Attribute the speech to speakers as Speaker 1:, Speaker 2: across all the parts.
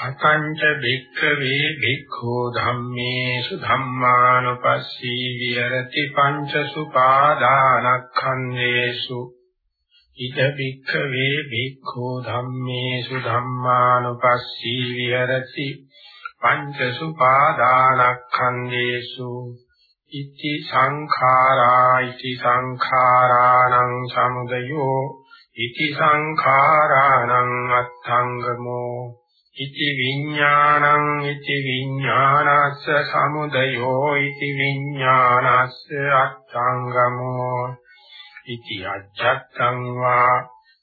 Speaker 1: කතංච භික්ඛවේ භික්ඛෝ ධම්මේසු ධම්මානුපස්සී විහෙරති පංච සුපාදානක්ඛන්දේසු ඉද භික්ඛවේ භික්ඛෝ ධම්මේසු ධම්මානුපස්සී විහෙරති පංච සුපාදානක්ඛන්දේසු ඉති සංඛාරා ඉති සංඛාරාණං සමුදයෝ. ඉති සංඛාරාණං අත්ථංගමෝ. ඉති විඥානං ඉති විඥානස්ස සමුදයෝ ඉති විඥානස්ස අත්ංගමෝ ඉති අජ්ජත්තං වා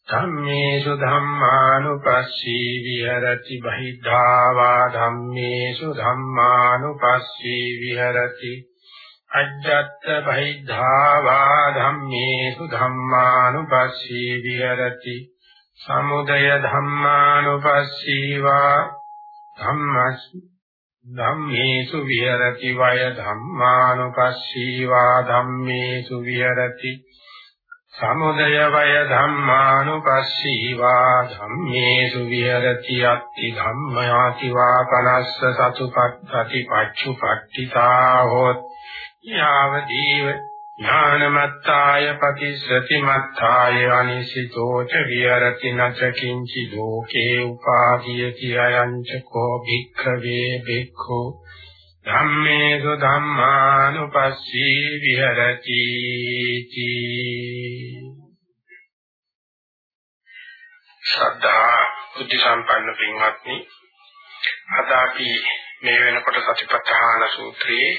Speaker 1: ධම්මේසු ධම්මානුපස්සී විහෙරති බහිද්ධා වා ධම්මේසු ධම්මානුපස්සී විහෙරති අජ්ජත්ත බහිද්ධා වා ධම්මේසු ධම්මානුපස්සී විහෙරති සමුදය ධම්මානුපස්සීවා ධම්මස් ධම්මේසු විහෙරති වය ධම්මානුපස්සීවා ධම්මේසු විහෙරති සමුදය වය ධම්මානුපස්සීවා ධම්මේසු විහෙරති අත්ති ධම්මයාති වා පනස්ස සතුපත්ති පච්චුපට්ඨිතා හොත් යාව දීව ඥානමත්තාය පතිස්සති මත්තාය අනිසිතෝ ච විහෙරති නච කිංචි ලෝකේ උපාදීයති අයං ච කෝ භික්ඛවේ භික්ඛු ධම්මේසු ධම්මානුපස්සී විහෙරති ශ්‍රද්ධා බුද්ධ සම්පන්න පින්වත්නි අද අපි මේ වෙනකොට සතිපට්ඨාන සූත්‍රයේ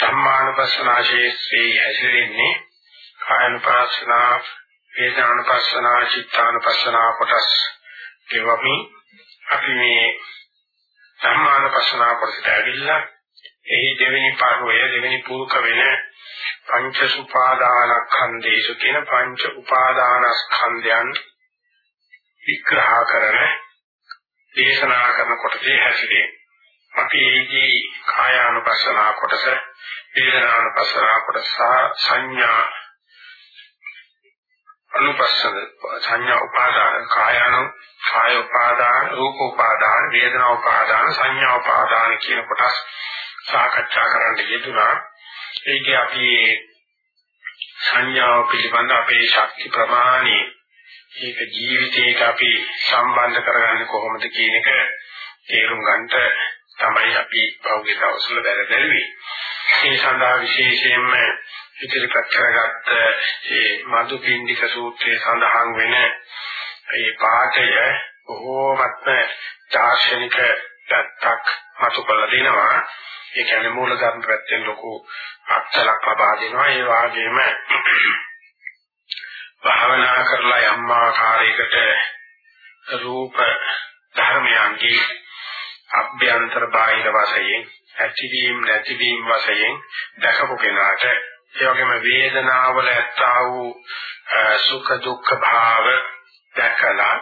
Speaker 1: ධම්මානුපස්සනා ශේෂ්ත්‍රයේ හැසිරෙන්නේ කායනුපස්සනා, වේදනානුපස්සනා, චිත්තානුපස්සනා කොටස් ගෙවමි. අපි මේ ධම්මානුපස්සනා කොටසට ඇවිල්ලා එහි දෙවෙනි පර්වය දෙවෙනි පුරුක වෙන පංච සුපාදානස්කන්ධේසු කියන පංච උපාදානස්කන්ධයන් විග්‍රහ කරන දේශනා කරන කොටසේ හැසිරේ. අපි ඒකේ කායානුපස්සනා කොටස වේදනානුපස්සනා කොටස සංඥා අනුපස්සන සංඥා උපාදාන කායano කාය උපාදාන රූප උපාදාන වේදනා උපාදාන සංඥා උපාදාන කියන කොටස් සාකච්ඡා කරන්න යෙදුනා ඒකේ අපි සංඥාව පිළිබඳ අපේ ශක්ති ප්‍රමාණය ඒක ජීවිතයට අපි සම්බන්ධ කරගන්නේ කොහොමද කියන එක තේරුම් ගන්නට තමයි අපි පෞද්ගලික දවස්වල බැලුවේ. ඒ සඳහා විශේෂයෙන්ම ඉදිරිපත් කරගත්ත මේ මදුපිණ්ඩික සූත්‍රයේ සඳහන් වෙන මේ පාඨය බොහෝමත්ම දාර්ශනික පැත්තක් මතු කළ දෙනවා. ඒ කියන්නේ මූල ධර්ම පැත්තෙන් ලොකු අත්ලක් ලබා දෙනවා. ඒ වගේම භාවනා කරලා යම් ආකාරයකට රූප ධර්මයන්ගේ අභ්‍යන්තර බාහිර වශයෙන් ඇතිවීම නැතිවීම වශයෙන් දැකපු කෙනාට ඒ වගේම වේදනාවල ඇත්තා වූ සුඛ දුක්ඛ භාව දැකලා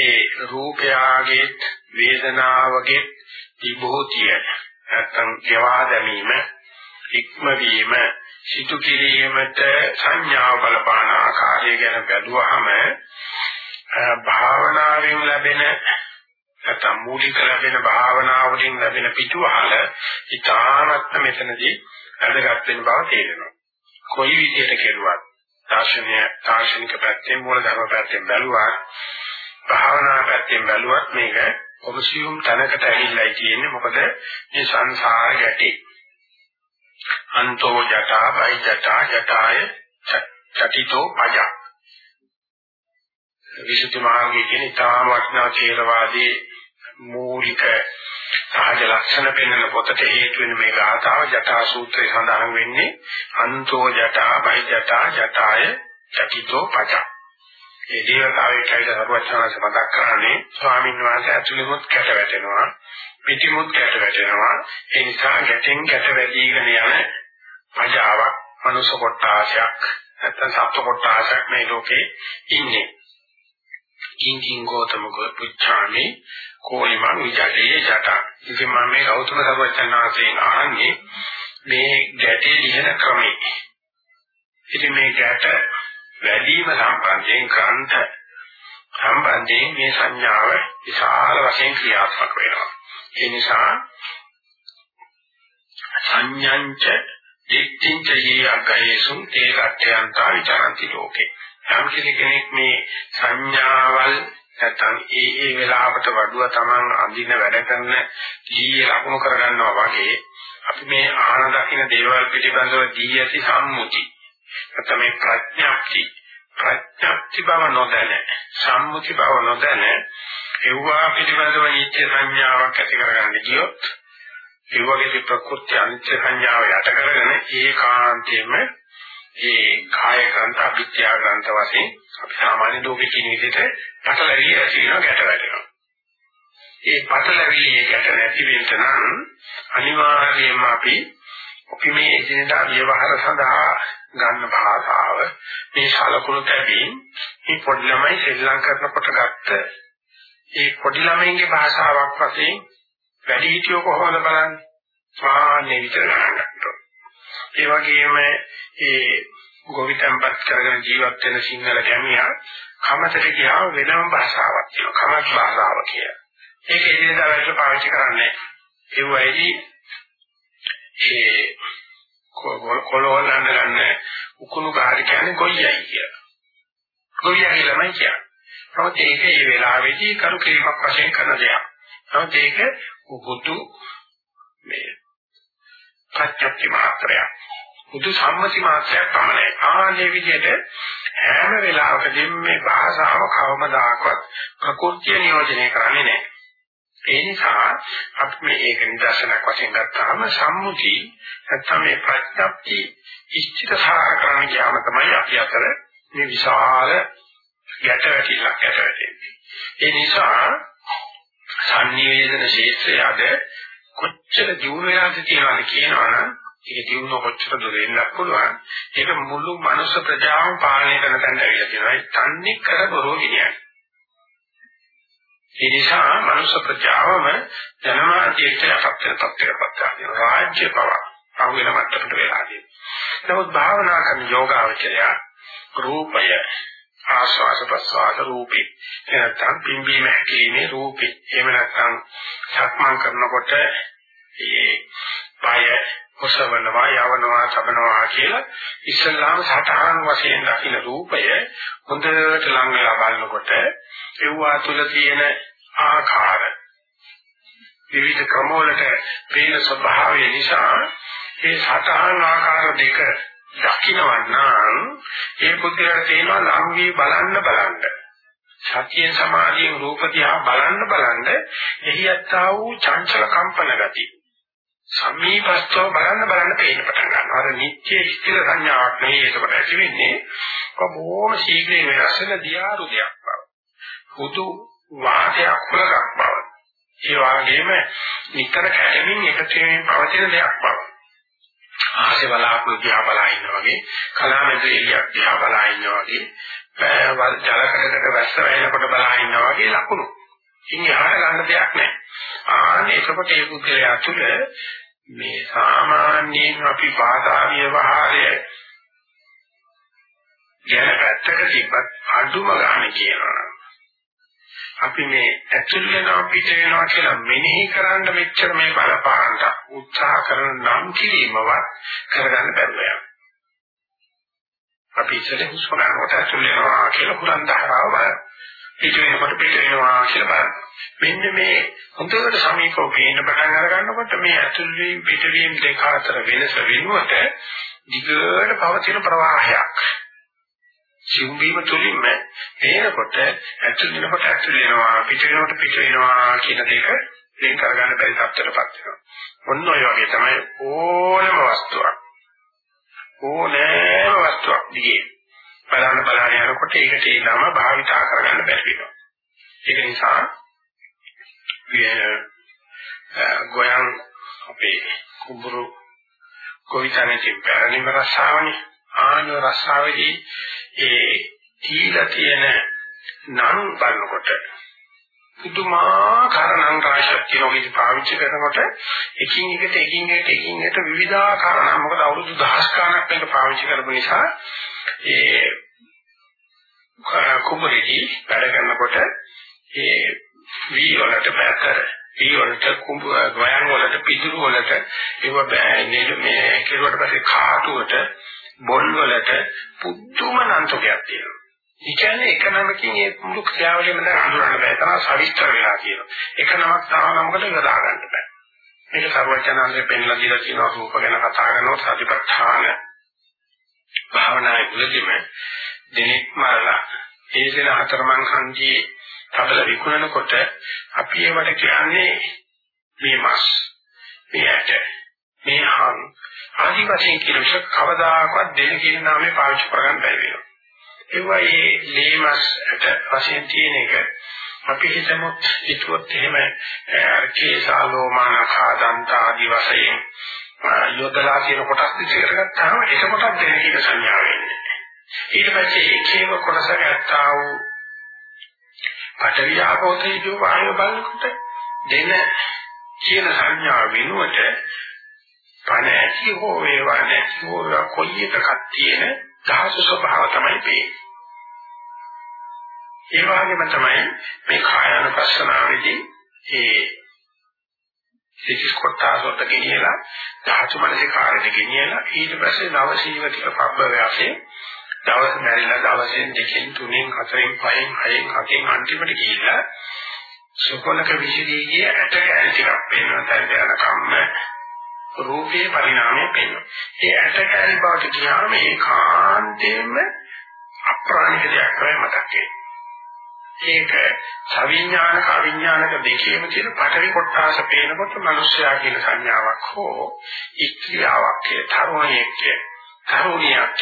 Speaker 1: ඒ රූපයාගේ වේදනාවගේ විභූතිය නැත්නම් ජවා දැමීම ඉක්මවීම සිතු කිරීමට සංඥාව බලපාන ආකාරය ගැන බැලුවහම භාවනාවෙන් ලැබෙන නැත්නම් මූලික ලැබෙන භාවනාවලින් ලැබෙන පිටුවහල ඊටානත්ම මෙතනදී වැදගත් වෙන බව තේරෙනවා. කොයි විදිහට කෙරුවත් දාර්ශනික දාර්ශනික පැත්තෙන් මූල ධර්ම පැත්තෙන් බැලුවා භාවනා පැත්තෙන් බැලුවත් මේක ඔබසියුම් තැනකට ඇවිල්ලායි තියෙන්නේ මොකද මේ සංසාර ගැටේ. අන්තෝ ජටා බයි ජටා ජටාය චටිතෝ පජ. විසුද්ධි මාර්ගයේ කියන ඊටාම වටිනා ථේරවාදී මූලික සහජ ලක්ෂණ පෙන්වන පොතට හේතු වෙන මේ ගාථාව ජටා සූත්‍රයේ සඳහන් වෙන්නේ අන්තෝ ජටා බයි ජටා ජටාය චකිතෝ පච. ඒ දේවතාවයේ කයිද සර්වචනස මතක් කරන්නේ ස්වාමීන් වහන්සේ ඇතුළෙමුත් කැට වැටෙනවා පිටිමුත් කැට වැටෙනවා ඒ නිසා ගැටෙන් කැට වැදීගෙන යන පජාවක් මනුෂ්‍ය කොටාශයක් නැත්නම් සත්ව කොටාශයක් මේ ලෝකේ ඉන්නේ. කිංකින් ගෝතම පුච්ඡාමි කෝයිමං විජාතේ ජට. ඉතින් මම මේ ගෞතම සර්වචනාසයෙන් අහන්නේ මේ ගැටේ ලියන ක්‍රමේ. ඉතින් මේ ගැට වැඩිම සම්බන්ධයෙන් ග්‍රන්ථ සම්බන්ධයෙන් මේ සංඥාව විශාල වශයෙන් ක්‍රියාත්මක වෙනවා. ඒ නිසා සංඥංච දිට්ඨිංච යේ අග්ගයේසුම් තේ රත්‍යන්තා විචරಂತಿ ලෝකේ. යම් කෙනෙක් මේ සංඥාවල් නැත්නම් ඒ ඒ වෙලාවට වඩුව Taman අඳින වැඩ කරන දී ලකුණු කරගන්නවා වගේ අපි මේ ආන දකින්න දේවල් පිළිබඳව දී ඇති සම්මුති. නැත්නම් මේ ප්‍රඥාක්ති. ප්‍රඥාක්ති බව නොදැන. සම්මුති බව නොදැන ඒවා පිළිබඳව නිත්‍ය සංඥාවක් ඇති කරගන්න ගියොත් ඒ වගේ ප්‍රකෘති අනිත්‍ය සංඥාව යට කරගෙන ඒකාන්තයෙන්ම ඒ කාය ග්‍රන්ථ අභිත්‍යා ග්‍රන්ථ වශයෙන් අපි සාමාන්‍ය ලෝකේ කියන විදිහට පටලැවිලි ඇති වෙනවා ගැට වැටෙනවා. ඒ පටලැවිලි ගැට නැති වෙන්න නම් අනිවාර්යයෙන්ම අපි අපි මේ එදිනදා ව්‍යවහාර සඳහා ගන්න භාෂාව මේ ශලකුණු තැබීම් මේ පොඩි ළමයි ශ්‍රී ලංකාවට ගත්ත ඒ පොඩි ළමයින්ගේ භාෂාවක් වශයෙන් වැඩි හිටියෝ කොහොමද බලන්නේ? සාන්නේ විතර ගන්නවා. ඒ වගේම ඒ ගෝවිතම්පත් කරගෙන ජීවත් වෙන සිංහල ගැමියා කමතට ගියාම වෙනම භාෂාවක් තියෙනවා. කමත් භාෂාව කියලා. ඒක එදිනෙදා වැඩට පාවිච්චි කරන්නේ. ඒ වෙයිදී ඒ කොළවලන්න ගන්න උකුණු කාර්ය කියන්නේ ගොයියයි කියලා. ගොයියා කියලාමයි කියන්නේ. නමුත් ඒක මේ වෙලාවේදී කරු කිරීමක් වශයෙන් කරන දෙයක්. නමුත් ඒක බුදු මේ ප්‍රත්‍යක්ෂ මාත්‍රයක්. බුදු සම්මති මාත්‍රයක් පමණයි. ආන්නේ විදිහට හැම වෙලාවකදීම මේ භාෂාව කවමදාකවත් ප්‍රකෘතිය නියෝජනය කරන්නේ නැහැ. ඒ නිසා අපි මේ ඒක නිදර්ශනයක් වශයෙන් ගත්තාම සම්මුති නැත්නම් මේ ප්‍රඥප්ති ඉෂ්ඨිත සාර කරන්න ගියාම තමයි අපි අතර මේ විශාල යට වැටිලක් යට වැටෙන්නේ. ඒ නිසා සංනිවේදන ශේත්‍රය අද කොච්චර දියුණු වෙලාද කියනවාද කියනවනම් ඒක දියුණුව කොච්චර දුර වෙන්නත් පුළුවන්. ඒක මුළු මනුස්ස ප්‍රජාවම පාලනය කරන තැනට ඇවිල්ලා තියෙනවා. ඒ තන්නේ කර බොරෝ කියන්නේ. ඒ නිසා මනුස්ස ප්‍රජාවම ජනමාධ්‍යයට අපත්තර තත්ත්වයකට ගන්නවා. රාජ්‍ය බව අහුවෙන මට්ටමට වෙලා තියෙනවා. නමුත් භාවනා කරන යෝගාවචරය රූපය ආස්වාද ප්‍රසආද රූපේ. එනතම් පිම්බීම හැකීමේ රූපේ. එහෙම නැත්නම් සක්මන් කරනකොට ඒ পায় ඔසවනවා යවනවා තබනවා කියලා ඉස්සල්ලාම සටහන් වශයෙන් දකින්න රූපය හොඳට ලං වෙලා බලනකොට ඒවා තුළ තියෙන ආකාර විවිධ ක්‍රමවලට පේන ස්වභාවය නිසා ඒ සටහන් ආකාර දෙක දකින්නවන්නම් ඒ පුද්ගලයාට තේනවා ලං වී බලන්න බලන්න. සතියෙන් සමාධියෙන් රූප දිහා බලන්න බලන්න එහි යත්තා වූ චංචල කම්පන ගති. සමීපස්තව බලන්න බලන්න පේන්න පටන් ගන්නවා. අර නිත්‍ය ස්ථිර සංඥාවක් නෙවෙයි ඒකට ඇති වෙන්නේ කොහොම ශීඝ්‍රයෙන් වෙනස් වෙන දියාරු දෙයක් බව. හුදු වාදයක් වලක් බව. ඒ වගේම නිතර කැඩෙමින් එකතු වෙමින් පවතින දෙයක් බව. ආසේ බලාකුළු දිහා බලා ඉන්නා වගේ කලාමෙද එළියක් දිහා බලා ඉන්නා වගේ ජලකඩකට වැස්ස වැහෙනකොට බලා ඉන්නා වගේ ලකුණු. ඉතින් එහාට ගන්න දෙයක් නැහැ. ආන්නේ එතකොට ඒ පුද්ගලයා තුළ මේ සාමාන්‍යයෙන් අපි භාෂා ව්‍යවහාරය ගැන පැත්තක තිබ්බත් අඩුම ගන්න කියනවා. අපි මේ ඇතුල් වෙනවා පිට වෙනවා කියලා මෙනෙහි කරන්න මෙච්චර මේ බලපාන්න උත්සාහ කරන නම් කිරීමවත් කරගන්න බැරුව යනවා. අපි ඉතලේ හුස්ම ගන්නකොට ඇතුල් වෙනවා කියලා පුරන් දහරාව බලන්න. පිට වෙනකොට පිට වෙනවා කියලා බලන්න. මෙන්න මේ හොඳට සමීපව පේන පටන් අර ගන්නකොට මේ ඇතුල් වීම පිට වීම දෙක අතර වෙනස වෙනුවට දිගට පවතින ප්‍රවාහයක් සිව්වීම තුලින්ම එනකොට ඇතුල් වෙනකොට ඇතුල් වෙනවා පිට වෙනකොට පිට වෙනවා කියන දෙක වෙන් කරගන්න බැරි තත්ත්වයකටපත් වෙනවා. ඔන්න ඔය වගේ තමයි ඕනම වස්තුවක් ඕනෑම වස්තුවක් දිගේ බලන්න බලන්න යනකොට ඒකට ඒ නම භාවිතා කරගන්න බැරි වෙනවා. ඒක නිසා ගෝයන් අපේ කුඹුරු කොවිතනේ පැරණිම රසාවනේ ආන රස්සාවේදී ඒ තීලා තියෙන නම් බලනකොට පුදුමාකාර නම් රාශියක් තියෙනවා. පාවිච්චි කරනකොට එකින් එකට එකින් එකට එකින් එකට විවිධාකාර නම් මොකද අවුරුදු දහස් ගණනක් මේක පාවිච්චි කරපු නිසා ඒ කුඹරේදී වැඩ කරනකොට ඒ වී වලට පැතර වී වලට කුඹ ගයන් වලට පිටුරු වලට ඒව නේද මේ කෙරුවට පස්සේ කාටුවට බොල් වලට පුදුම නන්තකයක් තියෙනවා. ඒ කියන්නේ එක නමකින් මේ මුළු ක්‍රියාවලියම දැන් අඳුරන්න බෑ. තරහ සවිස්තර වෙලා කියනවා. එක නමක් තව නමකට යොදා ගන්න බෑ. මේක සර්වඥාන්සේ පෙන්ලා දීලා තියෙනවා රූප ගැන කතා කරනකොට සතිපට්ඨාන භාවනායේ මුලදීම දිනෙක් මාරලා ඒ දින හතරමං හන්දියේ තබල විකුණනකොට අපි ඒවට කියන්නේ මේ මස් මේ ඇට මේ හං ආදි වශයෙන් කියන විශේෂ කවදාකවත් දෙන කියන නාමය පාවිච්චි කරගන්න බැරි වෙනවා. ඒවා මේ ලේමස් ඇට වශයෙන් තියෙන එක අපි හිතමුත් හිතුවොත් එහෙම කේසාලෝමාන කාදන්ත ආදි වශයෙන් යොදලා කියන කොටස් දෙක කරගත්තාම එක කොටක් දෙන කියන සංඥාව වෙන්නේ. ඊට පස්සේ ඒකේම කොටස ගත්තා වූ පඨවි ආපෝ තේජෝ වායව බලනකොට දෙන කියන සංඥාව වෙනුවට පණ ඇති හෝ වේවා නැති හෝ කොයි එකක් තියෙන දහස ස්වභාව තමයි පේන්නේ. ඒ වගේම තමයි මේ කායानुපස්සනාවේදී ඒ සිතිස් කොටසට ගෙනියලා ධාතු මනසිකාරයට ගෙනියලා ඊට පස්සේ නව සීවතික පබ්බවයාසේ දවස් මැරිලා දවසෙන් දෙකෙන් තුනෙන් හතරෙන් පහෙන් හයෙන් හතෙන් අන්තිමට ගිහිල්ලා සුකොලක විශේෂීය ඇට කැලි ටිකක් පේනවා දැන් යන කම්ම රූපේ පරිණාමය පේනවා. ඒ ඇට කැලි බවට ගියාම ඒකාන්තයෙන්ම අප්‍රාණික දෙයක් තමයි මතක් වෙන්නේ. ඒක සවිඥානික අවිඥානික දෙකේම තියෙන පටවි කොටාස පේනකොට මිනිස්යා කියන සංඥාවක් හෝ ඉක්‍රියාවක් තරුණයෙක් තරුණියක්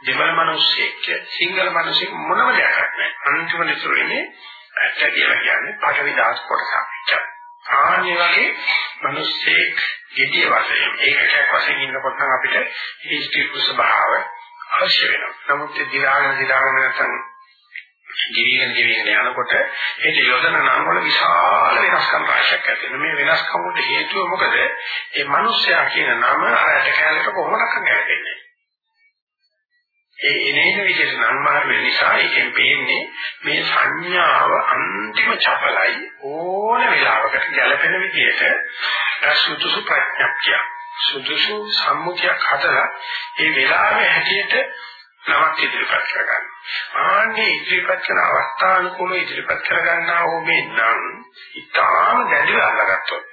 Speaker 1: දෙමළ මිනිස්සෙක් සිංගල මිනිස්සෙක් මොනම දෙයක් නැහැ අන්තිමට ඉතුරු වෙන්නේ ඇත්ත කියලා කියන්නේ පටවි දාස් කොටසක් ආන්නේ වගේ මිනිස්සෙක් gediy වශයෙන් ඒකකයක් වශයෙන් ඉන්නකොට නම් අපිට හිස්ටි කුසභාව අවශ්‍ය වෙනවා නමුත් ඒ දිලාගෙන දිලාගෙන නැත්නම් දිවිගෙන දිවිගෙන යනකොට ඒක යොදන නම් වල විශාල වෙනස්කම් රාශියක් ඇති වෙනවා. මේ වෙනස්කම් වලට හේතුව මොකද? ඒ මිනිස්සයා කියන නම අරට කැලේට කොහොමද ගැලපෙන්නේ? ඒ එනේන විදිහට නම් මාරු වෙන නිසා ඒකෙන් පේන්නේ මේ සංඥාව අන්තිම චපලයි ඕන වෙලාවකට ගැලපෙන විදිහට සුදුසු ප්‍රඥප්තිය සුදුසු සම්මුතියක් හදලා ඒ වෙලාවේ හැටියට නමක් ඉදිරිපත් කරගන්න. ආන්නේ ඉදිරිපත් කරන අවස්ථානුකූල ඉදිරිපත් කරගන්නා වූ මේ නම් ඊටාම දැඩිව අල්ලගත්තොත්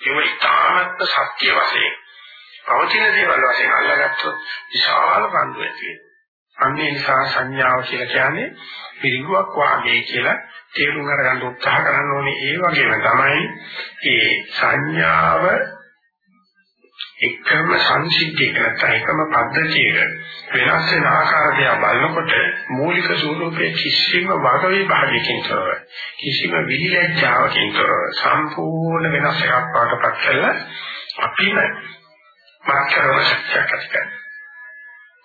Speaker 1: ඒක ඊටාමත් සත්‍ය වශයෙන් පවතින දේවල් වශයෙන් අල්ලගත්තොත් විශාල බඳු ඇති වෙනවා. අන්නේ නිසා සංඥාව කියලා කියන්නේ පිළිගුවක් වාගේ කියලා තේරුම් අරගන්න උත්සාහ කරන්න ඕනේ. ඒ වගේම තමයි මේ සංඥාව එකම සංසිද්ධියක නැත්නම් එකම පද්ධතියක වෙනස් වෙන ආකාරය බලනකොට මූලික ස්වરૂපයේ කිසිම වග විභාගයකින් තොරව කිසිම විලිලැජ්ජාවකින් තොරව සම්පූර්ණ වෙනස් එකක් පාටපත් කරලා අපිම මාත්‍රව ශක්තියක් ඇති කරගන්නවා.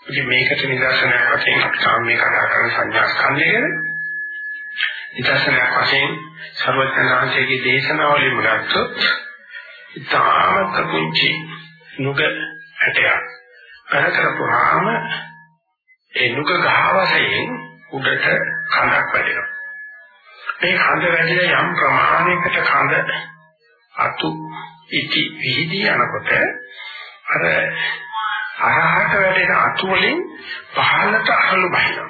Speaker 1: ඉතින් මේකට නිදර්ශනයක් වශයෙන් අපි සාමයේ කතා කරන සංඥා ස්කන්ධය ගැන නිදර්ශනයක් වශයෙන් සර්වඥාන්සේගේ දේශනාවලින් ගත්තොත් ඉතාමත් කුංචි නුග ඇටයක් පෙර කරපුවාම ඒ නුග ගහවසයෙන් උඩට කඳක් වැටෙනවා. මේ කඳ වැටිලා යම් ප්‍රමාණයකට කඳ අතු ඉති විහිදී යනකොට අර අරහට වැටෙන අතු වලින් පහළට අහළු බහිනවා.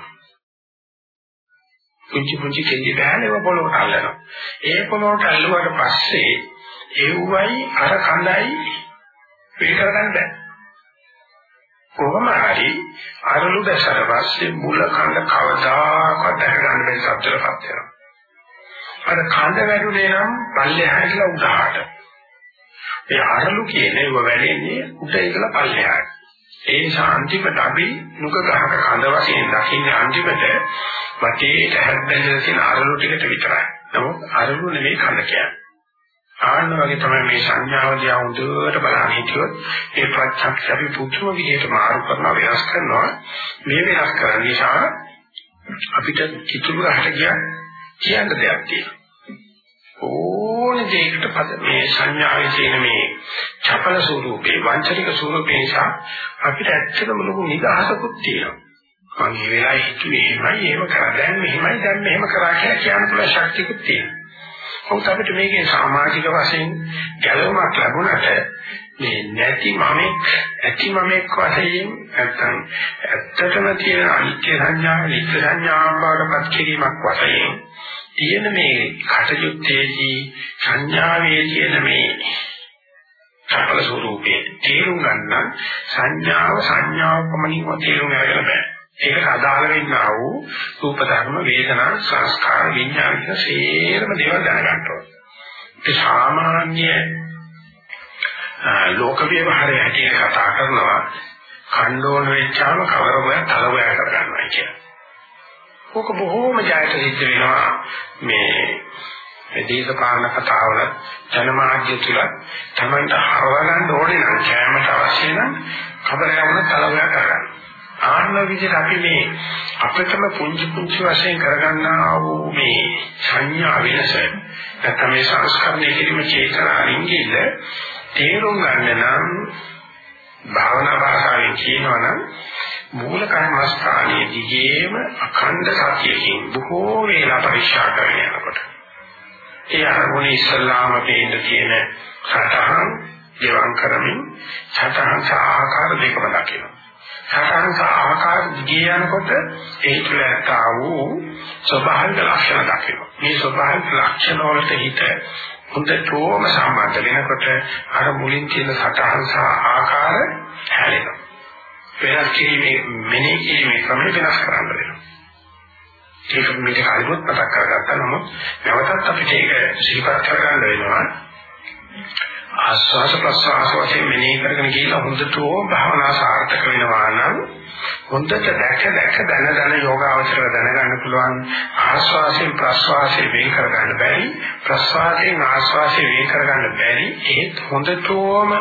Speaker 1: පුංචි පුංචි කෙඳි බෑලේව පොළොවට අල්ලනවා. ඒ පොළොවට අල්ලුවාට පස්සේ එව්වයි අර කඳයි වෙන් කරගන්න බෑ. කොහොම හරි අරලු දැසර පස්සේ මුල කඳ කවදාකවත් දැක ගන්න බැරි සත්‍යයටපත් වෙනවා. අර කඳ වැටුනේ නම් පල්ලෙහා කියලා උඩහාට. ඒ අරලු කියන්නේ ඔබ වැටෙන්නේ උඩ ඉඳලා පල්ලෙහාට. ඒ නිසා අන්තිමට අපි නුක ගහක කඳ වශයෙන් දකින්නේ අන්තිමට වටේට හැබ්බැඳලා තියෙන අරලු ටිකට විතරයි. නමුත් අරලු නෙවෙයි කඳ කියන්නේ. ආන්න වගේ තමයි මේ සංඥාව දිහා හොඳට බලන්න හිටියොත් ඒ ප්‍රත්‍යක්ෂ අපි පුදුම විදිහට මාරු කරනවා වෙනස් කරනවා මේ වෙනස් කරන නිසා අපිට කිතුළු රහට ගියා කියන්න දෙයක් තියෙනවා ඕන දෙයකට පද මේ සංඥාවේ තියෙන මේ චපල ස්වරූපේ වංචනික ස්වරූපේ නිසා අපිට ඇත්තටම ලොකු නිදහසකුත් තියෙනවා. මම මේ වෙලාවේ හිතුවේ එහෙමයි එහෙම කරා. දැන් මෙහෙමයි දැන් මෙහෙම කරා කියලා කියන්න පුළුවන් ශක්තියකුත් තියෙනවා. නමුත් අපිට මේකේ සමාජික වශයෙන් ගැළවීමක් ලැබුණට මේ නැති මමෙක් ඇති මමෙක් වශයෙන් නැත්නම් ඇත්තටම තියෙන අනිත්‍ය සංඥාව නිත්‍ය සංඥාව බවට පත් කිරීමක් වශයෙන් තියෙන මේ කටයුත්තේදී සංඥාවේ තියෙන මේ සකල ස්වરૂපේ තේරුම් ගන්න සංඥාව සංඥාව පමණින්ම තේරුම් ගන්න බෑ ඒකට අදාළ වෙන්නා වූ රූප ධර්ම වේදනා සංස්කාර විඥාන කියන සේරම දේවල් දැනගන්න ඕනේ. ඒ සාමාන්‍ය ලෝක ව්‍යවහාරය හැටියට කතා කරනවා කණ්ඩෝන වෙච්චාම කවරම තලවය කරගන්නවා කියන. ඕක බොහෝම ජයට සිද්ධ වෙනවා මේ දේශපාලන කතාවල ජනමාධ්‍ය තුල තමන්ට හරවගන්න ඕනේ නම් කැමට අවශ්‍ය නම් කබරයවන තලවය කරගන්න. ආන්න විදිහට අපි මේ අපිටම පුංචි පුංචි වශයෙන් කරගන්නා වූ මේ සංඥා වෙනස නැත්නම් මේ සංස්කරණය කිරීම චේතනා රින්ගිල්ල තේරුම් ගන්න නම් භාවනා භාෂාවෙන් කියනවා නම් මූල කර්මස්ථානයේ දිගේම අඛණ්ඩ සතියකින් බොහෝ වේලා පරික්ෂා කරගෙන යනකොට ඒ අරමුණේ ඉස්සල්ලාම පේන්න තියෙන සතහන් ජීවම් කරමින් සතහන් සහ ආකාර දෙකම දකිනවා සතරක ආකාර දිගේ යනකොට ඒ තුළ ඇත්තා වූ ස්වභාවික ලක්ෂණ දකිනවා. මේ ස්වභාවික ලක්ෂණ වලට හිත හොඳටම සම්බන්ධ වෙනකොට අර මුලින් තියෙන සතරන් සහ ආකාර හැලෙනවා. වෙනස් කිරීමේ මෙනෙහි කිරීමේ ක්‍රමය වෙනස් කරන්න වෙනවා. ඒක මේක කලිමුත් මතක් කරගත්තා නමුත් නැවතත් අපිට ඒක සිහිපත් කරගන්න වෙනවා. ආස්වාස ප්‍රස්වාස වශයෙන් මෙනෙහි කරගෙන ගිහිල්ලා හොඳටම භාවනා සාර්ථක වෙනවා නම් හොඳට දැක දැක දන දන යෝගාවචර දැනගන්න පුළුවන් ආස්වාසයෙන් ප්‍රස්වාසයෙන් වෙන් කරගන්න බැරි ප්‍රස්වාසයෙන් ආස්වාසයෙන් වෙන් කරගන්න බැරි ඒත් හොඳටම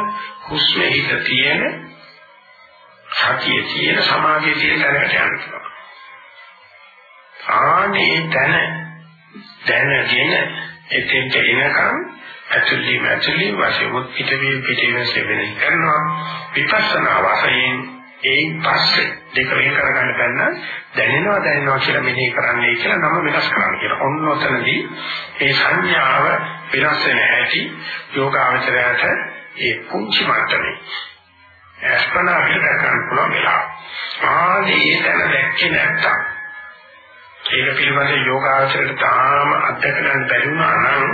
Speaker 1: හුස්ම හිත තියෙන සතිය තියෙන සමාධිය තියෙන තැනකට යන්න පුළුවන් ආනේ තැන දැනගෙන එතෙන්ට එනකම් ඇතුළේ ඇතුළේ වශයෙන් මුත් පිටවීම පිටවීම සෙවෙන කරනවා විපස්සනා වශයෙන් ඒ පස්සේ දෙක වෙන කරගන්න බැන්න දැනෙනවා දැනෙනවා කියලා මෙහෙය කරන්නයි කියලා නම වෙනස් කරන්න කියලා. ඔන්න ඔතනදී ඒ සංඥාව වෙනස් වෙන හැටි යෝගාවචරයට ඒ පුංචි මට්ටමේ අස්පනා පිට කරන්න පුළුවන් වෙලාව. ආදී ඒ තැන දැක්කේ නැත්තම් ඒක පිළිබඳ යෝගාචරයට තාම අත්දැක ගන්න බැරි වුණා නම්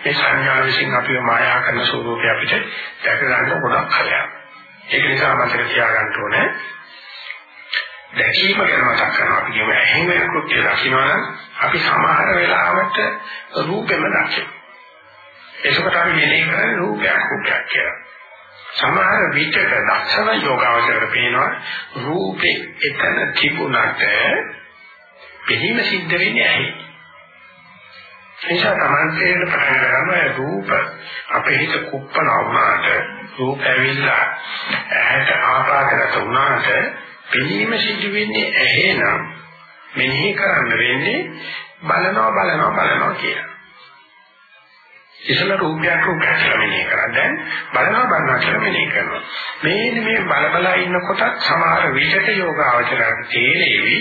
Speaker 1: මේ සංඥා විසින් අපිව මායා කරන ස්වરૂපය අපිට දැක ගන්න ගොඩක් හරයක්. ඒක නිසා මතක තියාගන්න ඕනේ දැකීම ගැන මතක් කරනවා අපි කියමු ඇහෙන කෘත්‍ය දකින්නනම් අපි සමහර වෙලාවට රූපෙම දකිනවා. ඒකකට අපි මෙලේ කරන්නේ රූපයක් රූපයක් කියලා. සමහර විචක දක්ෂණ යෝගාවචරයට පේනවා රූපේ එතන තිබුණට පිළිම සිද්ධ වෙන්නේ ඇහි. එනිසා තමන්ට පටන් ගන්නවා රූප අපේ හිත කුප්පන වුණාට රූප ඇවිල්ලා ඇහැට ආපාදගත වුණාට පිළිම සිද්ධ වෙන්නේ ඇහෙනම් මෙනෙහි කරන්න වෙන්නේ බලනවා බලනවා බලනවා කියලා. ඉතල රූපයක් රූපයක් කියලා මෙනෙහි කරා. දැන් බලනවා බලනවා කියලා මෙනෙහි කරනවා. මේ මේ බල බල ඉන්නකොට සමහර විචක යෝගාවචරයට තේරෙවි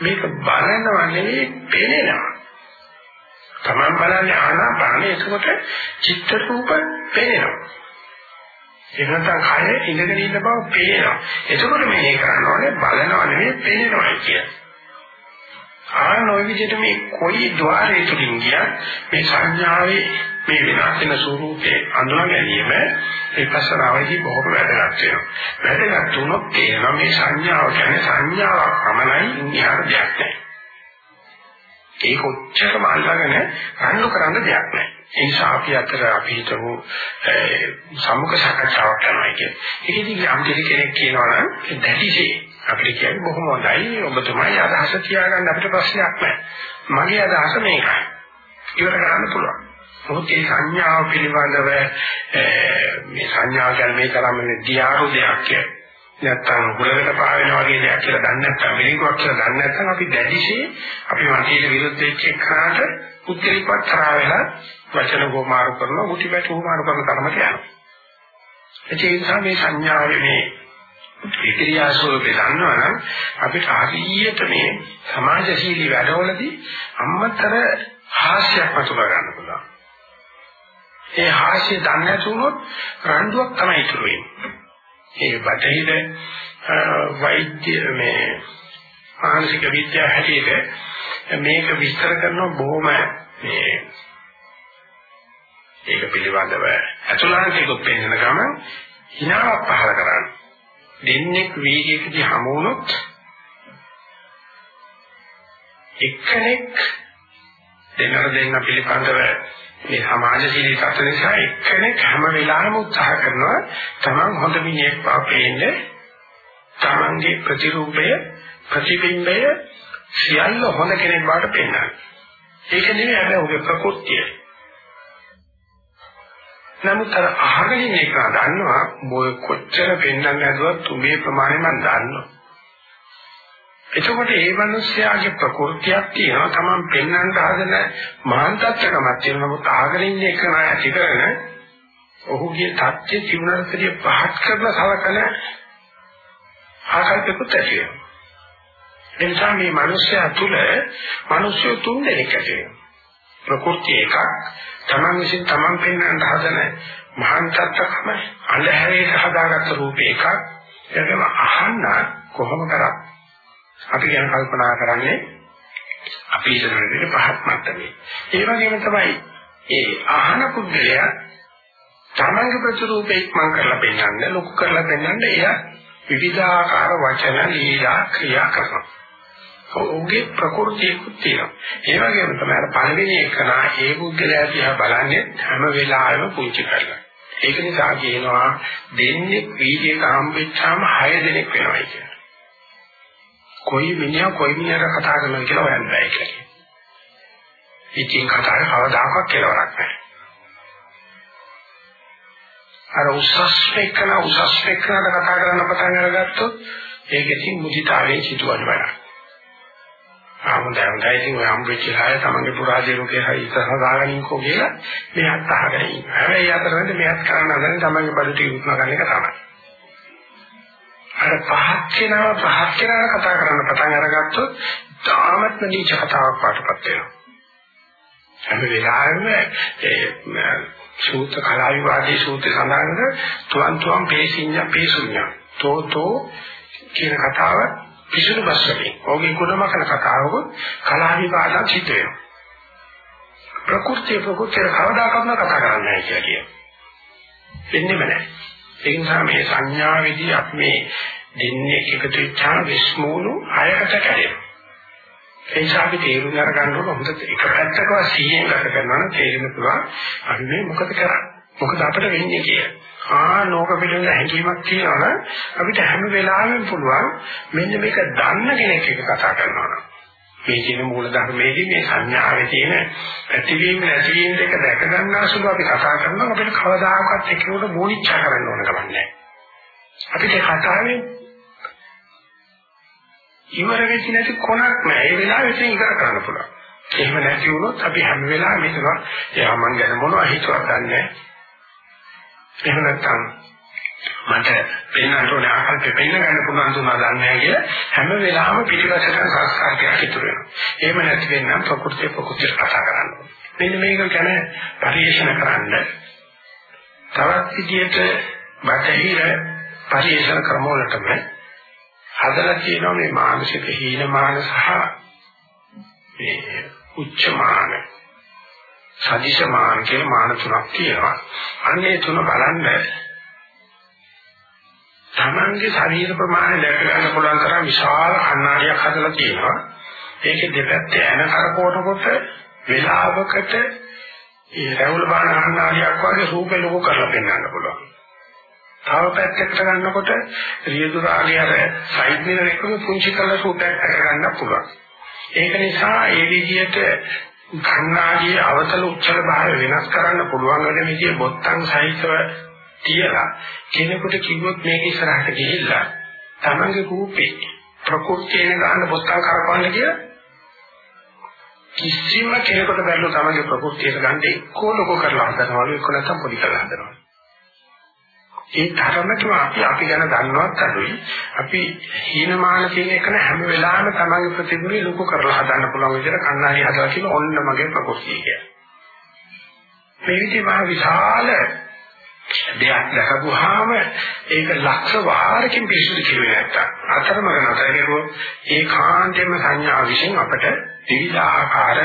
Speaker 1: මේක බලනවා නෙවෙයි පේනවා. තමන් බලන්නේ ආනාපානෙ එතකොට චිත්ත රූප පේනවා. එහෙනම් කය ඉඳගෙන ඉන්න බව පේනවා. එතකොට මෙහෙ කරනවානේ බලනවා නෙවෙයි පේනවා කියන්නේ. ආන ওই විදිහට මේ කොයි ద్వාරයේ තුලින් ගියත් මේ සංඥාවේ මේ වෙනස් වෙන ස්වરૂපේ අඳුනා ගැනීම ඒ පස්සරාවේදී බොහොම වැදගත් වෙනවා. වැදගත් වුණොත් තේරෙනවා මේ සංඥාව කියන්නේ සංඥාවක් පමණයි ඉහළ දෙයක් නැහැ. ඒක ඔච්චරම අල්ලගෙන රණ්ඩු කරන්න දෙයක් නැහැ. ඒ නිසා අපි අතර අපි හිතමු සම්මුඛ සාකච්ඡාවක් කරනවා කියන්නේ. ඒකදී යම් කෙනෙක් කියනවා නම් දැටිසේ අපිට කියන්නේ බොහොම හොඳයි ඔබතුමායි අදහස තියාගන්න අපිට ප්‍රශ්නයක් නැහැ. මගේ අදහස මේකයි. ඉවර කරන්න පුළුවන්. මොකද මේ සංඥාව පිළිබඳව මේ සංඥා ගැන මේ තරම් දියාරු දෙයක් නැත්තම් හුලකට පාවෙනා වගේ දෙයක් කියලා දන්නේ නැත්නම් මිනිකුවක් කියලා දන්නේ නැත්නම් අපි දැඩිශේ අපි මතයට විරුද්ධ වෙච්ච එකට උත්තරීපත් කරා වෙලා වචන ගෝමාරු කරනවා මුටි පැට ගෝමාරු කරන තරමට යනවා. ඒ නිසා මේ සංඥාවේ මේ වික්‍රියා ස්වරූපේ දන්නවනම් අපිට හරියට මේ සමාජශීලී වැඩවලදී අම්මතර හාස්‍යයක් මතු කරගන්න පුළුවන්. ඒ හාස්‍ය දන්නේ නැතුනොත් රණ්ඩුවක් තමයි ඉතුරු වෙන්නේ. ඒ බටහිර වෛද්‍ය මේ මානසික විද්‍යාව හැටියට මේක විස්තර කරන බොහොම මේ ඒක පිළිබඳව අතුලාන්තික පෙන්වන ගමන් හිනාවක් පහල කරන්නේ. දෙන්නෙක් වීර්යයකදී හමු වුණොත් එක්කෙනෙක් දෙන්නර දෙන්න පිළිබඳව මේ සමාජශීලී තත්ත්ව නිසා එක්කෙනෙක් හැම වෙලාවෙම උත්සාහ කරනවා තමන් හොඳ මිනිහෙක් පාපේන්න තමන්ගේ ප්‍රතිරූපය ප්‍රතිබිම්බය සියල්ල හොඳ කෙනෙක් බවට පෙන්වන්න. ඒක නෙවෙයි හැබැයි ඔහුගේ ප්‍රകൃතිය. නමුත් අර අහගෙන ඉන්න එක දන්නවා මොය කොච්චර පෙන්වන්න හැදුවත් තුමේ ප්‍රමාණය මම දන්නවා. එතකොට ඒ මිනිස්යාගේ ප්‍රകൃතියක් තියෙනවා තමන් පෙන්වන්න හදන මාන්තත්කමක් තියෙනවා නමුත් අහගෙන ඉන්න එක නෑ ඇති කරන ඔහුගේ தත්ත්‍ය ජීවනතරිය පහත් කරන සලකන ආකල්පිකුත් ඇති වෙනවා. එනිසා මේ මිනිස්යා තුළ මිනිස්සු තුන් දෙනෙක් ඇති වෙනවා. ප්‍රകൃති එකක්. තමන් විසින් තමන් පෙන්වන්න හදන මහාන්තත්කම අඳුරේ හදාගත්ත රූප එකක්. ඒකම අහන්න කොහොම කරත් අපි ගැන කල්පනා කරන්නේ අපි ඉතන විදිහට පහත් මට්ටමේ. ඒ වගේම තමයි ඒ අහන පුද්ගලයා තමන්ගේ ප්‍රතිරූපේ ඉක්මන් කරලා පෙන්වන්න ලොකු කරලා පෙන්වන්න එය විවිධාකාර වචන ලීලා ක්‍රියා කරනවා. ඔහුගේ ප්‍රകൃතියකුත් තියෙනවා. ඒ වගේම තමයි අර පළවෙනි එකනා ඒ පුද්ගලයා දිහා බලන්නේ හැම වෙලාවෙම පුංචි කරලා. ඒක නිසා කියනවා දෙන්නේ වීදියේක හම්බෙච්චාම 6 දෙනෙක් වෙනවා කියලා. කොයි මිනිහා කොයි මිනිහට කතා කරනවා කියලා හොයන්න බෑ කියලා. ඉතින් කතාවේ කවදාකවත් කෙලවරක් නැහැ. අර උසස් වෙකන උසස් වෙකනට කතා කරන්න පටන් අරගත්තොත් ඒකෙන් මුදිතාවේ සිදුවන වැඩක්. ආමුදයන්යි ඉතින් ඔය හම්බෙච්ච හය තමන්ගේ පුරාජේරුකේ හයි ඉස්සරහ දාගනින්කෝ කියලා මෙයාත් අහගෙන ඉන්නවා. හැබැයි අතරමැද මෙයාත් කරන්න හදන්නේ තමන්ගේ බඩු ටික උත්නා ගන්න එක තමයි. අර පහක් කෙනා පහක් කෙනා කතා කරන්න පටන් අරගත්තොත් තාමත්ම නීච කතාවක් වටපත් වෙනවා. හැම වෙලාවෙම ඒ සූත්‍ර කලා විවාදී සූත්‍ර සඳහන් තුන් තුන් පේසිඤ්ඤ පේසුඤ්ඤ තෝතෝ කියන කතාව පිසුණු බස්සනේ. ඔහුගේ කුණමකන කතාවක කලා විවාදයක් සිද්ධ වෙනවා. ප්‍රകൃතිය ප්‍රകൃතිය කවදාකවත් කතා කරන්නේ නැහැ කියලා කියනවා. වෙන්නේම නැහැ. ඒ නිසා මේ සංඥාවේදී අපි මේ දෙන්නේ එකතු වෙච්චාම විස්මූණු හයකට කැඩෙනවා. ඒ නිසා අපි තේරුම් අරගන්න ඕන හොඳ එක පැත්තකව සිහියෙන් ගත කරනවා නම් තේරෙන්න පුළුවන් අපි මේ මොකද කරන්නේ? මොකද අපිට වෙන්නේ කියලා. ආ ලෝක පිළිබඳ හැඟීමක් තියෙනවා අපිට හැම වෙලාවෙම පුළුවන් මෙන්න මේක දන්න කෙනෙක් එක්ක කතා කරනවා මේ කියන මූල ධර්මයේදී මේ සංඥාවේ තියෙන ඇතිවීම නැතිවීම දෙක දැක ගන්නා සුළු අපි කතා කරනවා. අපිට කවදාකවත් එක්කවට මෝනිච්චා කරන්න ඕන කමක් නැහැ. අපිට කතාවේ ඉවර වෙච්ච නැති කොනක් නැහැ. ඒ වෙලාවෙ ඉතින් ඉවර කරන්න පුළුවන්. එහෙම නැති වුණොත් අපි හැම වෙලාවෙම හිතනවා එයා මං ගැන මොනවද හිතුවක් දන්නේ නැහැ. එහෙම නැත්නම් මට පෙන්වන්න ඕනේ ආකල්ප පෙන්න ගන්න පුළුවන් තුනා දන්නේ නැහැ කියලා හැම වෙලාවෙම පිටිපස්සට සංස්කාරයක් ඉතුරු වෙනවා. එහෙම නැති වෙනම් ප්‍රകൃතිය ප්‍රകൃතිය කතා කරන්න ඕනේ. මෙන්න මේක ගැන පරිශන කරන්න තවත් විදියට බටහිර පරිශන ක්‍රම වලටම හදලා තියෙනවා මේ මානසික හීනමාන සහ මේ උච්චමාන සදිශමාන කියන මාන තුනක් තියෙනවා. අන්නේ තුන බලන්න තමන්ගේ ශරීර ප්‍රමාණය දැක ගන්න පුළුවන් තරම් විශාල කණ්ණාඩියක් හදලා තියෙනවා. ඒකේ දෙපැත්තේ ඇන කරකවනකොට වේලාවකට ඒ රැවුල් බාන කණ්ණාඩියක් වගේ රූපේ ලොකු කරලා පෙන්වන්න පුළුවන්. තව පැත්තකට ගන්නකොට රියදුරාගේ අර සයිඩ් මිරර් එකක පුංචි කරලා රූපයක් අර ගන්න පුළුවන්. ඒක නිසා ඒ විදිහට කන්නාඩියේ අවතල උච්චල භාවය වෙනස් කරන්න පුළුවන් වෙන විදිය බොත්තම් සහිතව තියලා කෙනෙකුට කිව්වොත් මේක ඉස්සරහට ගිහිල්ලා තමන්ගේ කූපේ ප්‍රකෘතියේ ගන්න බොත්තම් කරකවන්න කියලා කිසිම කෙනෙකුට බැලුව තමන්ගේ ප්‍රകൃතියට ගන්න එක්කෝ ලොකෝ කරලා හදනවලු එක්ක නැත්නම් පොඩි කරලා හදනවා. ඒ තරමටම අපි අපි ගැන දන්නවත් අඩුයි. අපි හීනමාන කියන එක හැම වෙලාවෙම තමන්ගේ ප්‍රතිගුණය ලොකු කරලා හදන්න පුළුවන් විදිහට කන්නාඩි හදලා කියන ඔන්න මගේ ප්‍රകൃතිය කියලා. මේ විදිහේ මහ විශාල දෙයක් දැකපුවාම ඒක ලක්ෂ වාරකින් පිළිසුදු කිරුවේ නැත්තම් අතරමඟ නැතර කෙරුවොත් ඒකාන්තයෙන්ම සංඥා විශ්ෙන් අපට විවිධාකාර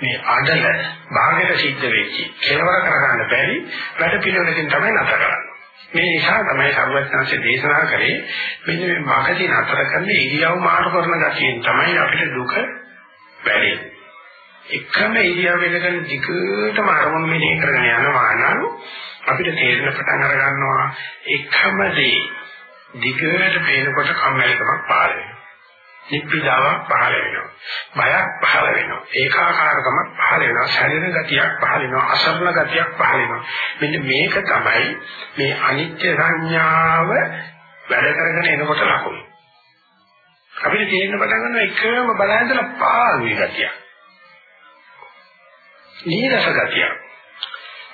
Speaker 1: මේ අඩල භාගයට සිද්ධ වෙච්චි කෙලවර කරගන්න බැරි වැඩ පිළිවෙලකින් තමයි නැතර කරන්නේ මේ නිසා තමයි සර්වඥාන්සේ දේශනා කරේ මෙන්න මේ මාකදී නතර කරන ඉරියව් මාරු කරන ගැතියෙන් තමයි අපිට දුක වැඩි එකම ඉරියව්වකදී දිගටම අරමුණු මෙහෙ කරගෙන යනවා නම් අපිට තේරෙන පටන් අර ගන්නවා එකම දේ දිගට පේනකොට කම්මැලිකමක් පහළ වෙනවා. නිප්පිදාවක් පහළ වෙනවා. බයක් පහළ වෙනවා. ඒකාකාරකමක් පහළ වෙනවා. ශරීර ගතියක් පහළ වෙනවා. අසරණ ගතියක් පහළ වෙනවා. මෙන්න මේක තමයි මේ අනිත්‍ය සංඥාව වැඩ කරගෙන එනකොට ලකුණු. අපිට තේරෙන පටන් ගන්නවා එකම බලයන්දලා පාළුවේ ගතියක්. නීරස ගතියක්.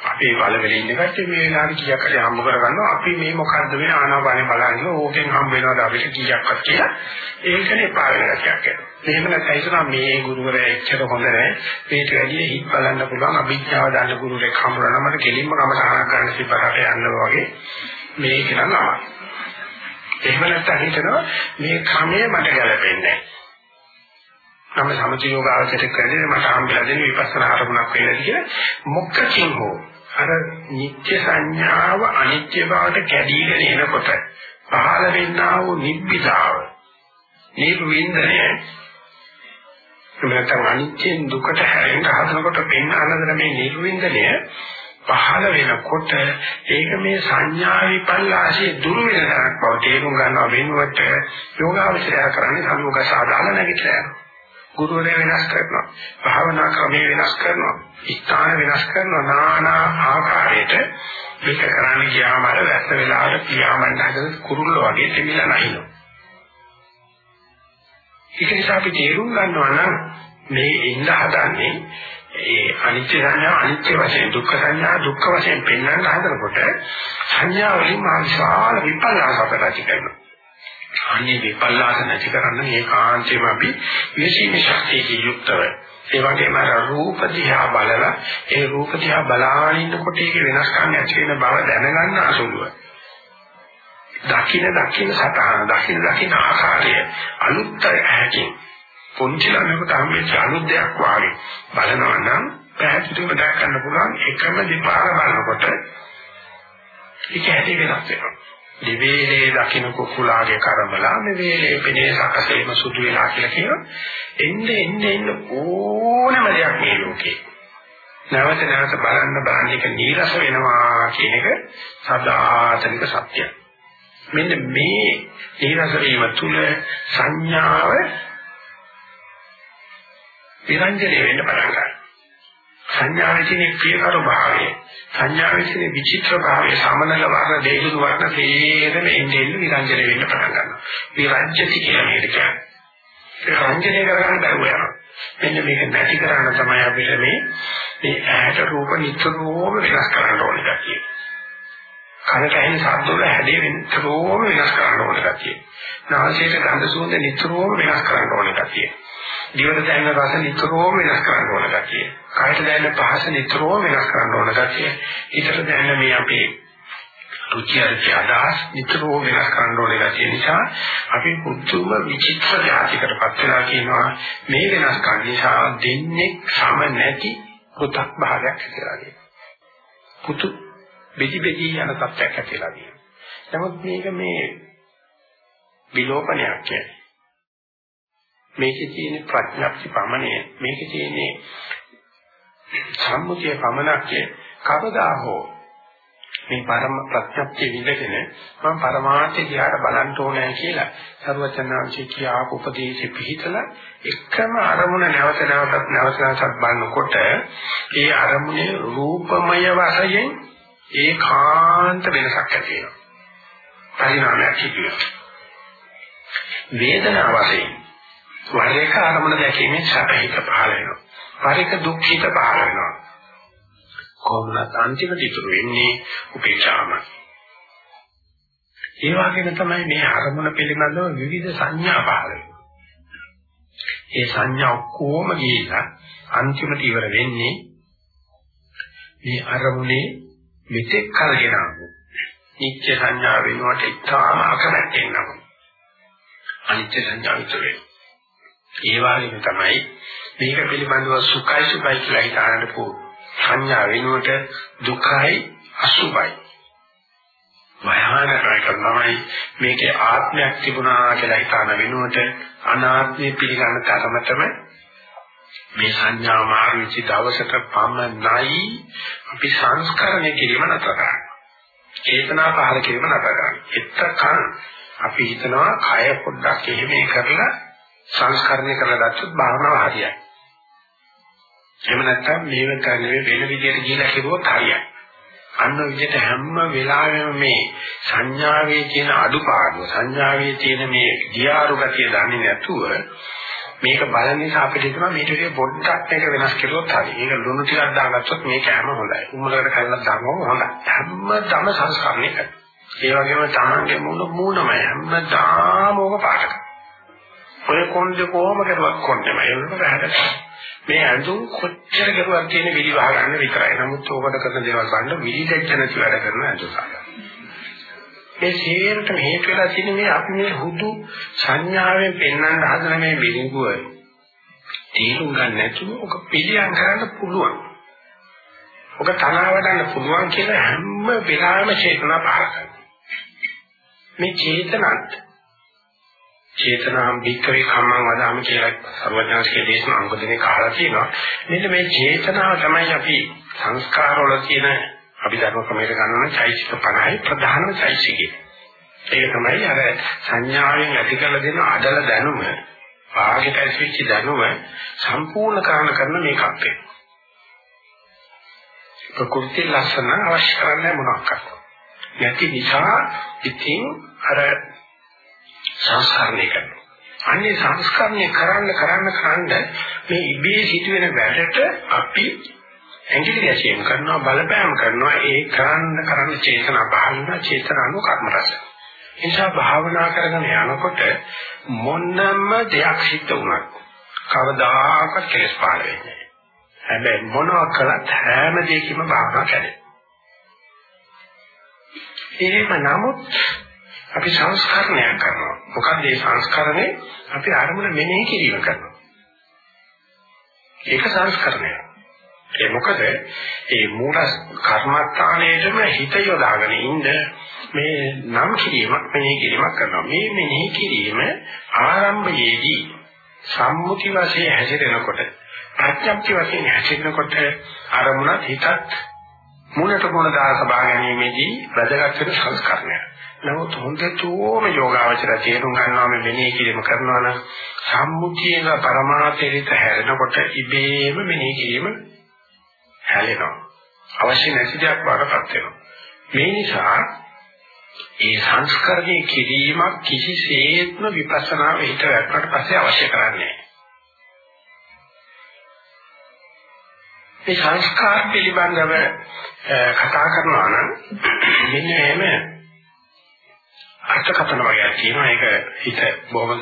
Speaker 1: අපේ වලවල ඉන්න කට්ටිය මේ වෙලාවට කීයක් හරි හම්බ කරගන්නවා අපි මේ මොකද්ද වෙන ආනාපානෙ බලන්නේ ඕකෙන් හම්බ වෙනවද අපිට කීයක්වත් කියලා ඒකනේ පාවෙන ගැටයක් එනවා. එහෙම නැත්නම් හිතනවා මේ ගුරුවරයා එච්චර හොඳ නැහැ. මේට වැඩිය හිත් බලන්න පුළුවන් අභිඥාව දාන්න ගුරුවරයෙක් හම්බුනනම් මට කෙලින්ම කමසහන කරන්න සිපරට යන්න වගේ මේක නම් ආවා. එහෙම නැත්නම් හිතනවා මේ ක්‍රමය මට ගැලපෙන්නේ නැහැ. නම් සමථ යෝගාවචරයක් වැඩි මට හම්බෙලා දෙන විපස්සනා අරමුණක් වෙන්නේ කියලා මොකකින් හෝ අර නිත්‍ය සංඥාව අනිත්‍ය බවට කැඩීගෙන එනකොට පහළ වෙන්නා වූ නිබ්බිදාව නිර්වින්දනය නැත්නම් අනිත්‍යෙන් දුකට හැරෙන්න හදනකොට පෙන්වන්නද මේ නිර්වින්දනය පහළ වෙනකොට ඒක මේ සංඥා විපල්ලාශයේ දුරු වෙන තරක් බව තේරුම් ගන්නවා. වෙනුවට යෝගාවචරය කරන්නේ සමුග සාධාරණ නැගිටලා යනවා. ගුරුවරයා වෙනස් කරනවා. භාවනා ක්‍රමය වෙනස් කරනවා. ස්ථාන වෙනස් කරනවා. নানা ආකාරයට මේක කරන්න ගියාම අර වැස්ස වෙලාවට පියාඹන්න හදන කුරුල්ල වගේ දෙමිලා නැහිනවා. ඒක නිසා අපි තේරුම් ගන්නවා නම් මේ ඉන්න හදන්නේ ඒ අනිත්‍ය සංඥා අනිත්‍ය වශයෙන් දුක්ඛ සංඥා දුක්ඛ වශයෙන් පෙන්වන්න හදනකොට සංඥා වලින් මහ විශාල විපල්ලාසකට ඇති කරනවා. අන්නේ විපල්ලාස නැති කරන්න මේ කාන්තේම අපි විශේෂ ශක්තියකින් යුක්තව ඒ වගේම රූප දිහා බලලා ඒ රූප දිහා බලාගෙන ඉන්නකොට ඒක වෙනස්කම් ඇති වෙන බව දැනගන්න අසුලුව. දකින දකින සතහන දකින දකින ආකාරය අලුත් ඇහැකින් පොන්චි ළමයෙකුට හම්බෙච්ච අලුත් දෙයක් වාගේ බලනවා නම් පැහැදිලිව දැක්කන්න පුළුවන් එකම දෙපාර බලනකොට ඒක ඇති වෙනස් වෙනවා. දිවේලේ දකින්න කුකුලාගේ කරමලා මේ වේලේ පෙනේ සකසේම සුදු වෙලා කියලා කියනවා. එන්නේ එන්නේ එන්නේ ඕනම දෙයක් මේ ලෝකේ. නැවත නැවත බලන්න බලන්න එක නීරස වෙනවා කියන එක සදාතනික සත්‍යයක්. මෙන්න මේ නීරස වීම තුල සංඥාව විරංජනේ වෙන්න පටන් ගන්නවා. සංඥාවේ තියෙන ප්‍රියකර භාවය සංඥාවේ තියෙන විචිත්‍ර භාවය සමනල වර්ණ දෙහිදු වර්ණ තේරෙම එන්නේ එන්නේ විරංජන වෙන්න පටන් ගන්නවා. විරංජති කියන එක කියන්නේ. රංජනය කරගන්න බැරුව යනවා. මෙන්න මේක නැති කරන්න තමයි අපිට මේ මේ ඇහැට රූප නිතරම වෙනස් කරන්න ඕනේ ගැතියි කනට ඇහෙන ශබ්ද වල හැඩය නිතරම වෙනස් කරන්න ඕනේ ගැතියි නාසයට ගඳ සුවඳ නිතරම වෙනස් කරන්න ඕනේ ගැතියි දිවට දැනෙන රස නිතරම වෙනස් කරන්න ඕන ගැතිය. කායට දැනෙන පහස නිතරම වෙනස් කරන්න ඕන ගැතිය. හිතට දැනෙන මේ අපේ රුචි අරුචි අදහස් නිතරම වෙනස් කරන්න ඕන ගැතිය නිසා අපි පුදුම විචිත්‍ර જાතිකටපත් වෙලා කියනවා මේ වෙනස්කම් නිසා දෙන්නේ සම නැති පුතක් භාගයක් කියලා කියනවා. පුතු බෙදි බෙදි යන තත්ත්වයක් ඇතිලා තියෙනවා. නමුත් මේක මේ විලෝපනයක් කියන්නේ මේකේ තියෙන ප්‍රඥප්ති පමණය මේකේ තියෙන සම්මුතිය පමණක් කවදා හෝ මේ පරම ප්‍රත්‍යක්ෂ විඳගෙන මම පරමාර්ථය දිහාට බලන්න ඕනේ කියලා සර්වචනාංශී කියාපු උපදේශෙ පිහිටලා එකම අරමුණ නැවත නැවතත් නැවත නැවතත් බලනකොට ඒ අරමුණේ රූපමය වශයෙන් ඒකාන්ත වෙනසක් ඇති වෙනවා. පරිණාමයක් සිදු වෙනවා. වේදනාව වශයෙන් වරේක අරමුණ දැකීමෙන් සැපහිත පහළ වෙනවා. පරික දුක්ඛිත පහළ වෙනවා. කොහොමද අන්තිමට ඉතුරු වෙන්නේ උපේක්ෂාම. ඒ වගේම තමයි මේ අරමුණ පිළිබඳව විවිධ සංඥා පහළ වෙනවා. ඒ සංඥා ඔක්කොම ගිහිලා අන්තිමට ඉවර වෙන්නේ මේ අරමුණේ මෙතෙක් කල්ගෙන ආපු නිත්‍ය සංඥා වෙනුවට ඉතාම අකමැත්තෙන් නම් අනිත්‍ය සංඥා විතරේ. ඒ වගේම තමයි මේක පිළිබඳව සුඛයි සුඛයි කියලා හිතානට පො සංඥා වෙනුවට දුකයි අසුභයි. භයානකයි කරනමයි මේකේ ආත්මයක් තිබුණා කියලා හිතාන වෙනුවට අනාත්මය පිළිගන්න තරමටම මේ සංඥා මාර්ගිචි දවසට පමණයි අපි සංස්කරණය කිරීම නතර කරන්නේ. චේතනා පහල කිරීම නතර කරන්නේ. එතකන් අපි හිතනවා කය පොඩ්ඩක් එහෙම කරලා සංස්කරණය කරලා ගත්තොත් භාවනාව හරියයි. එහෙම නැත්නම් මේව කරන්නේ වෙන විදිහට කියලා කිව්වොත් හරියයි. අන්න විදිහට හැම වෙලාවෙම මේ සංඥාවේ තියෙන අඩුපාඩු සංඥාවේ තියෙන මේ ගියාරු ගතිය දන්නේ නැතුව මේක බලන නිසා අපිට හිතෙනවා මේක විදිහ පොඩ්ඩක් මේක වෙනස් කළොත් හරි. ඒක ලුණු ටිකක් දාගත්තොත් මේක හැම හොඳයි. උඹලකට කරලා දාගමු හොඳයි. හැමදම සංස්කරණය කරනවා. ඒ වගේම තමන්ගේ මුණ මූණමයි හැමදාම ඕක පාටක. ඔය කොණ්ඩේ කොහොම කරුවත් කොණ්ඩේම ඒක බහැරට. මේ ඇඳුම් කොච්චර කරුවක් තියෙන විලි වහ ගන්න විතරයි. නමුත් ඕකට කරන දේවල් බලන්න විලි දෙච්ච නැති වැඩ කරන ඇඳුම් සාගත. මේ සියයට හේතු වෙලා තියෙන මේ අපි මේ හුදු සංඥාවෙන් පෙන්වන්න හදන මේ විලිඟුව තේරුම් ගන්න නැතුව ඔක පිළියම් කරන්න පුළුවන්. ඔක තනවාඩන්න පුළුවන් කියලා හැම වෙලාවෙම චේතනා පහල කරනවා. මේ චේතනත් චේතනාම් වික්‍රේ කම්මං වදාම කියලා සර්වඥාන්සේ දේශනා අංග දෙකේ කහලා තියෙනවා. මෙන්න මේ චේතනාව තමයි අපි සංස්කාරවල තියෙන අපි ධර්ම ක්‍රමයට ගන්නවා චෛසික 50යි ප්‍රධානම චෛසිකේ. ඒක තමයි අර සංඥාවෙන් ඇති කළ දෙන අදල දැනුම, ආගිත ඇතිවෙච්ච දැනුම සම්පූර්ණ කරන කරන මේකත් එක්ක. ප්‍රකෘති ලක්ෂණ අවශ්‍ය කරන්නේ මොනවාක්ද? නැති නිසා ඉතින් අර සංස්කරණය කරනවා. අන්නේ සංස්කරණය කරන්න කරන්න කරන්න මේ ඉබේ සිදුවෙන වැඩට අපි ඇඟිලි ගැසීම් කරනවා බලපෑම් කරනවා ඒ කරන්න කරන්න චේතනා පහළ චේතනානු කර්ම රස. එනිසා භාවනා කරගෙන යනකොට මොනම දෙයක් සිද්ධ වුණත් කවදාකවත් කෙලස් පාල වෙන්නේ නැහැ. හැබැයි මොනවා කළත් හැම දෙයකම භාවනා කරේ. එහෙම නමුත් අපි සංස්කරණය කරනවා. මොකද මේ සංස්කරණය අපි අරමුණ මෙනෙහි කිරීම කරනවා. ඒක සංස්කරණයක්. ඒ මොකද ඒ මූල කර්මස්ථානයේම හිත යොදාගෙන ඉන්න මේ නම් කිරීමක් මෙනෙහි කිරීමක් කරනවා මේ මෙනෙහි කිරීම ආරම්භයේදී සම්මුති වශයෙන් හැසිරෙනකොට ප්‍රත්‍යක්ෂ වශයෙන් හැසිරෙනකොට අරමුණ හිතත් මුලට මුල දාස බා ගැනීමේදී වැදගත් වෙන සංස්කරණය. නමුත් හොඳටම යෝගාවචර තේරුම් ගන්නවා මේ මෙනෙහි කිරීම කරනවා නම් සම්මුතියන පරමාර්ථයට හැරෙනකොට ඉබේම මෙනෙහි කිරීම හැලෙනවා. අවශ්‍ය නැති දෙයක් වඩපත් වෙනවා. මේ නිසා ඒ සංස්කරණය කිරීමක් කිසිසේත්ම විපස්සනා වෙහිත වැටුණාට පස්සේ අවශ්‍ය කරන්නේ මේ සංස්කාර පිළිබඳව කතා කරනවා නම් මෙන්න එහෙම අර්ථකථන වගේ තියෙනවා. ඒක හිත බොහොම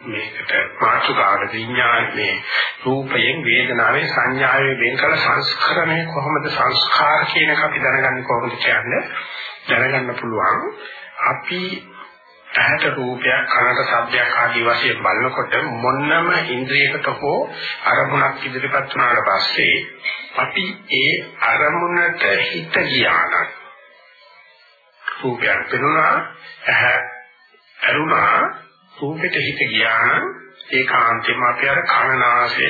Speaker 1: මේකට මාතෘකාවට විඥානයේ රූපයෙන් වේදනාවේ සංඥාවේ වෙන් කළ සංස්කරණය කොහොමද සංස්කාර කියන එක අපි දැනගන්නේ කොහොමද කියන්නේ? දැනගන්න පුළුවන් අපි ඇහැට රූපයක් කනට ශබ්දයක් ආදී වශයෙන් බලනකොට මොන්නම ඉන්ද්‍රියකට හෝ අරමුණක් ඉදිරිපත් වුණාට පස්සේ අපි ඒ අරමුණට හිත ගියානම් රූපයක් පෙනුණා ඇහැ ඇරුණා රූපෙට හිත ගියා නම් ඒකාන්තයෙන්ම අපි අර කනනාසය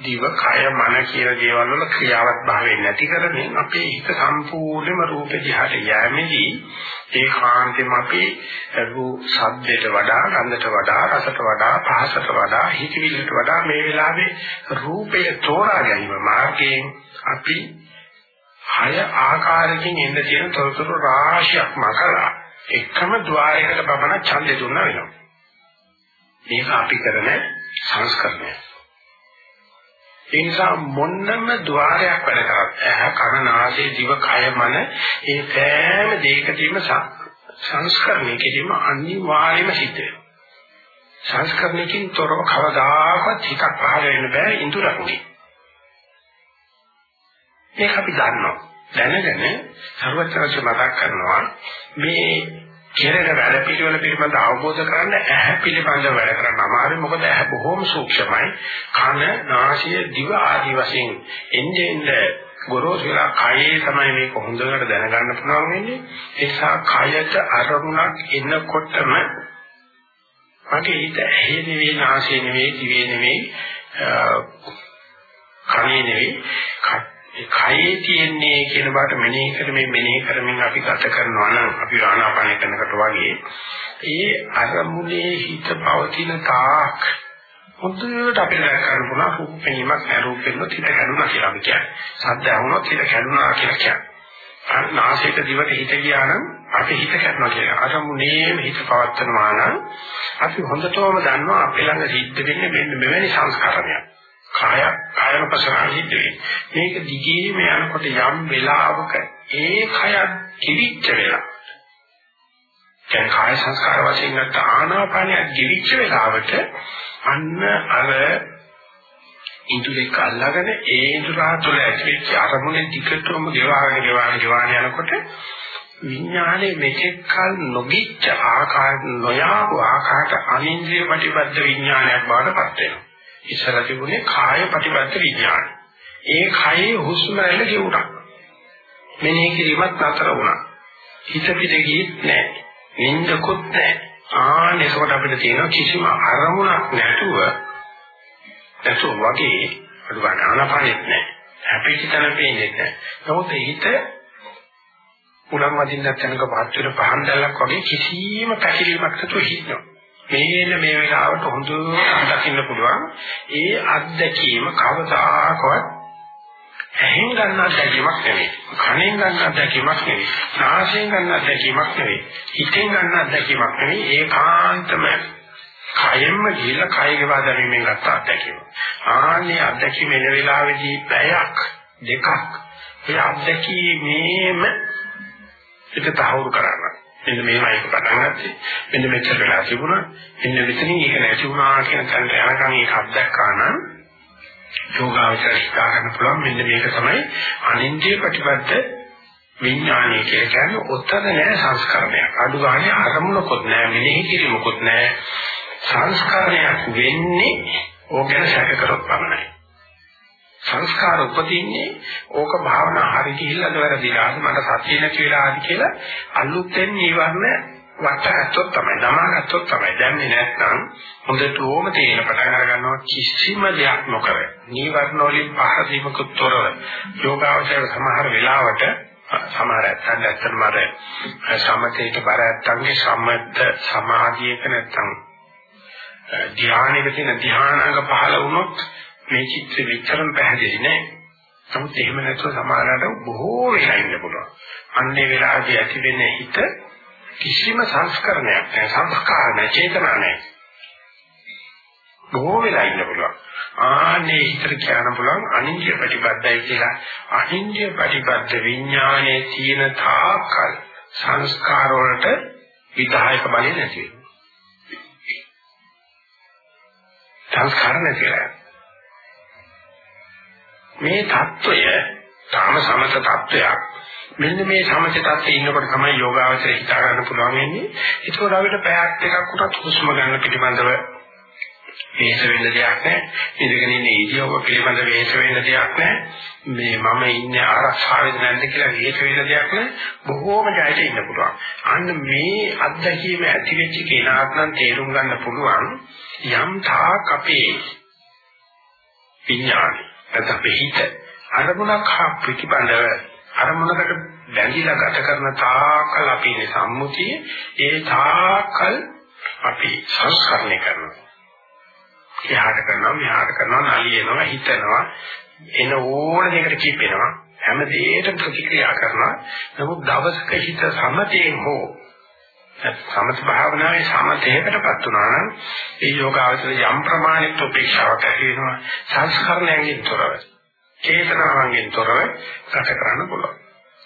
Speaker 1: දිව කය මන කියන දේවල් වල ක්‍රියාවත් භාවයෙන් නැති කරමින් අපේ හිත සම්පූර්ණයෙන්ම රූප දිහාට යෑමේදී ඒ කාන්තෙම අපි රූප ශබ්දයට වඩා ගන්ධයට වඩා රසට වඩා පහසට වඩා හිතවිල්ලට වඩා මේ වෙලාවේ රූපය තෝරා ගැනීම මාර්ගයෙන් අපි හය ආකාරකින් එන්න තියෙන තොරතුරු රාශියක් මතලා එකම ద్వාරයකට පමණ ඡන්දය දුන්න වෙනවා. මේක අපි කරන සංස්කරණය. ඒ නිසා මොන්නම ద్వාරයක් වැඩ කරත් ඇහ කන නාසය දිව කය මන ඒ සෑම දෙයකදීම සංස්කරණය කිරීම අනිවාර්යම සිද්ධ වෙනවා. සංස්කරණයකින් තොරව කවදාකවත් හිතක් පහළ වෙන්න බෑ ඉඳුරන්නේ. මේක අපි දන්නවා. දැනගෙන සර්වචරච මතක් කරනවා මේ කෙරෙන වැඩ පිළිවෙල පිළිබඳ අවබෝධ කරගන්න ඇහැ පිළිබඳව වැඩ කරන්න අමාරුයි. මොකද ඇහැ බොහොම සූක්ෂමයි. කන නාසය දිව ආදී වශයෙන් එන්නේ එන්නේ ගොරෝසු වෙලා කයේ තමයි මේක හොඳට දැනගන්න පුළුවන් වෙන්නේ. ඒ නිසා කයට අරමුණක් එනකොටම මගේ හිත ඇහි නෙවෙයි නාසය නෙවෙයි දිවේ නෙවෙයි කනේ නෙවෙයි ඒ කයේ තියෙන්නේ කියන බාට මෙනෙහි කරමින් මෙනෙහි කරමින් අපි ගත කරනවා නම් අපි ආනාපානය කරනකොට වගේ ඒ අරමුණේ හිත පවතින තාක් හොඳට අපිට කරන්න පුළුවන් රූපෙීමක් නරූපෙන්නොත් හිත කැඩුනා කියලා අපි කියන්නේ. සද්ද ඇහුනොත් හිත කැඩුනා කියලා කියන්නේ. නාසයට දිවට හිත ගියා නම් අපි හිත කැඩුනා කියලා. අරමුණේම හිත පවත්වනවා නම් අපි හොඳටම දන්නවා අපේ ළඟ සිද්ධ වෙන්නේ මෙන්න මෙවැනි සංස්කාරයක්. කාය කායනපසනාව සිද්ධ වෙන්නේ. මේක දිගේම යනකොට යම් වෙලාවක ඒ කය කිවිච්ච වෙලා. දැන් කාය සංස්කාර වශයෙන් ගත්ත ආනාපානය කිවිච්ච වෙලාවට අන්න අර ඉන්ද්‍රියක අල්ලාගෙන ඒ ඉන්ද්‍රා තුළ ඇතිවෙච්ච අරමුණේ ටිකටම ගෙවාගෙන ගෙවාගෙන ගෙවාගෙන යනකොට විඥානයේ මෙතෙක් කල නොගිච්ච ආකාර නොයාව ආකාරයට අනින්ද්‍රිය ප්‍රතිබද්ධ විඥානයක් බවට පත් වෙනවා. ඉස්සර තිබුණේ කාය ප්‍රතිපත්ති විඥාන. ඒ කයේ හුස්ම රැල්ල ගෙවුණා. මෙනෙහි කිරීමත් නතර වුණා. හිත පිට ගියෙත් නැහැ. නින්දකුත් නැහැ. ආන ඒකට අපිට තියෙන කිසිම අරමුණක් නැතුව නැතුව වගේ අදුගාන ආනපානෙත් නැහැ. හැපිච්ච තැන පේන්නේ නැහැ. නමුත් හිත උලන් වදින්නත් තැනක පහත් වෙන පහන් දැල්ලක් වගේ කිසිම පැකිලීමක් නැතුව හිටිනවා. මේන මේ වෙලාවට හොඳට දකින්න පුළුවන්. ඒ අත්දැකීම කවදාකවත් ඇහෙන් ගන්න අත්දැකීමක් නෙවෙයි. කනෙන් ගන්න අත්දැකීමක් නෙවෙයි. නාසයෙන් ගන්න අත්දැකීමක් නෙවෙයි. හිතෙන් ගන්න අත්දැකීමක් නෙවෙයි. ඒකාන්තම කයෙන්ම ගිහිල්ලා කය ගෙවා දැමීමෙන් ගත්ත අත්දැකීම. ආන්නේ අත්දැකීම එන වෙලාවේදී පැයක් දෙකක්. ඒ අත්දැකීමේම එක තහවුරු කරගන්න මෙන්න මේවයි පටන් ගත්තේ. මෙන්න මෙච්චර වෙලා තිබුණා. මෙන්න මෙතනින් ඒක නැති වුණා කියන තැනට යනකම් ඒක අත්දැක්කා නම් යෝගාවචර හිතා ගන්න පුළුවන් මෙන්න මේක තමයි අනින්ද්‍රිය ප්‍රතිපද විඥානය කියන්නේ උත්තර නෑ සංස්කරණයක්. අඩු ගානේ අරමුණකුත් නෑ මෙනෙහි කිරීමකුත් නෑ. සංස්කරණයක් වෙන්නේ ඕකෙන් සැක කරොත් පමණයි. සංස්කාර උපදින්නේ ඕක භාවනා හරි ගිහිල්ලාද වැරදිලාද මට සතිය නැති වෙලාද කියලා අලුතෙන් නිවර්ණ වටහාගත්තොත් තමයි දමාගත්තොත් තමයි. දැන්නේ නැත්නම් හොඳට ඕම තේරෙන පටන් අර ගන්නවා කිසිම දෙයක් නොකර. නිවර්ණ වලින් පහර දීමකුත් තොරව යෝගාවචර සමහර වෙලාවට සමහර ඇත්තන් ඇත්තම අර සමතේට බර ඇත්තන්ගේ සම්මත සමාධියක නැත්නම් ධානයක තියෙන ධානාංග පහළ වුණොත් මේ චිත්‍රෙ විතරම පැහැදිලි නෑ. නමුත් එහෙම නැතුව සමහරකට බොහෝ වෙලා ඉන්න පුළුවන්. අන්නේ වෙලාවදී ඇති වෙන හිත කිසිම සංස්කරණයක් නැහැ. සංස්කාර නැහැ, චේතනා නැහැ. බොහෝ වෙලා ඉන්න පුළුවන්. ආනේ හිතට කියන්න පුළුවන් අනිත්‍ය ප්‍රතිපදයි කියලා. අනිත්‍ය ප්‍රතිපද විඥානයේ තියෙන තාකල් සංස්කාර වලට විදායක බලය නැති වෙනවා. සංස්කාර නැතිලා මේ தত্ত্বය තාම සමත தত্ত্বයක්. මෙන්න මේ සමත தත්ත්වයේ ඉන්නකොට තමයි යෝගාවචරය හිතා ගන්න පුළුවන් වෙන්නේ. ඒකෝද අපිට පැයක් දෙකක් උටත් හුස්ම ගන්න පිළිබඳව වෙහෙස වෙන්න දෙයක් නැහැ. ඉඳගෙන ඉන්න ඉරියව්ව පිළිබඳ වෙහෙස වෙන්න දෙයක් නැහැ. මේ මම ඉන්නේ ආරක්ෂාවේද නැද්ද කියලා වෙහෙස වෙන්න දෙයක් නැහැ. බොහෝම ජයට ඉන්න පුළුවන්. අන්න මේ අත්දැකීම ඇති වෙච්ච කෙනාට නම් තේරුම් ගන්න පුළුවන් යම් තාක් අපේ විඥානේ නැත්නම් අපේ හිත අරමුණක් හා ප්‍රතිබඳව අරමුණකට බැඳිලා ගත කරන තාකල් අපි මේ සම්මුතිය ඒ තාකල් අපි සංස්කරණය කරනවා. එහාට කරනවා මෙහාට කරනවා නලියනවා හිතනවා එන ඕන දෙයකට කිපෙනවා හැම දෙයකටම ප්‍රතික්‍රියා කරනවා. නමුත් දවසක හිත සමතේන් හෝ සමත භාවනාවේ සමතේකටපත් වුණා නම් ඒ යෝගාවචර යම් ප්‍රමාණික උපේක්ෂාවක් ඇති වෙනවා සංස්කරණයෙන් තොරව චේතනාවෙන් තොරව ගත කරන්න පුළුවන්.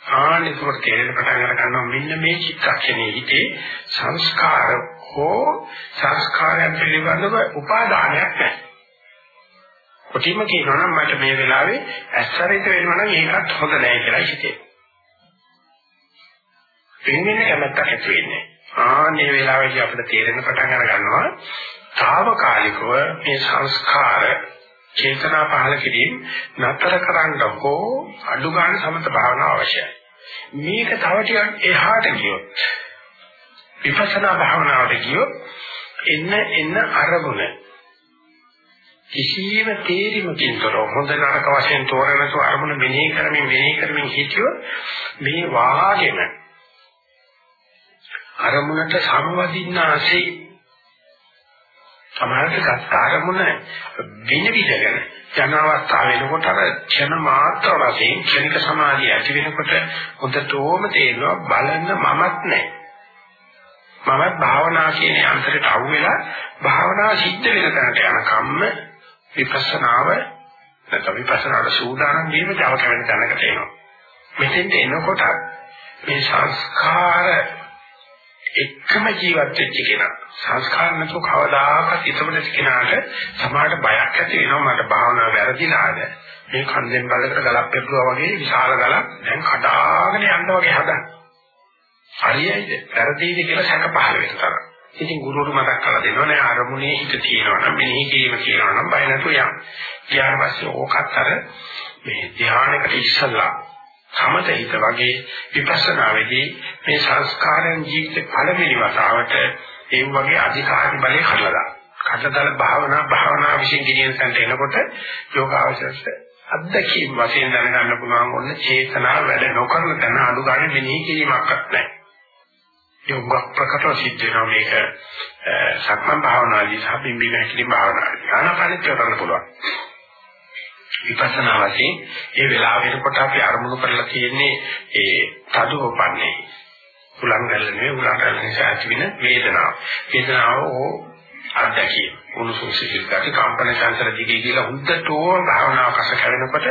Speaker 1: ආනිසුර තේරෙන පටන් අර ගන්නවා මෙන්න මේ චිත්තක්ෂණයේ හිතේ සංස්කාර හෝ සංස්කාරයන් පිළිබඳව උපාදානයක් නැහැ. කොටිම කියනවා නම් මට මේ වෙලාවේ ඇස්සරිත වෙනවා නම් ඒකත් හොඳ නැහැ කියලා හිතේ. වෙනින් කැමැත්තක් ඇති වෙන්නේ. ආනේ වෙලාවේදී අපිට තේරෙන පටන් අර ගන්නවා తాවකාලිකව මේ සංස්කාර චේතනා පහල කිරීම නතර කරන්න හෝ අඩු ගන්න සමත භාවනාව අවශ්‍යයි. මේක තව ටිකක් එහාට ගියොත් විපස්සනා භාවනාවට ගියොත් එන්න එන්න අරමුණ කිසියම් තේරිමකින් තොර හොඳ නරක වශයෙන් තෝරනසු අරමුණ මෙනෙහි කරමින් මෙනෙහි කරමින් හිටියොත් මේ වාගෙම අරමුණට සමවදින්න ආසේ සමහරට ගත්ත අරමුණ විනිවිදගෙන යන අවස්ථාව වෙනකොට අර ක්ෂණ මාත්‍ර වශයෙන් ක්ෂණික සමාධිය ඇති වෙනකොට හොඳටම තේරෙනවා බලන්න මමත් නැහැ. මමත් භාවනා කියන අන්තරයට අවු වෙලා භාවනා සිද්ධ වෙන තැනට යන කම්ම විපස්සනාව නැත්නම් විපස්සනාට සූදානම් වීම Java කැවෙන තැනකට එනවා. මෙතෙන්ට එනකොට මේ සංස්කාර එකම ජීවත් වෙච්ච කෙනා. සංස්කාර නැතුව කවදාකවත් ඉතමන කෙනාට සමාහට බයක් ඇති වෙනවා. මට භාවනාව වැරදිලාද? මේ කන්දෙන් බලකට ගලක් පෙරළුවා වගේ විශාල ගලක් දැන් කඩාගෙන යන්න වගේ හදන. හරියයිද? වැරදිද කියලා සැක පහළ වෙන තරම්. ඉතින් ගුරුවරු මතක් කරලා දෙනවා නේ අරමුණේ හිත තියෙනවා නම් මෙනෙහි කිරීම කියනවා නම් බය නැතුව යන්න. ඊට පස්සේ ඕකත් අර මේ ධානයකට ඉස්සල්ලා සමත හිත වගේ විපස්සනාවේදී මේ සංස්කාරයන් ජීවිතේ පළවෙනි වතාවට ඒ වගේ අධිකාරි බලය හදලා කඩදල භාවනා භාවනා විශ්ින් ගෙනියන තැනට එනකොට යෝගාවචරයට අත්දැකීම් වශයෙන් දැනගන්න පුළුවන් ඔන්න චේතනා වැඩ නොකරන තැන අඩු ගන්න මෙනෙහි කිරීමක්වත් නැහැ. යෝග ප්‍රකටව සිද්ධ වෙනවා මේක සක්මන් භාවනාදී සහ බිම්බි නැකිලි භාවනාදී. ආනාපානෙත් කරන්න පුළුවන්. විපස්සනා වශයෙන් ඒ වෙලාව වෙනකොට අපි අරමුණු කරලා තියෙන්නේ ඒ තදුවපන්නේ උලංගල නෙවෙයි උලංගල නිසා ඇතිවෙන වේදනාව. වේදනාව ඕ අත්දැකීම. උණුසුම් සිසිල් ගති කම්පන චංචල දිගේ කියලා හුද්දටෝ භාවනාව කස කරනකොට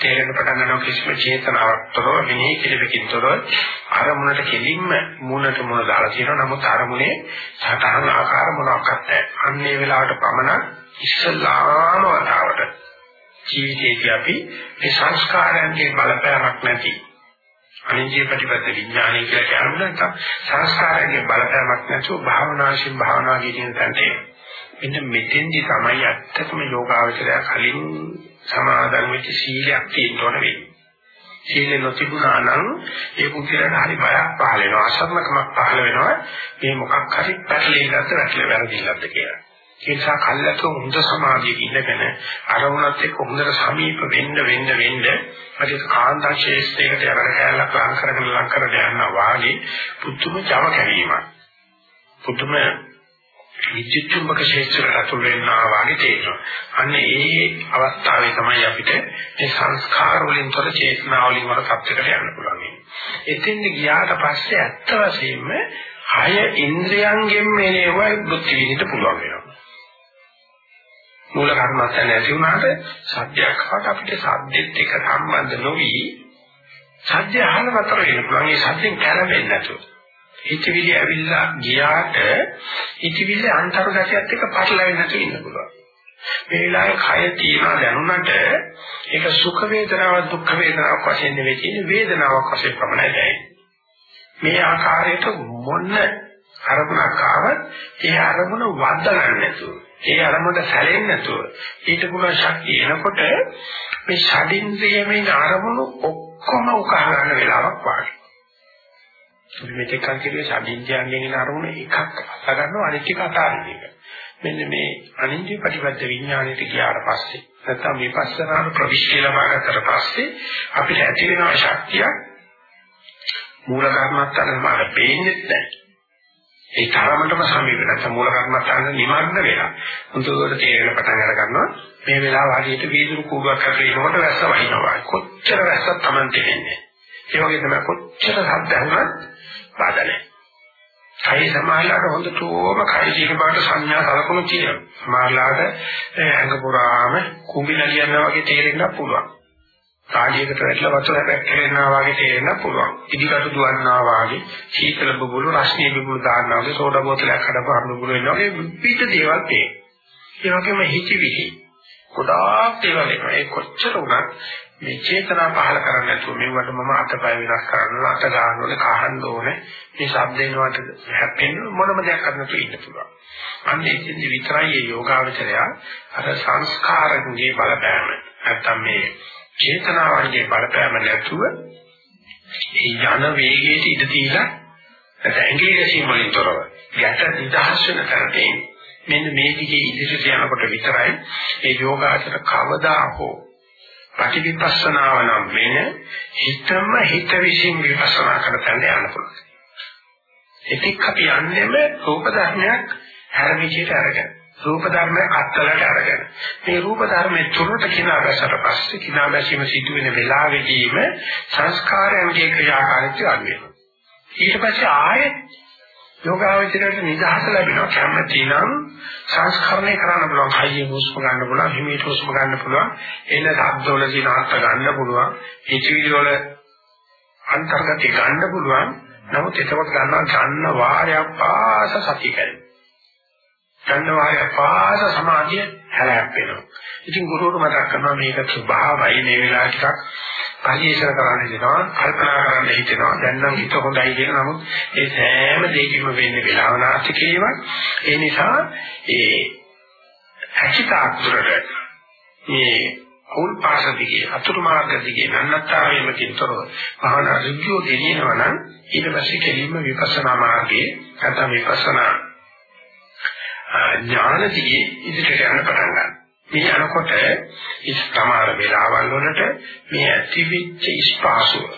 Speaker 1: තේරෙන පටන් ගන්නවා කිසිම චේතනාවක් තොරව මෙනෙහි කිරීමකින් තොරව අරමුණට කෙලින්ම මූණට මූණ දාලා තියෙනවා. නමුත් අරමුණේ සතහන ආකාර මොනක්වත් නැහැ. අන්නේ වෙලාවට පමණ ඉස්සල්ලාම වතාවට ජීවිතයේදී අපි මේ සංස්කාරයන්ගේ බලපෑමක් නැති අනිත්‍ය ප්‍රතිපද විඥානය කියලා කියනවා නැත්නම් සංස්කාරයන්ගේ බලපෑමක් නැතුව භාවනාශීල භාවනා කියන තැනට මෙන්න මෙතෙන්දි තමයි ඇත්තටම යෝගාවචරය කලින් සමාදන් වෙච්ච සීලයක් තියෙන්න ඕන වෙන්නේ. සීලෙ නොතිබුණා නම් ඒ පුද්ගලයාට හරි බයක් පහළ වෙනවා අසරණකමක් පහළ වෙනවා මේ මොකක් හරි පැටලෙන්නත් වැටල වැරදිල්ලක්ද කියලා. ඒ නිසා කල්ලාතෝ හොඳ සමාධියක ඉඳගෙන අරමුණත් එක්ක හොඳට සමීප වෙන්න වෙන්න වෙන්න අද කාන්තා ශේෂ්ඨයකට යරණ කැලක් ලං කරගෙන ලං කරගෙන යනවා වාගේ පුදුම ජව කැවීමක් පුදුම විද්‍යුත් චුම්බක ශේෂ්ත්‍රයට අතුල් වෙනවා වාගේ තේරෙනවා. අන්න ඒ අවස්ථාවේ තමයි අපිට මේ සංස්කාර වලින් තොර චේතනා වලින් වර සත්‍යකට යන්න පුළුවන්. එතෙන්ද ගියාට පස්සේ ඇත්ත වශයෙන්ම හය ඉන්ද්‍රයන්ගෙන් මේවා බුද්ධ විදිහට පුළුවන් වෙනවා. මූල කර්මස්ථාන නැති වුණාට සත්‍යයක් හවට අපිට සද්දෙත් එක්ක සම්බන්ධ නොවි සත්‍ය අහන අතර වෙන පුළුවන්. ඒ සත්‍යෙන් කැරෙන්නේ නැතුව. හිතවිලි ඇවිල්ලා ගියාට හිතවිලි අන්තර්ගතයත් එක්ක පටලැවෙන්නේ නැතුව ඉන්න පුළුවන්. මේ වෙලාවේ කය තියනවා දැනුණට ඒක සුඛ වේදනාවක් දුක්ඛ වේදනාවක් වශයෙන් නෙවෙයි තියෙන්නේ වේදනාවක් වශයෙන් පමණයි දැනෙන්නේ. මේ ආකාරයට මොන අරමුණක් ආවත් ඒ අරමුණ වදගන්න නැතුව ඒ අරමුණට සැලෙන්නේ නැතුව ඊට පුළුවන් ශක්තිය එනකොට මේ ෂඩින්ද්‍රියමේ අරමුණු ඔක්කොම උකහා ගන්න වෙලාවක් වාගේ. අපි මෙතෙක් කල් කිව්වේ ෂඩින්ද්‍රියන්ගෙන් එන අරමුණ එකක් අල්ලා ගන්නවා අනිත් එක අතාරින්න එක. මෙන්න මේ අනිත්‍ය ප්‍රතිපද විඥාණයට ගියාට පස්සේ නැත්නම් විපස්සනා ප්‍රවිෂ්ඨිය ලබා ගන්නට පස්සේ අපිට ඇති වෙන ශක්තිය මූල කර්මත්තන මාර පේන්නේ නැහැ. ඒ තරමටම සමීප නැත්නම් මූල කර්මස්ථාන නිමග්න වෙලා. හුදුවට තේරෙන පටන් අර ගන්නවා මේ වෙලාව හරියට වීදුරු කූඩුවක් කරේනකොට වැස්ස වහිනවා. කොච්චර වැස්සක් Taman දෙන්නේ ඒ වගේ තමයි කොච්චර ශබ්ද ඇහුණත් බාධා නැහැ කයි සමාහලට හොඳටම කයි ජීක බාට සංඥා කලකුණු තියෙනවා. සමාහලට ඇඟ පුරාම කුඹි නලියනවා වගේ තේරෙන්න පුළුවන්. කාඩියකට වැටලා වතුර පැක්කෙනවා වගේ තේරෙන්න පුළුවන්. ඉදිකට දුවන්නා වගේ සීතල බුබුලු රස්නී බුබුලු දාන්නා වගේ සෝඩා බෝතලයක් හදපහම බුබුලු වෙනවා වගේ විවිධ දේවල් තියෙනවා. ඒ වගේම හිතවිලි ගොඩාක් දේවල් එනවා. ඒ කොච්චර වුණත් මේ චේතනා පහල කරන්නේ නැතුව මේවට මම අතපය වෙනස් කරන්න අත ගන්න ඕනේ කහන්න ඕනේ මේ ශබ්දේනවට හැප්පෙන්න මොනම දෙයක් කරන්න ඉන්න පුළුවන්. අන්න ඒකෙදි විතරයි මේ යෝගාවචරය අර සංස්කාරකගේ බලපෑම නැත්තම් මේ චේතනාවන්ගේ බලපෑම නැතුව ඒ යන වේගයට ඉඳ දීලා ඇඟිලි ගැසීම් වලින් තොරව ගැට නිදහස් වෙන තරමේ මෙන්න මේ දිගේ ඉදිරියට යනකොට විතරයි ඒ යෝගාචර කවදා හෝ ප්‍රතිවිපස්සනාව නම් වෙන හිතම හිත විසින් විපස්සනා කරන තැනට යන්න පුළුවන්. ඉතින් අපි යන්නේම රූප ධර්මයක් හැරමිචයට අරගෙන. රූප ධර්මයේ අත්ලට අරගෙන. මේ රූප ධර්මයේ තුනට කිනා බැසට පස්සේ කිනා බැසීම සිදු වෙන වෙලාවෙදීම සංස්කාරයන්ගේ ක්‍රියාකාරීත්වය අඩු වෙනවා. ඊට පස්සේ ආයෙත් යෝගාවචරයට නිදහස ලැබෙනවා. කැමති නම් සංස්කරණය කරන්න පුළුවන්. හයිය හුස්ම ගන්න පුළුවන් හිමීට හුස්ම ගන්න පුළුවන් එන ශබ්දවල දින අර්ථ ගන්න පුළුවන් හිතවිලි වල අන්තර්ගතය ගන්න පුළුවන්. නමුත් එතකොට ගන්නවා ගන්න වාරයක් පාස සතිය කරේ ගන්නවාය පාස සමාධිය හැලහැප්පෙනවා. ඉතින් ගුරුවරු මතක් කරනවා මේක ස්වභාවයි මේ වෙලාව ටිකක් පරිශන කරන්න හිතනවා, කල්පනා කරන්න හිතනවා. දැන් නම් හිත හොඳයි කියන නමුත් ඒ සෑම දෙයකින්ම වෙන්නේ වෙලාව නාස්ති කිරීමක්. ඒ නිසා ඒ හැකිතාක්තරට මේ අවුල් පාස දිගේ අතුරු මාර්ග දිගේ නන්නත්තාවෙම කිතරව පහන ඍජුව ගෙනියනවා නම් ඊට පස්සේ කෙලින්ම විපස්සනා මාර්ගයේ නැත්නම් විපස්සනා ඥානදී ඉදිරියට යන්න පටන් ගන්නවා. මේ යනකොට ඉස්තමාර වේලාවල් වලට මේ ඇතිවිච්ච ස්පාසුව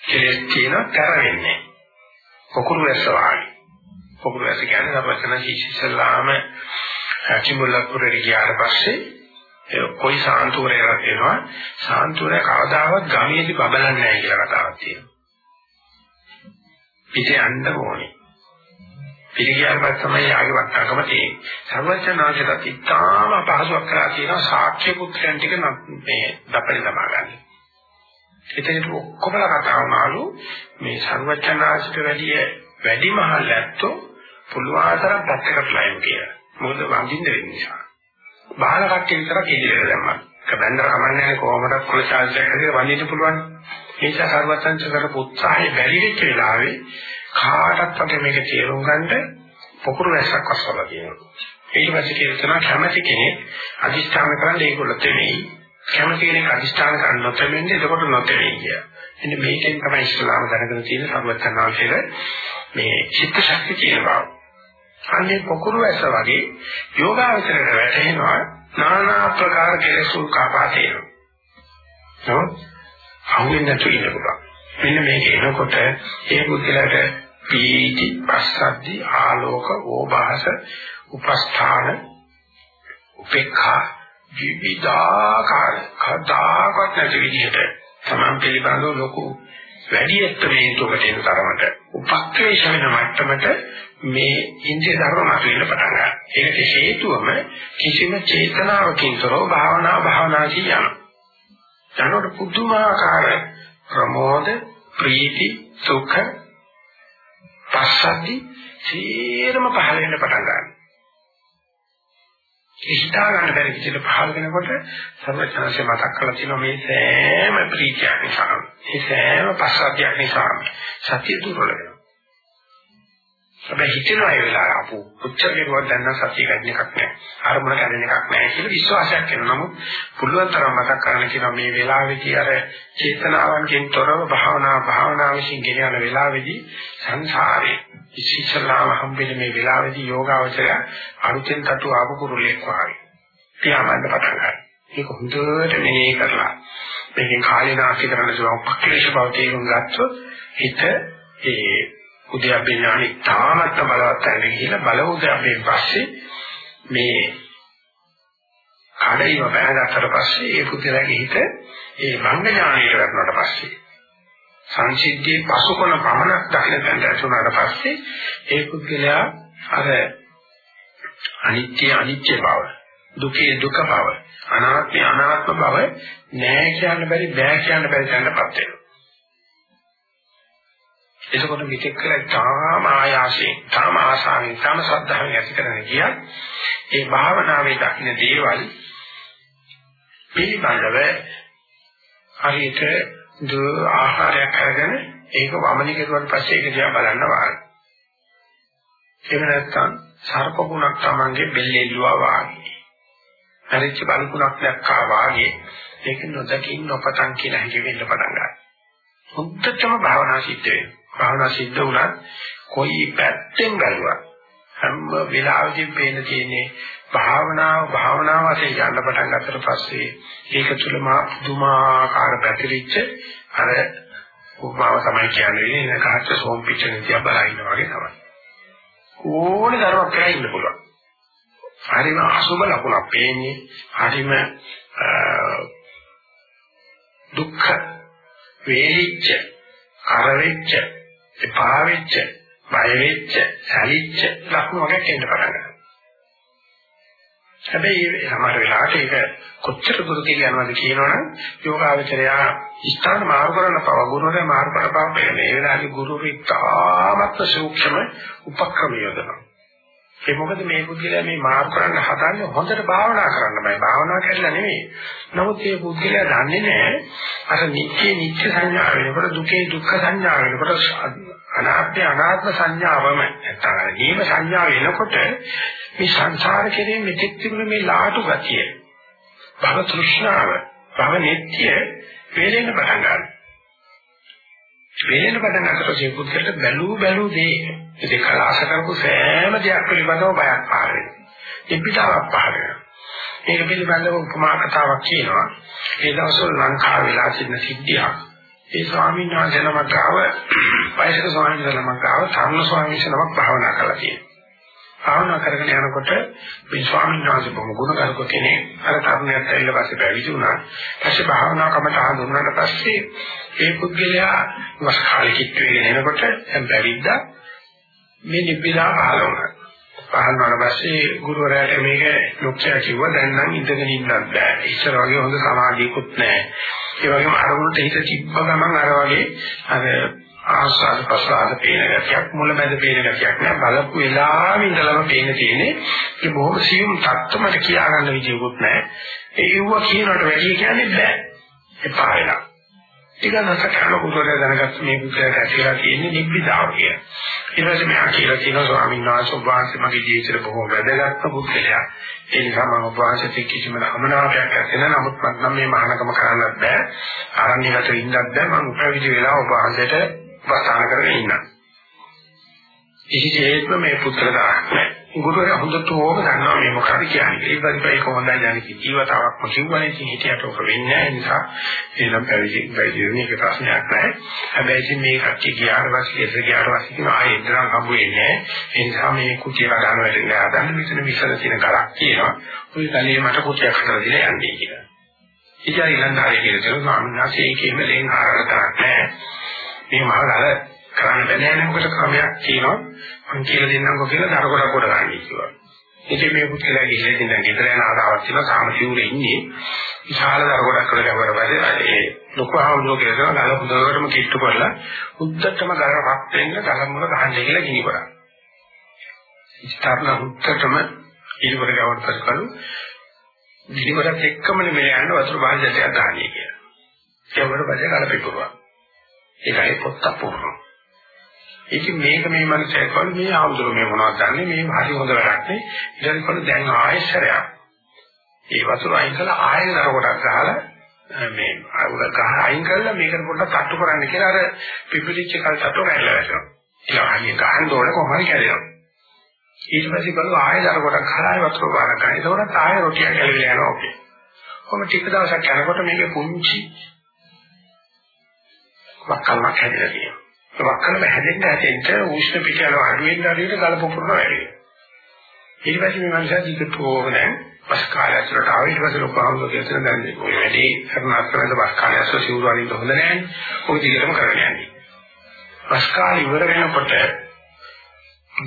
Speaker 1: කෙලෙස් කියන තර වෙන්නේ. පොකුරු රැස් වාගේ. පොකුරු රැස් කියන්නේ අපතන ඉස්සල්ලාම කිඹුලපුරේ ගියාට පස්සේ කොයි සාන්තුරයක් වෙනවා සාන්තුරය කවදාවත් ගමේදී බබලන්නේ නැහැ කියලා කතාවක් තියෙනවා. පිටේ යන්න ඕනේ. පිළිගියාම තමයි යාගේ වටකම තියෙන්නේ. සර්වඥාන්සේට ඉතාම අපහසුයක් කරලා තියෙනවා සාක්ෂ්‍ය පුත්‍රයන් ටික මේ දපලි තමා ගන්න. එතනට ඔක්කොමලා කතා වුණාලු මේ සර්වඥාන්සේට වැඩිය වැඩිමහල් ඇත්තෝ පුළුවන් තරම් පැත්තකට ලයින් කියලා. මොකද වඳින්න වෙන නිසා. බාල කට්ටිය විතරක් ඉදිරියට දැම්මා. කබන්ද රමන්නේ කොහොමද කුලශාස්ත්‍රයක් හරියට වඳින්න පුළුවන්. ඒ නිසා සර්වඥාන්සේ කරපු උත්සාහය බැරි වෙච්ච වෙලාවේ කාටත් වගේ මේක තේරුම් ගන්න පොකුරු රැසක් අස්වලා තියෙනවා. ඊට පස්සේ කියනවා කැමැති කෙනෙක් අදිස්ථාන කරන්න ඒගොල්ලෝ තෙමෙයි. කැමැති කෙනෙක් අදිස්ථාන කරන්න නොතෙමෙන්නේ එතකොට නොතෙමෙයි කිය. එන්න මේකෙන් තමයි ඉස්ලාම දැනගෙන තියෙන සර්වඥාන්සේල මේ චිත්ත ශක්තිය තියෙන බව. අන්නේ පොකුරු රැස වගේ යෝගාවචරයට වැටෙනවා নানা ආකාර කෙලෙසුල් කාපාතේන. නෝ අහුවෙන්නේ නැතුව ඉන්න පුළුවන්. මෙන්න මේක එනකොට ඒ බුද්ධලට පීටි පස්සද්ධි ආලෝක ඕභාස උපස්ථාන උපේක්ඛා විවිධාකාර කදාකට නැති විදිහට තමන් පිළිබඳව ලොකු වැඩි එක්තමේන්තුවකට එන තරමට උපක්‍රේෂ වෙන මට්ටමට මේ ඉන්ද්‍රිය ධර්ම මතුවෙන්න පටන් ගන්නවා. ඒකට හේතුවම කිසිම චේතනාවකින් තොරව භාවනා භාවනා කියන. යනකොට පුදුමාකාර ප්‍රමෝද ප්‍රීති සුඛ පස්සද්ධි සීරම පහළ වෙන්න පටන් ගන්නවා. ඉෂ්ඨා ගන්න බැරි විදිහට පහළ වෙනකොට සර්වඥාන්සේ මතක් කරලා තියෙනවා මේ සෑම ප්‍රීතියක් නිසා මේ සෑම පස්සද්ධියක් නිසා සතිය දුර්වල වෙනවා. හැබැයි හිතෙනවා ඒ වෙලාව අපු උච්චර කෙරුවක් දැන් නම් සතිය ගන්න එකක් නැහැ. අරමුණ ගන්න එකක් නැහැ කියලා විශ්වාසයක් එනවා. නමුත් පුළුවන් තරම් මතක් කරගන්න කියනවා මේ වෙලාවේදී අර චේතනාවන්ගෙන් තොරව භාවනා භාවනා විශ්ින් ගෙන යන වෙලාවේදී සංසාරේ ඉස්සෙල්ලාම හම්බෙන්නේ මේ වෙලාවේදී යෝගාවචරය අලුතෙන් තතු ආපු කුරුල්ලෙක් වගේ. පියාඹන්න පටන් ගන්නවා. ඒක හොඳට මෙහෙය කරලා මේකෙන් කාලේ නාස්ති කරන්න පුළුවන් උපක්ලේශ බව තේරුම් ගත්තොත් හිත ඒ උද්‍යප්පේ ඥානෙ තාමත් බලවත් කරගෙන ගිහිල්ලා බල උද්‍යප්පෙන් පස්සේ මේ කඩේව බැලගත්තට පස්සේ ඒ පුද්ගලයාගේ හිත ඒ මංග ඥානයට වැටුණාට පස්සේ සංසිද්ධියේ පසුකොන පමණක් දකින්න තැනට ඇතුණාට පස්සේ ඒ පුද්ගලයා අර අනිත්‍ය අනිත්‍ය බව දුකේ දුක බව අනාත්මය අනාත්ම බව නෑ කියන්න බැරි බෑ කියන්න බැරි තැනටපත් වෙනවා. එතකොට මෙතෙක් කළා තාම ආයාසයෙන්, තාම ආසාවෙන්, තාම ශ්‍රද්ධාවෙන් ඇති කරගෙන ගියා. ඒ භාවනාවේ දකින්න දේවල් පිළිබඳව හරියට ද ආහාරයක් අරගෙන ඒක වමනි කෙරුවන් පස්සේ ඒක දිහා බලන්න වාගේ. එහෙම නැත්නම් සර්පගුණක් Tamange බෙල්ලෙල්ලුවා වාගේ. හරිච්ච බලකුණක් දැක්කා වාගේ ඒක නොදකින් නොපතන් කියලා හිතෙන්න පටන් ගන්නවා. හොද්දටම භාවනා සිද්ධ වෙනවා. භාවනා සිද්ධ වුණත් කොයි පැත්තෙන් බැලුවත් හැම වෙලාවෙදීම පේන තියෙන්නේ භාවනාව භාවනාව වශයෙන් යන්න පටන් ගත්තට පස්සේ ඒක තුළ මා පුදුමාකාර පැතිරිච්ච අර උපමාව තමයි කියන්නේ නේ කහච්ච සෝම් පිටන තියා බලන වගේ තමයි. ඕනේ දරුවක් කියලා ඉන්න පුළුවන්. හරිම අසුබ ලකුණක් පේන්නේ. හරිම දුක්ඛ වේලිච්ච කරවෙච්ච එපා වෙච්ච, බය වෙච්ච, සැලිච්ච ලක්ෂණ වගේ එන්න පටන් ගන්නවා. හැබැයි සමහර වෙලාවට ඒක කොච්චර දුර කියනවාද කියනවනම් යෝගාවචරයා ස්ථාන මාරු කරන පව ගුරුවරයා මාරු කරන පව මේ වෙලාවේ ගුරුවරයා ඉතාමත් සූක්ෂම උපක්‍රම යොදනවා. ඒ මොකද මේ පුද්ගලයා මේ මාරු කරන්න හදන්නේ හොඳට භාවනා කරන්න බෑ. භාවනා කරලා නෙමෙයි. නමුත් මේ පුද්ගලයා දන්නේ නැහැ අර නිත්‍ය නිත්‍ය සංඥා වෙනකොට දුකේ දුක්ඛ සංඥා වෙනකොට අනාත්ම අනාත්ම සංඥාවම නැත්නම් නීම සංඥාව එනකොට මේ සංසාර කෙරේ මෙතෙක් තිබුණ මේ ලාටු ගතිය භව තෘෂ්ණාව භව නිත්‍ය වේලෙන පටන් ගන්නවා වේලෙන පටන් ගන්නකොට මේ පුද්ගලට බැලූ බැලූ දේ. ඒක කලාස කරපු සෑම දෙයක් පිළිබඳව බයක් පහළ වෙනවා. ඉපිතාවක් පහළ වෙනවා. ඒක පිළිබඳව උපමා කතාවක් කියනවා. ඒ දවස්වල ලංකාවේ වෙලා සිටින සිද්ධියක්. ඒ ස්වාමීන් වහන්සේ නමක් ආව වයසක ස්වාමීන් වහන්සේ නමක් ආව තරුණ ස්වාමීන් වහන්සේ නමක් භාවනා කරලා තියෙනවා. භාවනා කරගෙන යනකොට මේ ස්වාමීන් වහන්සේ බොහොම ගුණගරුක කෙනෙක්. අර තරුණයාත් ඇවිල්ලා පස්සේ පැවිදි වුණා. පස්සේ භාවනා කමට ආඳුනනට පස්සේ ඒ පුද්ගලයා වස් කාලෙ කිට් වෙගෙන එනකොට දැන් පැවිද්දා මේ නිබ්බිදා පහළ වුණා. පහළ වුණාට පස්සේ ගුරුවරයාට මේක ලොක්ෂයා කිව්වා දැන් නම් ඉඳගෙන ඉන්නත් බෑ. ඉස්සර වගේ හොඳ සමාධියකුත් නැහැ. ඒ වගේම අරමුණට හිත තිබ්බ ගමන් අර වගේ අර ආස්වාද ප්‍රසආද පේන ගැතියක් මුලමැද පේන ගැතියක් නෑ බලපු වෙලාවෙ ඉඳලම පේන තියෙන්නේ ඒ බොහොම සියුම් තත්ත්වමට කියා ගන්න විදියකුත් නෑ ඒව කියනකට වැඩි කියන්නේ බෑ එපා වෙලා ටික නැසකන කුසලයේ දැනගත්ත මේ පුතේට ඇතිලා තියෙන්නේ නිබ්බිදාව කිය. ඊට පස්සේ මෙයා කියලා කියනවා ස්වාමීන් වහන්සේ ඔබ වහන්සේ මගේ ජීවිතේ බොහෝ වැදගත් පුද්ගලයා. ඒ නිසා මම ඔබ වහන්සේට කිසිම අමනාපයක් ඇත්තේ නැහැ. නමුත් මට නම් මේ මහානකම කරන්නත් බෑ. ආරණ්‍යගත ඉන්නත් බෑ. මම උපවිදි වෙලා ඔබ වහන්සේට වස්තාන කරගෙන ඉන්නම්. කිසිසේත්ම මේ පුත්‍ර දාන්න නැහැ. ගුරුවරයා හොඳට ඕක දන්නවා මේ මොකක්ද කියන්නේ. ඒ පරිපයි කොහොමද යන්නේ ජීවිතාවක්ම කිව්වනේ ඉතින් හිතියට ඔක වෙන්නේ නැහැ. ඒ නිසා එනම් පැවිදි පැවිදි වෙන එක ප්‍රශ්නයක් නැහැ. හැබැයි ඉතින් මේ කච්චි ගියාට පස්සේ ඉස්සර ගියාට පස්සේ කියන ආයේ ඉඳන් හම්බ වෙන්නේ නැහැ. ඒ නිසා මේ කුටිය ගන්න වෙලෙන්නේ ආදන්න මෙතන විසල තියෙන ගලක් කියනවා. ওই කලේ මට කුටියක් හදලා දීලා යන්නේ කියලා. ඉතින් ඊළඟට කියලා ස්වාමීන් වහන්සේ ඒකෙම ලෙන් ආරකට නැහැ. මේ මහගල කරන්න බැහැ නේ මොකද ක්‍රමයක් තියෙනවා මම කියලා දෙන්නම්කෝ කියලා දර කොට කොට ගන්න කිව්වා. ඉතින් මේ පුත්කලා ගිහින් ඉඳන් ගෙදර යන ආදාවක් තියෙනවා සාමසිවුරේ ඉන්නේ. විශාල දර කොටක් කරලා ගවර පස්සේ ඒ ලොකු ආවුනෝ කියලා ගල හොඳටම කිට්ටු කරලා උද්දටම ගලපත් වෙන්න ගල මුල ගහන්නේ කියලා ගිනි කරා. ඉස්තරන උද්දටම ඉරිවර ගවර පස්සේ කළු ගිනිවරත් එක්කම මේ යන්න වතුර බාහිරට දාන්නේ කියලා. ඒ වගේ පස්සේ ගල පිපුරුවා. ඒකයි පොත්ත පුරුණා. ඉතින් මේක මේ මනසේ කවල මේ ආවුදුර මේ මොනවද දන්නේ මේ හරි හොඳ වැඩක් නේ. ඊට පස්සේ දැන් ආයෙසරයක්. ඒ වතුර අයින් කළා ආයෙ නර කොටක් ගහලා මේ අවුල ගහ අයින් කළා මේකට පොඩ්ඩක් තට්ටු කරන්න කියලා අර පිපිලිච්ච කල් තට්ටු කරලා වැටෙනවා. ඊළඟ ආයෙ ගහන්න ඕන කොහොමද කැඩෙනවා. ඊට පස්සේ බලුව ආයෙ නර කොටක් ගහලා ආයෙ වතුර පාන ගන්න. ඒකෝට ආයෙ රොටියක් කැලවිලා යනවා ඔකේ. කොහොම ටික දවසක් යනකොට මේකේ පුංචි වක්කලක් හැදෙලා තියෙනවා. වක්කලම හැදෙන්න හැදෙන්න උෂ්ණ පිට යන අඩු වෙන අඩුවට ගල පොකුරන වැඩි. ඊට පස්සේ මේ මනුස්සයා දිගටම දැන් බස් කාලය ඇතුළට ආව ඊට පස්සේ ලොකු ආවුල කියලා දැන් ඔය වැඩි කරන අත්තරද බස් කාලය ඇතුළට සිවුරු අරින්න හොඳ නැහැ. ඔක දිගටම කරගෙන යන්නේ. බස් කාලය ඉවර වෙනකොට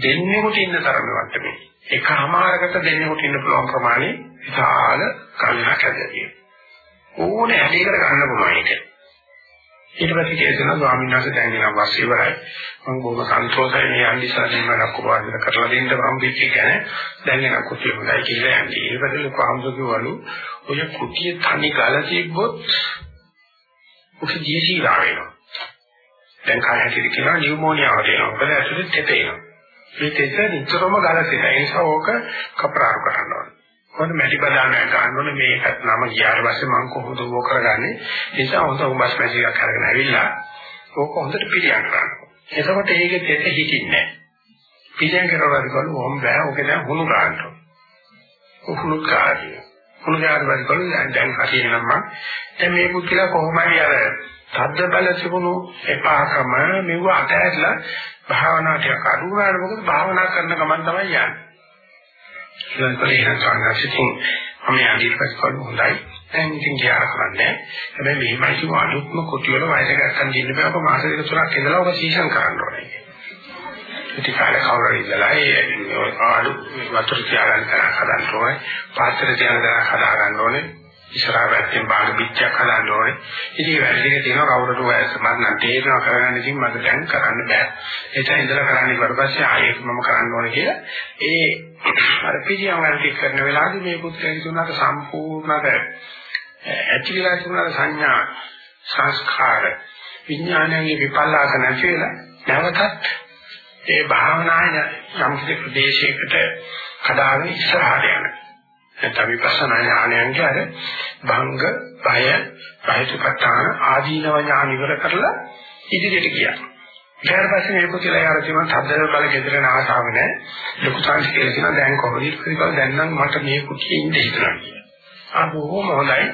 Speaker 1: දෙන්නෙකුට ඉන්න තරම වට්ටමේ එකමාරකට දෙන්නෙකුට ඉන්න පුළුවන් ප්‍රමාණය විශාල කල්යක් ඇදදී. ඕනේ ඇදීකට ගන්න පුළුවන් ඒක. ඊට පස්සේ කියනවා ස්වාමීන් වහන්සේ දැන් එනවා වස් ඉවරයි. මම බොහොම සන්තෝෂයි මේ අන්දිසාරින් මම ලක්කවාදන කරලා දෙන්න හම්බෙච්ච ගැන දැන් එන කුටිය හොඳයි කියලා යන්නේ. ඊට පස්සේ ලොකු අම්සෝකවලු ඔය කුටිය තනි ගල තිබ්බොත් ඔක ජීසීලා වෙනවා. දැන් කායහිරි කියනවා නියුමෝනියාවට එනවා. මොකද ඇතුලේ තෙතේනවා. මේ තෙත නිතරම ගල තියෙන නිසා ඕක කපරාරු කරන්න ඕනේ. කොහොමද මැටි බදාගෙන ගන්න ඕනේ මේකත් නම ගියාට පස්සේ මම කොහොමද ඕක කරගන්නේ ඒ නිසා හොඳ උඹස් මැටි එකක් අරගෙන ඇවිල්ලා ඕක හොඳට පිළියම් කරන්න. එතකොට ඒකෙ තෙත හිටින්නේ නැහැ. පිළියම් කරවලා ගලු ඕම් බෑ ඕක දැන් හුණු ගන්න. උහුණු කාර්යය. හුණු ගාන වල දැන් දැන් හරියනම් මම දැන් මේ පුත්තිලා කොහොමයි අර සද්ද බල තිබුණු එපාකම මෙව අතහැරලා භාවනා ටික අඩු කරලා මොකද භාවනා කරන ගමන් තමයි යන්නේ. ඉතින් කොහේ සංඝාසිතින් මම අදීපස් කරු හොඳයි. දැන් ඉතින් ගියා කරන්නේ. හැබැයි මෙහිමයි කිව්ව අලුත්ම කුටි වල වයස ගන්න දෙන්න බෑ. ඔබ මාස දෙක තුනක් ඉඳලා ඔබ සීසන් කරන්න ඕනේ. ඉතින් කාලේ කවුරු ඉඳලා ඒ ආලු වතුර තියාගන්න තරම් හදන්න ඕනේ. පාත්‍ර තියාගන්න තරම් හදා ගන්න ඕනේ. ඉස්සරහ පැත්තෙන් බාග පිටයක් හදන්න ඕනේ. ඉතින් වැඩි ටික තියෙනවා කවුරුට වයස මම නම් තේරෙනවා කරගන්න ඉතින් මට දැන් කරන්න බෑ. එතන ඉඳලා කරන්න ඊට පස්සේ ආයෙත් මම කරන්න ඕනේ කියලා. ඒ අර පිළියම් වැඩි කරන වෙලාවදී මේ පුත්‍රයන් තුනට සම්පූර්ණව ඇතිවිලා තිබුණා සංඥා සංස්කාර විඥානයේ විපල්ලාස නැති වෙලා නැවතත් ඒ භාවනාය යම් කිසි ප්‍රදේශයකට කඩාගෙන ඉස්සරහට යනවා. නැත්නම් විපස්සනා ඥානයන්ගේ අර භංග, බය, බයසුපත්තාන ආදීනව ඥාන ඉවර කරලා ඉදිරියට ගියා. ඊට පස්සේ මේ පුතිලා යාර තියෙන තද්දර බල ගෙදරන ආසාව නැහැ. ලොකු සංස් කියලා කියන දැන් කොහොමද කියලා දැන් නම් මට මේ කුටියේ ඉඳ හිතනවා කියලා. ආ බොහොම හොඳයි.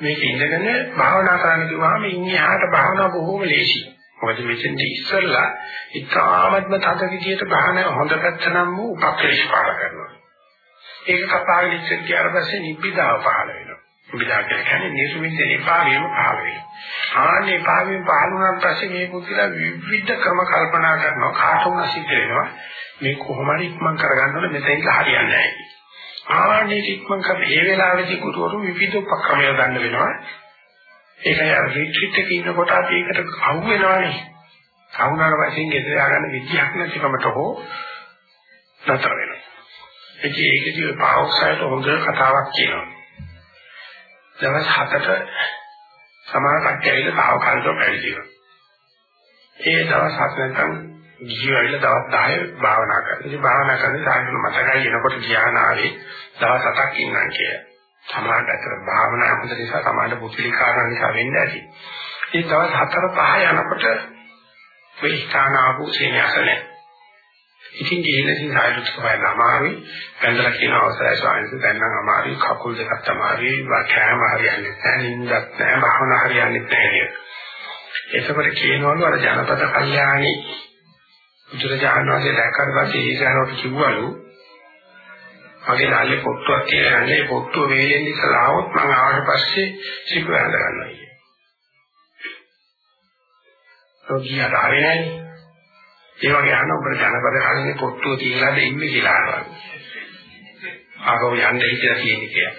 Speaker 1: මේක ඉඳගෙන භාවනා කරන්න කිව්වහම ඉන්නේ ආහට භාවනා බොහොම ලේසියි. මොකද මෙතෙන්දි ඉස්සෙල්ලා ඉතාමත්ම තද විදියට භාවනා හොඳ පැත්ත නම් වූ උපක්‍රේෂ පාල කරනවා. ඒක කපාගෙන ඉච්ච කියාට පස්සේ නිබ්බිදාව පහළ වෙනවා. නිබ්බිදාව කියන්නේ නිර්මිතේ පාවියම පහළ වෙනවා. ආන්නේ පාවියම පහළ වුණාට පස්සේ මේ පුදුලා විවිධ ක්‍රම කල්පනා කරනවා කාටුන සිද්ධ වෙනවා. මේ කොහොම හරි ඉක්මන් කරගන්න ඕනේ මෙතෙන් හරියන්නේ නැහැ. ආන්නේ ඉක්මන් කර ඒ වෙලාවේදී ගුරුවරු විවිධ උපක්‍රම යොදන්න වෙනවා. ඒකයි අර රිට්‍රීට් එකේ ඉන්නකොට අපි ඒකට අහු වෙනවානේ. අහුනාර වශයෙන් ගෙදර ය아가න්න විදියක් නැතිකමට හෝ නතර වෙනවා. ඉතින් ඒකදී පාවොක්සයිඩ් හොඳ කතාවක් කියනවා. දවස් 7ට සමාන කට්ටිය ඇවිල්ලා තාවකාලිකව පැවිදි වෙනවා. ඒ දවස් 7 නැත්නම් ජීවිතවල දවස් 10 භාවනා කරනවා. ඉතින් භාවනා කරන සාහන මතකයි එනකොට ධ්‍යානාවේ දවස් 7ක් ඉන්නම් කියලා. සමානට අතර භාවනා හොඳ නිසා සමාන පුත්‍රි කාරණා නිසා වෙන්නේ ඇති. ඒ දවස් 4 5 යනකොට මේ ස්ථාන ආපු සේනයක නැහැ. ඉතින් ගිහින් ඉතින් ආයුධ සපයන අමාරුයි. බැලලා කියන අවසරයි ස්වාමීන් දැන් නම් අමාරුයි කකුල් දෙකත් අමාරුයි. වාක්‍යම හරියන්නේ නැහැ. නින්දත් නැහැ. භාවනා හරියන්නේ නැහැ. එතකොට කියනවලු අර ජනපද කල්යාණි බුදුරජාණන් වහන්සේ දැක්කට පස්සේ ඊසාරවට කිව්වලු මගේ නාලේ පොට්ටුවක් කියලා යන්නේ පොට්ටුව වේලෙන් ඉස්සලා આવොත් මම ආවට පස්සේ සිප වැඳ ගන්නවා කියේ. රෝගියාට ආවේ නැහැ. ඒ වගේ අහන ඔබට ජනපද කන්නේ පොට්ටුව තියලාද ඉන්නේ කියලා අහනවා. ආගෝ යන්න හිතලා තියෙන්නේ කියලා.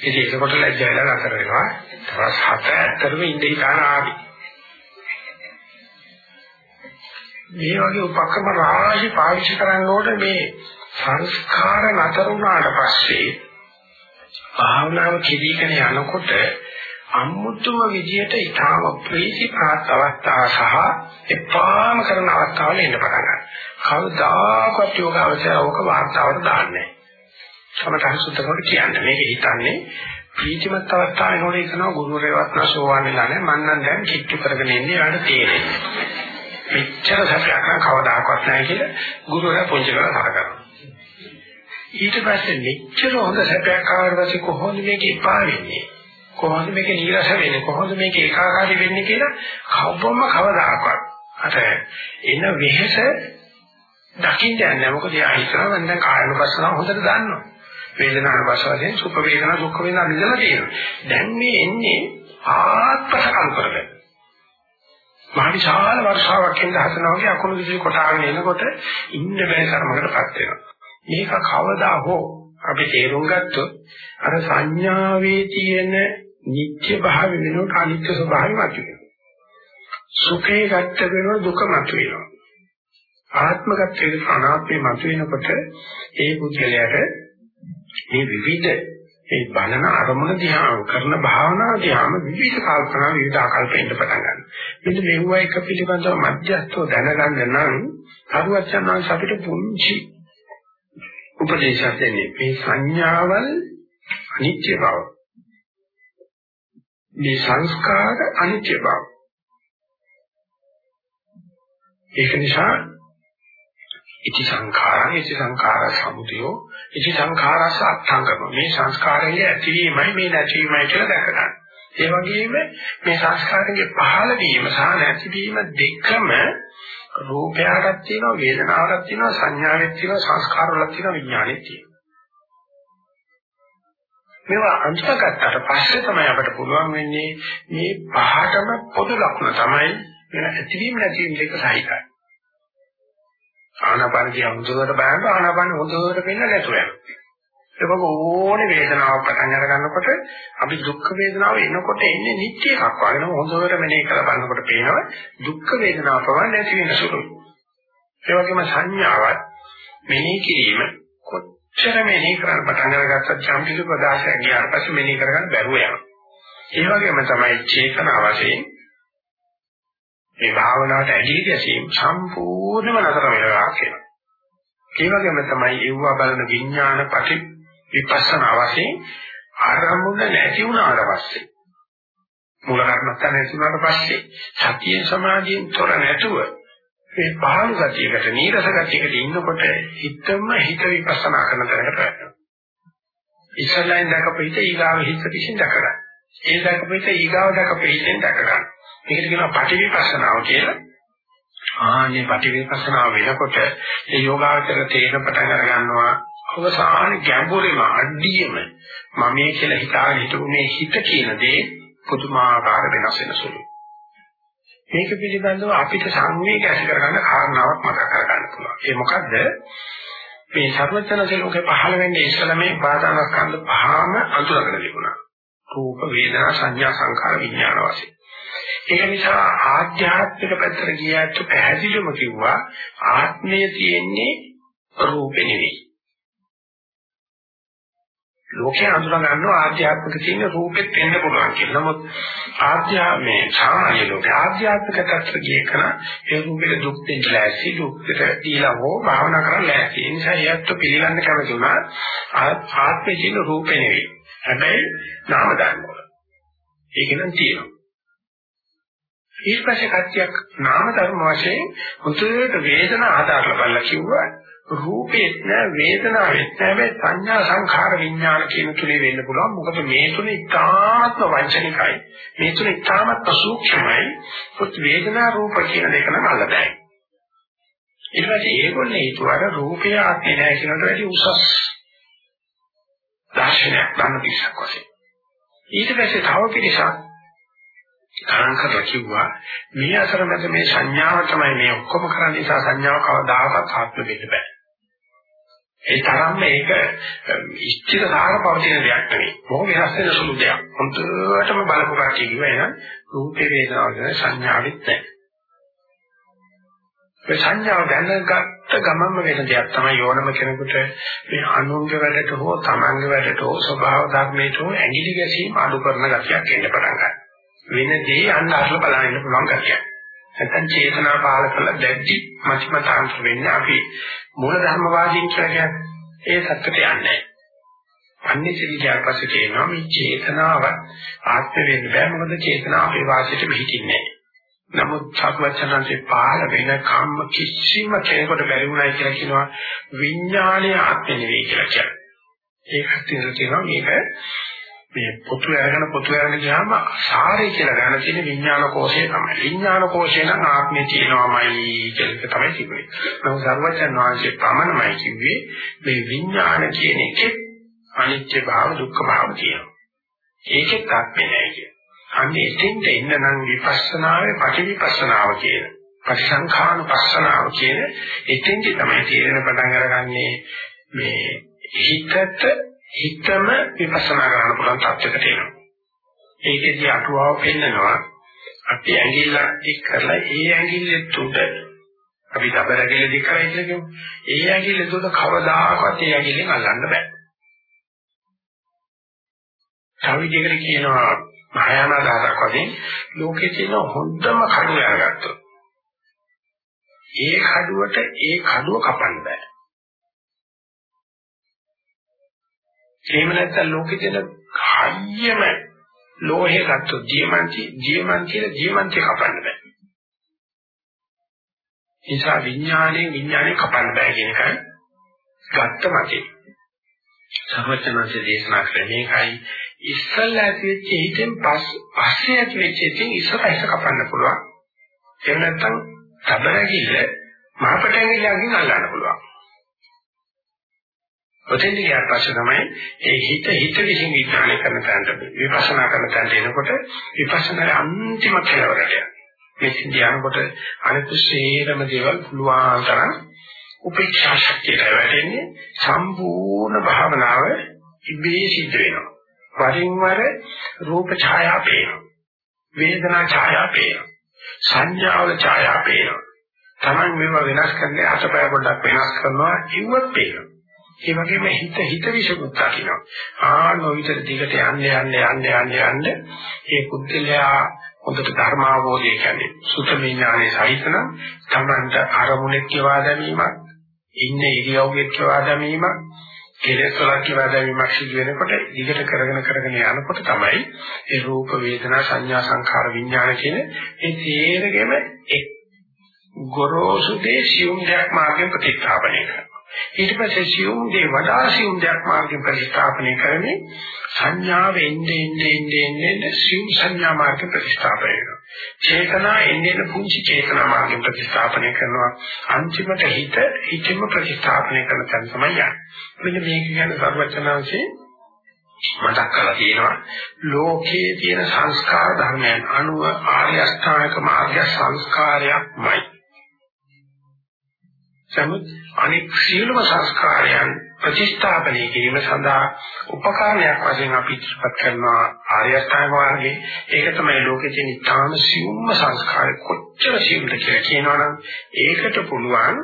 Speaker 1: ඉතින් ඒකකොට ලැජ්ජ වෙලා නතර වෙනවා. තවස් හත ඇත්තටම ඉඳී ගන්න ආවි. මේ වගේ උපක්‍රම රාශි පාවිච්චි කරන්න ඕනේ මේ සංස්කාර නතර වුණාට පස්සේ භාවනාව කිරීගෙන යනකොට අමුතුම විදියට ඊටාම ප්‍රීතිපාත් අවස්ථා සහ එපාම කරන අවස්ථාවල එන්න පටන් ගන්නවා. කවදාකවත් යෝගාවචරය ඕක වාර්තාවට දාන්නේ නැහැ. සමතහ සුද්ධකොට කියන්නේ මේක හිතන්නේ ප්‍රීතිමත් අවස්ථාවේ නෝනේ කරනවා ගුරුවරයෙක්වත් නැසෝවන් වෙලා නැහැ. මම නම් දැන් කිච්චු කරගෙන ඉන්නේ යාට තේරෙන්නේ. මෙච්චර සැපයක් නම් කවදාකවත් නැහැ කියලා ගුරුවරයා පුංචි කරලා හරකනවා. ඊට පස්සේ මෙච්චර හොඳ සැපයක් ආවට පස්සේ කොහොමද මේක එපා වෙන්නේ? කොහොමද මේක නීරස වෙන්නේ? කොහොමද මේක ඒකාකාරී වෙන්නේ කියලා කවවම කවදාකවත් අර එන වෙහෙස දකින්න යන්නේ මොකද යා හිතනවා මම දැන් කායනුපස්සනාව හොඳට දන්නවා. වේදනානුපස්සනාවෙන් සුඛ වේදනා දුක්ඛ වේදනා නිදලා තියෙනවා. දැන් මේ එන්නේ ආත්මසකම් කරගෙන මහ විශාල වර්ෂාවක් එන්න හදනවා වගේ අකුණු විසිරි කොටාගෙන එනකොට ඉන්න බැහැ තරමකටපත් වෙනවා. මේක කවදා හෝ අපි තේරුම් ගත්තොත් අර සංඥාවේ තියෙන නිත්‍ය භාවය වෙනකොට අනිත්‍ය ස්වභාවය මතුවෙනවා. සුඛේ ගත්ත වෙනකොට දුක මතුවෙනවා. ආත්මගතයේ අනාත්මේ මතුවෙනකොට ඒ පුද්ගලයාට මේ විවිධ මේ බලන අරමුණ දිහා කරන භාවනා දිහාම විවිධ කල්පනා විවිධ ආකල්පෙන්න පටන් ගන්නවා. මෙන්න මෙවුවා එක පිළිබඳව මධ්‍යස්ථව දැනගන්න නම් අරුවචනාංශ අපිට පුංචි උපදේශයක් දෙන්නේ. මේ සංඥාවල් අනිත්‍ය බව මේ සංස්කාර අනිත්‍ය බව. ඒක නිසා ඉති සංඛාරං ඉති සංඛාර සමුදයෝ ඉති සංඛාරස අත්ංගම මේ සංස්කාරයේ ඇතිවීමයි මේ නැතිවීමයි කියලා දැක ගන්න. ඒ වගේම මේ සංස්කාරයේ පහළ වීම සහ නැතිවීම දෙකම රූපයකට තියෙනවා වේදනාවකට තියෙනවා සංඥාවක් තියෙනවා සංස්කාරවලක් තියෙනවා විඥානෙක් තියෙනවා. මේවා අන්තගතට පස්සේ තමයි අපිට පුළුවන් වෙන්නේ මේ පහටම පොදු ලක්ෂණ තමයි වෙන ඇතිවීම නැතිවීම දෙක සහිතයි. ආනාපාන කියන හොඳට බලන්න ආනාපාන හොඳට පෙන්න නැතුව යනවා. ඒක ඕනේ වේදනාවක් පටන් අර ගන්නකොට අපි දුක් වේදනාව එනකොට එන්නේ නිත්‍ය එකක් වගේ නම හොඳට මෙනේ කරලා බලනකොට පේනවා දුක් වේදනාව පවා නැති වෙන සුළුයි. ඒ වගේම සංඥාවත් මෙනෙහි කිරීම කොච්චර මෙනෙහි කරන්න පටන් අරගත්තත් චම්පික ප්‍රදාශය ගියාට පස්සේ මෙනෙහි කරගන්න බැරුව යනවා. ඒ වගේම තමයි චේතනා වශයෙන් මේ භාවනාවට ඇදී ගැසීම සම්පූර්ණයෙන්ම නතර වෙනවා කියනවා. ඒ වගේම තමයි ඒවා බලන විඥාන ප්‍රති විපස්සනා වශයෙන් ආරම්භුන නැති වුණාට පස්සේ මූල කර්මස්ථාන නැති වුණාට පස්සේ සතිය සමාධියෙන් තොර නැතුව මේ පහළ ගතියකට නීරස ගතියකට ඉන්නකොට හිතම හිත විපස්සනා කරන තැනකට වැටෙනවා. ඉස්සල්ලාෙන් දැකපු හිත ඊගාව හිත විසින් දැක ගන්න. ඒ දැකපු හිත ඊගාව දැකපු හිතෙන් දැක ගන්න. මේකට කියනවා පටිවිපස්සනාව කියලා. ආන්නේ පටිවිපස්සනාව වෙනකොට ඒ යෝගාවචර තේන පටන් අර ගන්නවා අවසාන ගැඹුරේම අඩියෙම මම මේ කියලා හිතාගෙන හිටු මේ හිත කියන දේ පුදුමාකාර වෙනස් වෙන සුළුයි. මේක පිළිබඳව අපිට සංවේග ඇති කරගන්න කාරණාවක් මතක කරගන්න පුළුවන්. ඒ මොකද්ද? මේ සර්වඥාසේ ලෝකේ පහළ වෙන්නේ ඉස්සල මේ පාදානස්කන්ධ පහම අඳුරගෙන තිබුණා. රූප, වේදනා, සංඥා, සංකාර, විඥාන වශයෙන්. ඒක නිසා ආධ්‍යාත්මික පැත්තට ගියාට පැහැදිලිවම කිව්වා ආත්මය තියෙන්නේ රූපේ නෙවෙයි. ලෝකේ අඳුර ගන්නවා ආධ්‍යාත්මික තියෙන රූපෙත් වෙන්න පුළුවන් කියලා. නමුත් ආධ්‍යාත්මේ සාමාන්‍ය ලෝකේ ආධ්‍යාත්මික tattර ගිය කන ඒ රූපෙට දුක් දෙන්න ලෑස්ති දුක්කට දීලා හෝ භාවනා කරන්න ලෑස්ති. ඒ නිසා ඒත් පිළිගන්න කැමති වුණා ආත්මේ තියෙන රූපේ නෙවෙයි. හැබැයි නාම ධර්ම වල. ඒක නම් තියෙනවා. ඊට පස්සේ කච්චියක් නාම ධර්ම වශයෙන් හොඳට වේදනා ආදාරලා බලලා කිව්වා රූපෙත් නෑ වේදනාවෙත් නෑ. මේ සංඥා සංඛාර විඥාන කියන තුනේ වෙන්න පුළුවන්. මොකද මේ තුනේ ඉතාමත්ම වංචනිකයි. මේ තුනේ ඉතාමත් සූක්ෂමයි. පුත් වේදනා රූප කියන දෙක නම් අල්ලදැයි ඊට පස්සේ ඒගොල්ලෝ හිතුවාර රූපය ආත්මය නෑ කියනට වැඩි උසස් දර්ශනයක් ගන්න පිටසක් වශයෙන්. ඊට පස්සේ තව පිටසක් තරංග රකිව්වා මේ අතරමැද මේ සංඥාව තමයි මේ ඔක්කොම කරන්නේ නිසා සංඥාව කවදාකවත් ආත්ම වෙන්න බෑ. ඒ තරම්ම මේක ඉස්තිර සාර පවතින දෙයක් නෙවෙයි. බොහොම වෙනස් වෙන සුළු දෙයක්. හොඳටම බලපු කට්ටිය කිව්වා එහෙනම් රූපේ වේදනාව ගැන සංඥාවෙත් නැහැ. ඒ සංඥාව දැනගත්ත ගමන්ම වෙන දෙයක් තමයි ඕනම කෙනෙකුට මේ අනුන්ගේ වැඩට හෝ තමන්ගේ වැඩට හෝ ස්වභාව ධර්මයට හෝ ඇඟිලි ගැසීම අඩු කරන ගතියක් එන්න පටන් ගන්නවා. වෙන දේ අන්න අරලා බලන්න පුළුවන් ගතියක්. නැත්නම් චේතනා පාල කළ දැඩි මතිමතාන්ත වෙන්නේ අපි මූල ධර්මවාදීන් කියලා කියන්නේ ඒ සත්‍යට යන්නේ. අන්නේ සිලියට පස්සේ කියනවා මේ චේතනාව ආත්ම වෙන්න බෑ මොකද චේතනාව අපේ වාසියට පිටින්නේ නැහැ. නමුත් සත්වචනන්සේ පාල වෙන කම්ම කිසිම කෙනෙකුට බැරි වුණයි කියලා කියනවා විඥානීය ආත්ම නෙවෙයි කියලා කියනවා. ඒකත් කියනවා මේක මේ පොතු අරගෙන පොතු අරගෙන ගියාම සාරය කියලා ගන්න තියෙන විඥාන කෝෂය තමයි. විඥාන කෝෂය නම් ආත්මේ තියෙනවාමයි කියලා තමයි කිව්වේ. නමුත් සර්වචන් වහන්සේ පමණමයි කිව්වේ මේ විඥාන කියන එකේ අනිත්‍ය භාව දුක්ඛ භාව කියනවා. ඒකෙත් ආත්මේ නැහැ කියන. අන්නේ එතෙන්ට එන්න නම් විපස්සනාවේ පටිවිපස්සනාව කියන පරිසංඛානුපස්සනාව කියන එතෙන්දි තමයි තේරෙන පටන් අරගන්නේ මේ හිතට හිතම විපස්සනා කරන්න පුළුවන් තත්යකට එනවා. ඒකෙදි අටුවාව පෙන්නනවා අපි ඇඟිල්ල එක් කරලා ඒ ඇඟිල්ල තුඩ අපි දබර ඇඟිල්ල දික් කරලා ඉන්න කියමු. ඒ ඇඟිල්ල තුඩ කවදාකවත් ඒ ඇඟිල්ලෙන් අල්ලන්න බෑ. තව විදිහකට කියනවා මහායාන දාසක් වශයෙන් ලෝකේ තියෙන හොඳම කඩුව අරගත්තොත් ඒ කඩුවට ඒ කඩුව කපන්න බෑ. එහෙම නැත්නම් ලෝකේ තියෙන හයියම ලෝහේ ගත්තොත් දියමන්ති දියමන්ති කියලා දියමන්ති කපන්න බෑ. නිසා විඥාණයෙන් විඥාණය කපන්න බෑ කියන එකයි ගත්ත මතේ. සර්වචනන්සේ දේශනා කරන්නේ ඒකයි ඉස්සල්ලා ඇතිවෙච්ච හිතෙන් පස්සේ ඇතිවෙච්ච හිතෙන් ඉස්සරහට කපන්න පුළුවන්. එහෙම නැත්නම් තබරගිල්ල මහපටැඟිල්ලකින් අල්ලන්න පුළුවන්. ඔතෙන් ගියාට පස්සේ තමයි ඒ හිත හිත විසින් විඥානය කරන තැනට විපස්සනා කරන තැනට එනකොට විපස්සනාවේ අන්තිම කෙලවරට යනවා. මේ සිද්ධියනකොට අනිත් සේරම දේවල් පුළුවන් තරම් උපේක්ෂා ශක්තියට වැටෙන්නේ සම්පූර්ණ භාවනාව ඉබේ සිද්ධ වෙනවා. වරින් වර රූප ඡායා පේනවා. වේදනා ඡායා පේනවා. සංඥාවල ඡායා පේනවා. Taman මේව වෙනස් කරන්නේ අතපය පොඩ්ඩක් වෙනස් කරනවා ඉවත් පේනවා. ඒ වගේම හිත හිත විසුත් දකින්නවා. ආනෝ විතර දිගට යන්න යන්න යන්න යන්න යන්න ඒ කුද්දලයා හොඳට ධර්ම අවබෝධය කියන්නේ සුතමේ ඥානයේ සහිතන තමන්ට අරමුණෙක් කියවා දැමීමක් ඉන්න ඉරියව්වෙක් කියවා දැමීමක් කෙලෙස් වලක් කියලා දැමීමක් සිදු වෙනකොට දිගට කරගෙන කරගෙන යනකොට තමයි ඒ රූප වේදනා සංඥා සංඛාර විඥාන කියන ඒ තේරෙගෙම එක් ගොරෝසු දේ සියුම් දෙයක් මාර්ගයෙන් ප්‍රතිස්ථාපනය කරනවා. ඊට පස්සේ සියුම් දේ වඩා සියුම් දෙයක් මාර්ගයෙන් ප්‍රතිස්ථාපනය කරන්නේ සංඥාව එන්නේ එන්නේ එන්නේ සියුම් සංඥා මාර්ගයෙන් ප්‍රතිස්ථාපනය කරනවා. චේතනා එන්නේ පුංචි චේතනා මාර්ගයෙන් ප්‍රතිස්ථාපනය කරනවා. අන්තිමට හිත හිතෙම ප්‍රතිස්ථාපනය කරන තැන තමයි යන්නේ. මෙන්න මේක කියන්නේ සර්වචනාංශේ මතක් කරලා තියෙනවා. ලෝකයේ තියෙන සංස්කාර ධර්මයන් අනුව ආර්ය අෂ්ටාංග මාර්ග සංස්කාරයක්මයි. සමුත් අනෙක් සියලුම සංස්කාරයන් ප්‍රතිස්ථාපනය කිරීම සඳහා උපකාරණයක් වශයෙන් අපි ඉස්පත් කරනවා ආර්ය අෂ්ටාංග මාර්ගයේ. ඒක තමයි ලෝකයේ තියෙන ඉතාම සියුම්ම සංස්කාර කොච්චර සියුම්ද කියලා කියනවනම් ඒකට පුළුවන්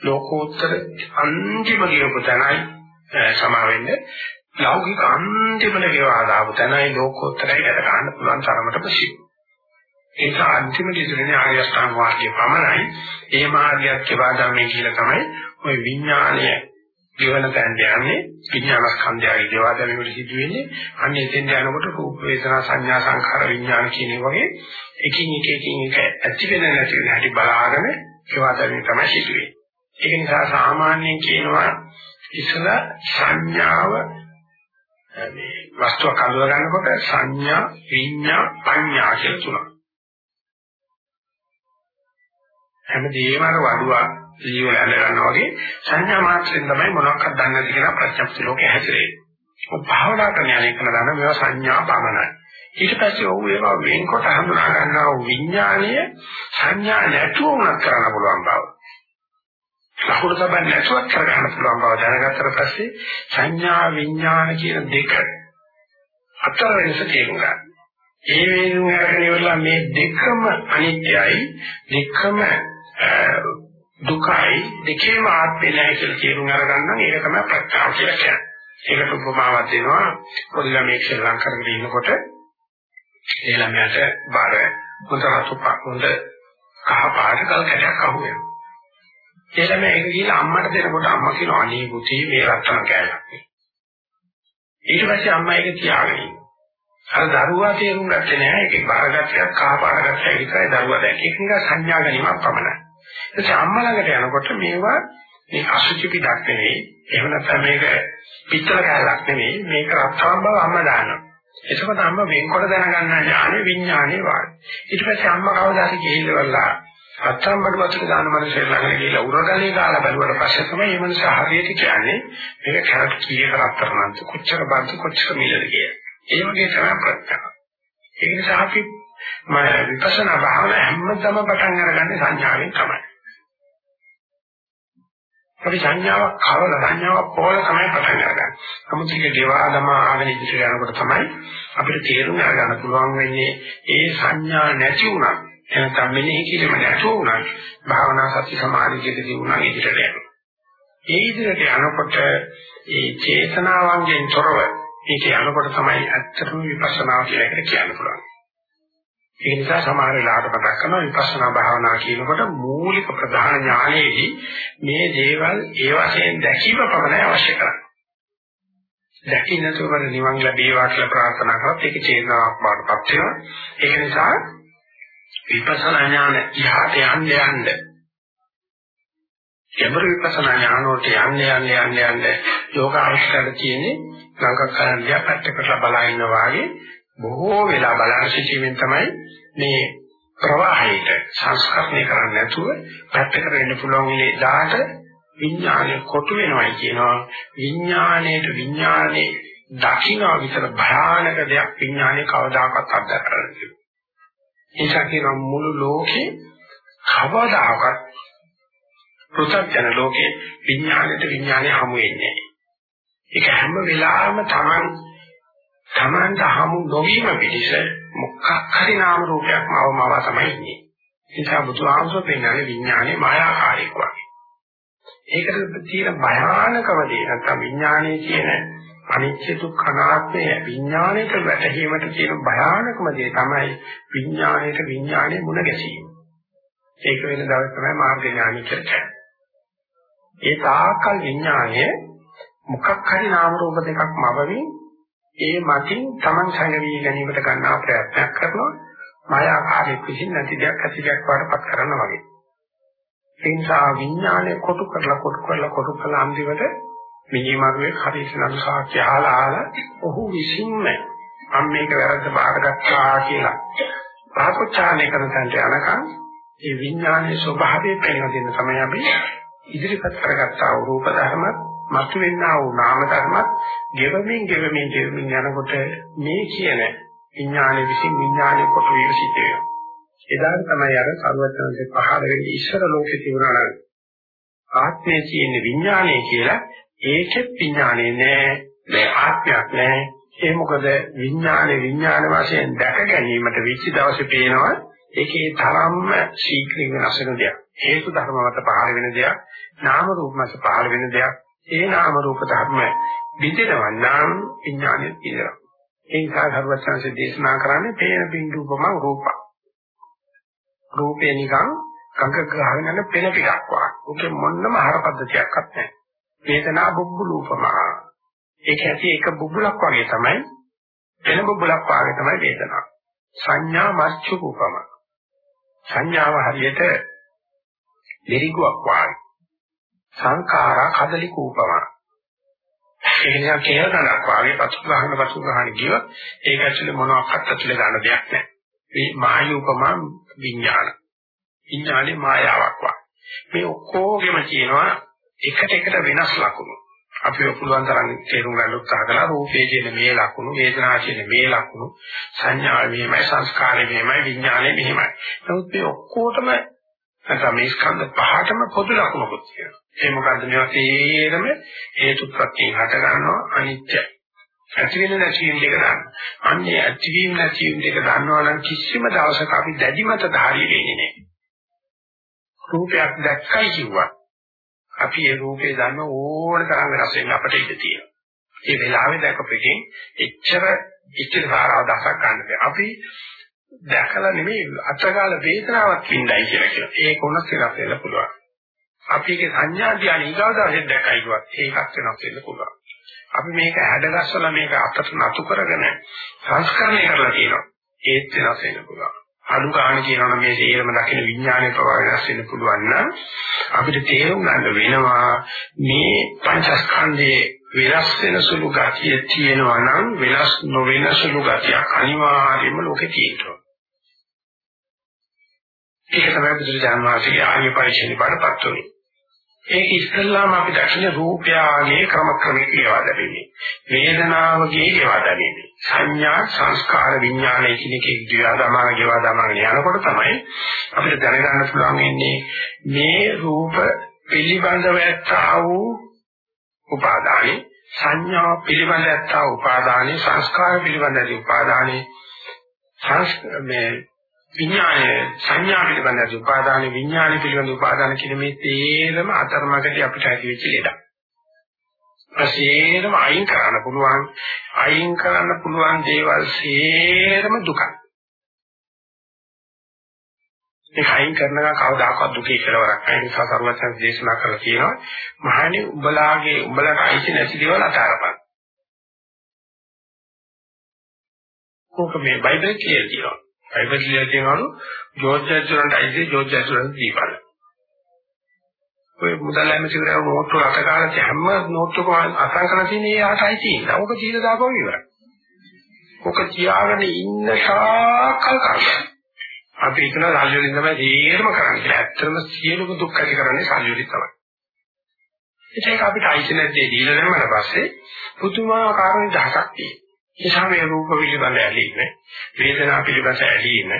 Speaker 1: ලෝකෝත්තර අන්තිම කියපු තැනයි සමා වෙන්නේ. ලෞකික අන්තිමට ගෙවාදාපු තැනයි ලෝකෝත්තරයි වැඩ ගන්න පුළුවන් තරමට ප්‍රසිද්ධ ඒක අන්තිමට ඉතිරෙන්නේ ආර්ය අෂ්ටාංග මාර්ගයේ පමණයි. ඒ මාර්ගයක් කෙවා ගන්න කියලා තමයි ওই විඥානය ජීවන තැන්ට යන්නේ. විඥානස්කන්ධයයි දේවා දැමීමට සිදු වෙන්නේ අන්න එතෙන් යනකොට රූප වේදනා සංඥා සංඛාර විඥාන කියන වගේ එකින් එක එකින් එක ඇති වෙන නැති වෙන හැටි බලාගෙන ඒවා දැමීම තමයි සිදු වෙන්නේ ඒක නිසා සාමාන්‍යයෙන් කියනවා ඉස්සල සංඥාව මේ වස්තුවක් අඳුර ගන්නකොට සංඥා විඤ්ඤා පඤ්ඤා කියලා තුනක්. හැමදේම අර වඩුවා ජීව හැල ගන්නවා වගේ සංඥා මාත්‍රෙන් තමයි මොනවක්වත් දන්නේ නැති කෙනා ප්‍රත්‍යක්ෂ ලෝකේ හැසිරෙන්නේ. ඔය භාවනා කරන යන දන්න මේවා සංඥා පමණයි. ඊට පස්සේ ඔහු ඒවා වෙන්කොට හඳුනා ගන්නා විඥානීය සංඥා නැතුව උනත් කරන්න පුළුවන් බව. ලහුරු තමයි නැතුව කරගන්න පුළුවන් බව දැනගත්තට පස්සේ සංඥා විඥාන කියන දෙක අතර වෙනස තේරුම් ගන්න. ඒ වෙනුවෙන් අරගෙන ඉවරලා මේ දෙකම අනිත්‍යයි දෙකම දුකයි දෙකේම ආත්මේ නැහැ කියලා තේරුම් අරගන්න ඒක තමයි ප්‍රත්‍යාව කියලා කියන්නේ. ඒකට උපමාවක් දෙනවා පොඩි ළමයෙක් ශ්‍රී ලංකාවේ ඉන්නකොට ඒ ළමයාට බර හොඳ රතු හොඳ කහ පාට ගල් කැටයක් අහුවෙනවා. ඒ ළමයා ඒක ගිහලා අම්මට දෙනකොට අම්මා කියනවා අනේ පුතේ මේ රත්තරන් කෑල්ලක්. ඊට පස්සේ අම්මා ඒක තියාගෙන ඉන්නවා. අර දරුවා තේරුම් ගත්තේ නැහැ ඒකේ බාරගත්තක් කහ පාට ගත්තා ඒකයි දරුවා දැක්ක. ඒක නිකන් සංඥා ගැනීමක් පමණයි. ඊට අම්මා ළඟට යනකොට මේවා මේ අසුචි පිටක් නෙවෙයි. එහෙම නැත්නම් මේක පිටර කැලක් නෙවෙයි. මේක රත්තරන් බව අම්මා දානවා. එතකොට අම්මා වෙන්කොට දැනගන්න ඥානෙ විඥානෙ වාගේ. ඊට පස්සේ අම්මා කවදාද ගිහිල්ලා රත්තරන් බඩු වතුර දාන මනුස්සයෙක් ළඟට ගිහිල්ලා උරගලේ ගාලා බැලුවට පස්සේ තමයි මේ මනුස්ස හරියට කියන්නේ මේක කැරට් කීයක රත්තරන්ද කොච්චර බන්ද කොච්චර මිලද කියලා. ඒ වගේ තමයි ප්‍රත්‍යාව ඒ නිසා අපි විපස්සනා භාවනා හැමදම පටන් අරගන්නේ සංඥාවෙන් තමයි. අපි සංඥාවක් කවල සංඥාවක් පොළ තමයි පටන් ගන්න. නමුත් ඒක ගෙවාදම ආගෙන ඉදිරියට යනකොට තමයි අපිට තේරුම් ගන්න පුළුවන් වෙන්නේ ඒ සංඥා නැති වුණා. එනකම් මෙනෙහි කිරීම නැතුව වුණා. භාවනා සති සමාධියකදී වුණා ඉදිරියට යනවා. ඒ ඉදිරියට යනකොට ඒ චේතනාවන්ගෙන් තොරව මේක යනකොට තමයි ඇත්තටම විපස්සනා කියලා එකට කියන්න පුළුවන්. ඒ නිසා සමහර වෙලාවට මතක් කරනවා විපස්සනා භාවනා කියනකොට මූලික ප්‍රධාන ඥානයේදී මේ දේවල් ඒ වශයෙන් දැකීම පමණයි අවශ්‍ය කරන්නේ. දැකින්නතොර නිවන් ලැබේවා කියලා ප්‍රාර්ථනා කරත් ඒක චේතනාවක් බාටපත් වෙනවා. ඒක නිසා විපස්සනා ඥාන ඉහාට යන්න යන්න යමර විපස්සනා ඥාන වලට යන්න යන්න යන්න යන්න යෝගාවස්ථාවේ තියෙන්නේ ගඟක් කරන්නේ පැත්තකට බලා ඉන්නා වාගේ බොහෝ වෙලා බලන සිටීමෙන් තමයි මේ ප්‍රවාහයට සංස්කරණය කරන්නේ නැතුව පැත්තකට වෙන්න පුළුවන් ඉන්නේ දාට විඥානය කොටු වෙනවයි කියනවා. විඥාණයට විඥානේ දකින්න විතර භයානක දෙයක් විඥානේ කවදාකවත් අත්දැක කරන්නේ ඒක කියන මුළු ලෝකේ කවදාකවත් පෘථග්ජන ලෝකේ විඥාණයට විඥානේ හමු වෙන්නේ ඒක හැම වෙලාවෙම Taman Tamanta හමු නොවීම පිණිස මොකක් හරි නාම රූපයක්ම අවමව තමයි ඉන්නේ. ඒ නිසා බුදුහාමුදුරුවෝ පෙන්නන්නේ විඥානේ මායාකාරීක වගේ. ඒකට තියෙන භයානකම දේ නැත්නම් විඥානයේ කියන අනිත්‍ය දුක්ඛ අනාත්මය විඥාණයට වැටහීමට තියෙන භයානකම දේ තමයි විඥාණයට විඥානේ මුණ ගැසීම. ඒක වෙන දවස් තමයි මාර්ග ඥානි කියන්නේ. ඒ තාකල් විඥානය මොකක් හරි නාම රූප දෙකක් මවමින් ඒ මතින් Taman සංගවී ගැනීමට ගන්නා ප්‍රයත්නයක් කරනවා මායාකාරී කිසිම නැති දෙයක් ඇති දෙයක් වඩපත් කරනවා වගේ. ඒ නිසා විඥානය කොටු කරලා කොටු කරලා කොටු කරලා අන්තිමට මිනිමරුවේ හරිසනු සාක්ෂි අහලා අහලා ඔහු විසින්ම මම මේක වැරද්ද බාරගත්තා කියලා පාපොච්චාරණය කරන තැනට යනකම් ඒ විඥානයේ ස්වභාවය පෙන්වන දෙන්න තමයි අපි ඉදිරිපත් කරගත්තා වූ රූප ධර්මත් මතුවෙනා වූ නාම ධර්මත් ගෙවමින් ගෙවමින් ගෙවමින් යනකොට මේ කියන විඥාන විසින් විඥානය කොට විශ්ිත වෙනවා. එදාට තමයි අර සර්වඥාන්සේ පහළ වෙන්නේ ඉස්සර ලෝකේ තිබුණා නම් ආත්මය කියන්නේ විඥානය කියලා ඒකෙත් විඥානේ නෑ මේ ආත්මයක් නෑ. ඒ මොකද විඥානේ විඥාන වශයෙන් දැක ගැනීමට විචි දවසේ පේනවා ඒකේ තරම්ම ශීක්‍රිය වෙනස් වෙන දෙයක්. හේතු ධර්ම මත පහළ වෙන දෙයක් නාම රූප මත පහළ වෙන දෙයක්. ඒ නාම රූප ධර්ම විදිනවා නම් විඥානය කියලා. ඒ නිසා ධර්මචර්යයේ දේශනා කරන්නේ පේන බිඳුපම රූප. රූපේ නිකන් කංග ගහගෙන යන පෙන ටිකක් වගේ. ඔකේ මොන්නම ආහාර පද්ධතියක්වත් නැහැ. වේදනා බුබ්බුලූපම. ඒක ඇති එක බුබ්බුලක් වගේ තමයි වෙන බුබ්බුලක් වගේ තමයි වේදනාව. සංඥා මච්චුකූපම. සංඥාව හරියට දෙරිගුවක් වගේ. සංඛාරා කදලි කූපම. ඒ නිසා කේල ගණක් වාගේ පසු ගහන පසු ගහන කිය ඒක ඇතුලේ මොනවාක්වත් ඇතුලේ ගන්න දෙයක් නැහැ. මේ මායූපම විඥාන. විඥානේ මායාවක් වා. මේ ඔක්කොගෙම කියනවා එකට එකට වෙනස් ලක්ෂණ. අපිව පුළුවන් තරම් තේරුම් ගන්න උත්සාහ කළා රූපයේ කියන මේ ලක්ෂණ, වේදනා කියන මේ ලක්ෂණ, සංඥා මෙහෙමයි, සංස්කාරය මෙහෙමයි, විඥානය මෙහෙමයි. නමුත් මේ ඔක්කොටම නැත්නම් මේ ස්කන්ධ පහටම පොදු ලක්ෂණකුත් තියෙනවා. ඒ මොකද්ද මේවා තේරම හේතු ප්‍රත්‍යයෙන් හට ගන්නවා අනිත්‍යයි. ඇති වෙන නැතිවීම දෙක ගන්න. අන්නේ ඇතිවීම නැතිවීම දෙක ගන්නවා නම් කිසිම දවසක අපි දැඩි මත ධාරිය වෙන්නේ නැහැ. රූපයක් දැක්කයි කිව්වා. අපි ඒ රූපේ දන්න ඕන තරම් වෙනස් වෙන්න අපිට ඉඩ තියෙනවා. ඒ වෙලාවේ දැකපෙකින් එච්චර ඉච්ඡිතකාර අදහසක් ගන්න බෑ. අපි දැකලා නෙමෙයි අත්කාල වේදනාවක් විඳයි කියලා කියනවා. ඒක උනස් වෙනස් වෙන්න පුළුවන්. අපි ඒකේ සංඥා ධ්‍යාන ඊගවදාසෙත් දැකයි කිව්වා. ඒකක් වෙනස් වෙන්න පුළුවන්. අපි මේක හැඩගස්සලා මේක අපට නතු කරගෙන සංස්කරණය කරලා තියෙනවා. ඒත් වෙනස් වෙන්න පුළුවන්. අඩු ගන්න කියනවා මේ තේරම දකින විඥානයේ ප්‍රවාහ වෙනස් වෙන්න පුළුවන් නම් අපිට තේරුම් ගන්න වෙනවා මේ පංචස්කන්ධයේ වෙනස් වෙන සුළු ගතිය තියෙනවා නම් වෙනස් නොවන සුළු ගතියක් අනිවාර්යයෙන්ම ලෝකේ තියෙනවා. ඒක තමයි බුදුරජාණන් වහන්සේගේ ආර්ය පරිශ්‍රණි බඩපත් උනේ. ඒක ඉස්සල්ලාම අපි දකින්න රූපයාගේ ක්‍රම ක්‍රමයේ කියවා දැමීමේ. වේදනාවගේ කියවා දැමීමේ. සංඥා සංස්කාර විඥානයේ කියන එකේ දිවාදමාන කියවා දමාන යනකොට තමයි අපිට දැනගන්න පුළුවන් වෙන්නේ මේ රූප පිළිබඳව ඇත්තා වූ උපාදානේ සංඥා පිළිබඳව ඇත්තා උපාදානේ සංස්කාර පිළිබඳව උපාදානේ සංස් මේ විඥානය සංඥා පිළිබඳ උපාදාන විඥාන පිළිබඳ උපාදාන කියන මේ තේරම අතරමඟදී අපිට ඇති වෙච්ච ලෙඩක්. ප්‍රසේරම අයින් කරන්න පුළුවන් අයින් කරන්න පුළුවන් දේවල් සේරම දුකයි. ඒක අයින් කරනවා කවදාකවත් දුකේ කෙලවරක් නැහැ. ඒ නිසා සර්වඥයන් දේශනා කරලා කියනවා මහණනි උඹලාගේ උඹලට අයිති නැති දේවල් අතාරපන්. කොහොම මේ බයිබල් කියලා කියනවා. බයිබල් කියලා කියනවලු ජෝර්ජ් ඇස්ටරන්ට අයිති ජෝර්ජ් ඇස්ටරන්ට දීපල. ඔය මුදල් ඇමතිවරයා නෝට්ටු රට කාලේ හැම නෝට්ටුකම අසං කරලා තියෙන ඒ ආටයි තියෙනවා. ඕක කියලා දාපුවම ඉවරයි. ඕක තියාගෙන ඉන්න සාකල් කරනවා. අපි හිතන සල්ලි වලින් තමයි තීරම කරන්නේ කියලා. ඇත්තටම සියලුම දුක් ඇති කරන්නේ සල්ලි වලින් තමයි. ඒක අපිට අයිති නැද්දී දීලා දැම්මම පස්සේ පුදුමාකාර දහසක් තියෙනවා. නිසා මේ රූප පිළිබඳ ඇලීම, වේදනා පිළිබඳ ඇලීම,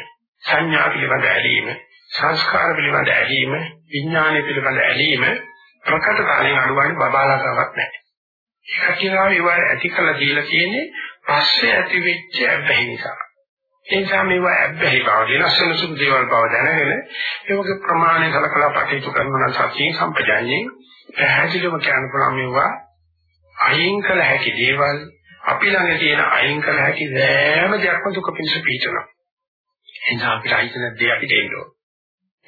Speaker 1: සංඥා පිළිබඳ ඇලීම, සංස්කාර පිළිබඳ ඇලීම, විඥානය පිළිබඳ ඇලීම ප්‍රකට කාලයෙන් අනුවන්නේ බබාලාකමක් නැහැ. ඒක කියනවා ඒවා ඇති කළ දීලා තියෙන්නේ පස්සේ ඇති වෙච්ච අබ්බැහි නිසා. ඒ නිසා මේවා අබ්බැහි බව වෙනස් වෙන සුදු දේවල් බව දැනගෙන ඒවගේ ප්‍රමාණය සලකලා කටයුතු කරනවා නම් සතිය සම්පජාඤ්ඤේ පැහැදිලිවම කියන්න පුළුවන් මේවා අයින් කළ හැකි දේවල් අපි ළඟ තියෙන අයින් කළ හැකි සෑම දෙයක්ම දුක පිණිස පිටනවා. එනිසා අපිට අයිති නැද්ද අපිට එන්න ඕන.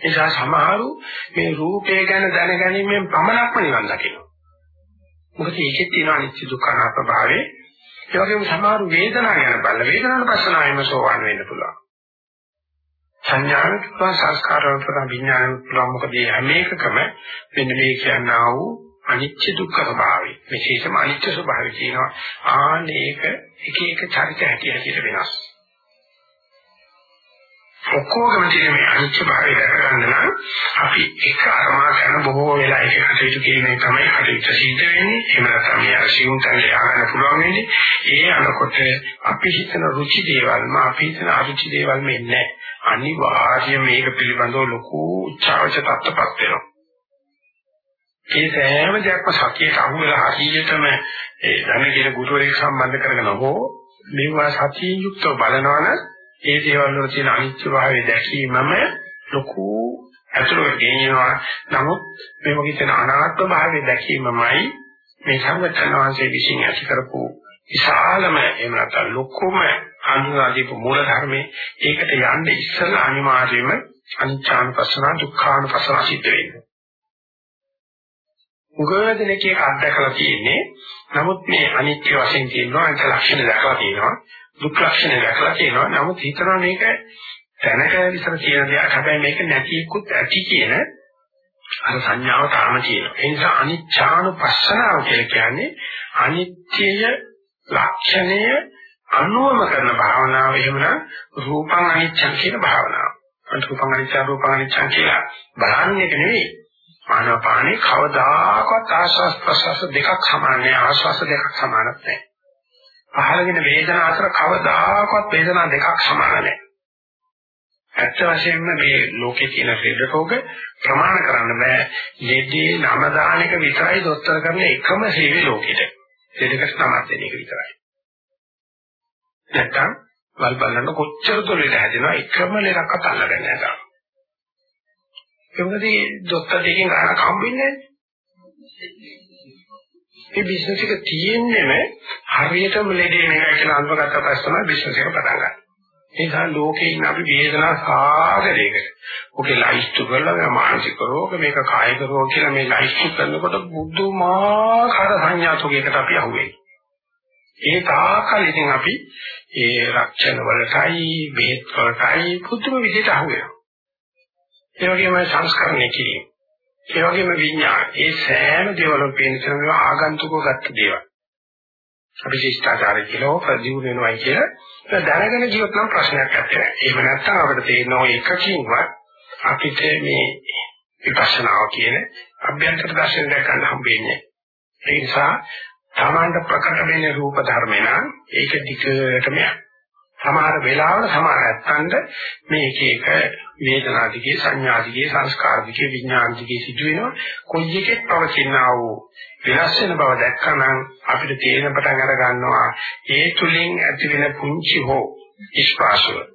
Speaker 1: එනිසා සමහරු මේ රූපය ගැන දැනගැනීමෙන් පමණක්ම නිවන් දකිනවා. මොකද ඒකේ තියෙන අනිත්‍ය දුක්ඛ අනාත්ම භාවයේ ඒ වගේම සමහරු වේදනාව ගැන බලන වේදනාවට පස්සනාවෙම සෝවන් වෙන්න පුළුවන්. සංඥාවට සංස්කාරවලට විඥානවලට පුළුවන් මොකද මේ හැම එකකම මෙන්න මේ කියනා වූ අනිත්‍ය දුක්ඛ ස්වභාවය. විශේෂම අනිත්‍ය ස්වභාවය කියනවා. ආනේක එක එක චරිත හැටි හැටියට වෙනස්. ඔක්කොගම තියෙන මේ අනිත්‍ය භාවය දැක ගන්න නම් අපි එක අරමා කරන බොහෝ වෙලා ඒක කටයුතු කිරීමේ තමයි කටයුතු සිද්ධ වෙන්නේ. එහෙම නැත්නම් මේ අසියුම් තැනට ය아가න්න පුළුවන් වෙන්නේ. ඒ අනකොට අපි හිතන රුචි දේවල්ම අපි හිතන අරුචි දේවල් මේ නැහැ. අනිවාර්යයෙන් මේක පිළිබඳව ලොකු උච්චාවච තත්ත්වපත් වෙනවා. ඒ සෑම දෙයක්ම සතියට අහු වෙලා හරියටම ඒ ධනගෙන ගුරුවරයෙක් සම්බන්ධ කරගෙන හෝ මේවා සතියින් යුක්තව බලනවනම් ඒ දේවල් වල තියෙන අනිත්‍ය භාවය දැකීමම ලොකු අතුලට ගෙනියනවා. නමුත් මේ වගේ තියෙන අනාත්ම භාවය දැකීමමයි මේ සංගතනවාංශයේ විසින් ඇති කරපු විශාලම එහෙම නැත්නම් ලොකුම අනුරාධික මූල ධර්මයේ ඒකට යන්න ඉස්සෙල්ලා අනිවාර්යයෙන්ම අනිච්චානුපස්සන දුක්ඛානුපස්සන සිද්ධ වෙනවා. උගදෙනක එක අත්දකලා තියෙන්නේ. නමුත් මේ අනිත්‍ය වශයෙන් තියෙනවා අනිත් ලක්ෂණ දැකලා තියෙනවා. දුක් ලක්ෂණ දැකලා තියෙනවා. නමුත් හිතනවා මේක දැනක විතර තියෙන දෙයක්. හැබැයි මේක නැතිකුත් ඇති කියන අර සංඥාව තාම තියෙනවා. ඒ නිසා අනිච්ඡානුපස්සනාව කියලා කියන්නේ අනිත්‍යය ලක්ෂණය අනුවම කරන භාවනාව එහෙමනම් රූපං අනිච්ඡං කියන භාවනාව. රූපං අනිච්ච රූපං අනිච්ඡං කියලා බලන්නේ නෙවෙයි. ආනාපානේ කවදාකවත් ආශ්වාස ප්‍රශ්වාස දෙකක් සමාන නෑ ආශ්වාස දෙකක් සමානත් නෑ. පහළගෙන වේදනා අතර කවදාකවත් වේදනා දෙකක් සමාන නෑ. ඇත්ත වශයෙන්ම මේ ලෝකේ තියෙන රෙඩකෝග ප්‍රමාණ කරන්න බෑ. ලෙඩේ නම දාන එක විතරයි දොස්තර කරන එකම සේවය ලෝකෙට. දෙදකට තමයි දෙන එක විතරයි. නැත්තම් වල් බලන්න කොච්චර දුරට හැදෙනවා එකම ලෙඩක් අතල්ලගෙන යනවා. ඒකදී ડોක්ටර් දෙකෙන් ගන්න හම්බෙන්නේ ඒ බිස්නස් එක තියෙන්නේම හරියටම ලෙඩේ මේකයි කියලා අඳුරගත්ත පස්සේ තමයි බිස්නස් එක පටන් ගන්න. ඒ නිසා ලෝකේ ඉන්න අපි වේදනා සාගරයකට. ඔකේ ලයිස්තු කරලා මානසික රෝග මේක කායික රෝග කියලා මේ ලයිස්තු කරනකොට බුදුමාකාර සංඥාතුකයකට අපි අහුවෙයි. ඒ තාකල් ඉතින් අපි ඒ රක්ෂණ වලටයි බෙහෙත් වලටයි පුදුම විදිහට අහුවෙනවා. ඒ වගේම සංස්කරණය කිරීම. ඒ වගේම විඥාන. ඒ සෑම දේවලම පේන කෙනා ආගන්තුකව ගත්ත දේවල්. අපි ශිෂ්ටාචාරය කියලා ප්‍රතිවුණ වෙනවා කියලා දැනගෙන ජීවත් නම් ප්‍රශ්නයක් නැහැ. එහෙම නැත්නම් අපිට තේරෙනවා එකකින්වත් අපිට මේ විපස්සනාව කියන අභ්‍යන්තර දර්ශන දැක ගන්න හම්බෙන්නේ. ඒ නිසා තමන්ට ප්‍රකට වෙන රූප ධර්ම නම් ඒක දිගටම යනවා. සමහර වෙලාවල සමහර ඇත්තන්ට මේක එක වේදනාදිගේ සංඥාදිගේ සංස්කාරදිගේ විඥානදිගේ සිදු වෙනවා කොයි එකෙත් පවතිනා වූ වෙනස් වෙන බව දැක්කම අපිට තේරෙන පටන් අර ගන්නවා ඒ තුලින් ඇති වෙන පුංචි හෝ ස්පාසුව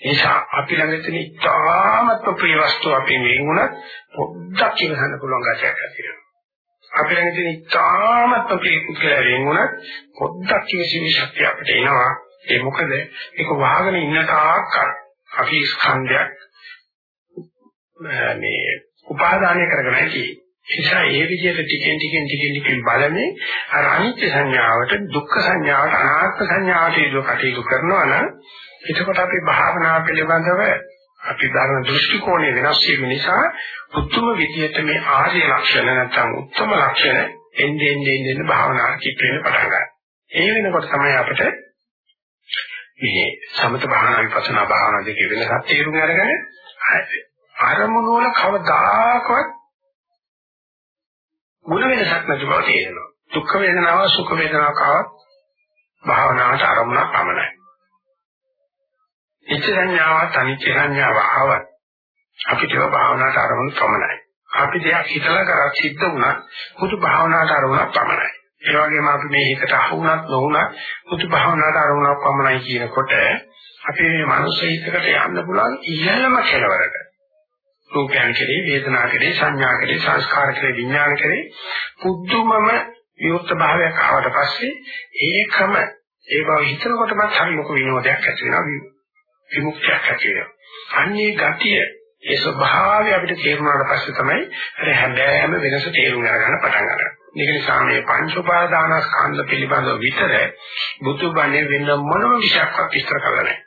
Speaker 1: නිසා අපි ළඟ තියෙන ඉතාමත් ප්‍රිය වස්තු අපි වෙනුණත් පොඩ්ඩක් ඉවසන්න පුළුවන් ගැටයක් ඇති වෙනවා. අපි ළඟ තියෙන ඉතාමත් ප්‍රිය කුසල වෙනුණත් පොඩ්ඩක් ඉවසීමේ ශක්තිය අපිට එනවා. ඒ මොකද ඒක වහගෙන ඉන්න තාක්කල් අපි ස්කන්ධයක් මේ උපාදානය කරගෙන තියෙන්නේ. නිසා ඒ විදිහට ටිකෙන් ටිකෙන් ටිකෙන් ටිකෙන් බලන්නේ අර අනිත්‍ය සංඥාවට දුක්ඛ සංඥාවට අනාත්ම සංඥාවට ඉදෝ කටයුතු කරනවා නම් එතකොට අපි භාවනාව පිළිබඳව අපි ධර්ම දෘෂ්ටි කෝණය වෙනස් වීම නිසා උතුම් විදිහට මේ ආර්ය ලක්ෂණ නැත්නම් උත්තම ලක්ෂණ එන්නේ එන්නේ එන්නේ භාවනාවට කිප් වෙන්න පටන් ගන්නවා. ඒ වෙනකොට තමයි අපිට මේ සමත භාවනා විපස්සනා භාවනා දෙකේ වෙනසක් තේරුම් අරගෙන අරමුණු වල කවදාකවත් මුල වෙනසක් නැති බව තේරෙනවා. දුක් වේදනාව සුඛ වේදනාවක් ආවත් භාවනාවට අරමුණක් පමණයි. ඉච්ඡ සංඥාව තනිච්ච සංඥාව ආවත් අපිට භාවනාවට අරමුණු පමණයි. අපි දෙයක් හිතලා කරක් සිද්ධ වුණා මුතු භාවනාවට අරමුණක් පමණයි. ඒ වගේම අපි මේ හිතට අහුණත් නොවුණත් මුතු භාවනාවට අරමුණක් පමණයි කියනකොට අපි මේ මනුස්ස හිතකට යන්න පුළුවන් ඉහළම කෙලවරට. රූපයන් කෙරේ, වේදනා කෙරේ, සංඥා කෙරේ, සංස්කාර කෙරේ, විඥාන කෙරේ පුදුමම විවුර්ත භාවයක් ආවට පස්සේ ඒකම ඒ බව හිතනකොටම හරි ලොකු විනෝදයක් ඇති වෙනවා. විමුක්තියක් ඇති වෙනවා. අන්නේ ගතිය ඒ ස්වභාවය අපිට තේරුණාට පස්සේ තමයි අර හැබෑම වෙනස තේරුම් ගන්න පටන් ගන්නේ. ඒක නිසා මේ පංච උපාදානස්කන්ධ පිළිබඳව විතර බුදුබණේ වෙන මොනම විශේෂයක් විස්තර කරලා නැහැ.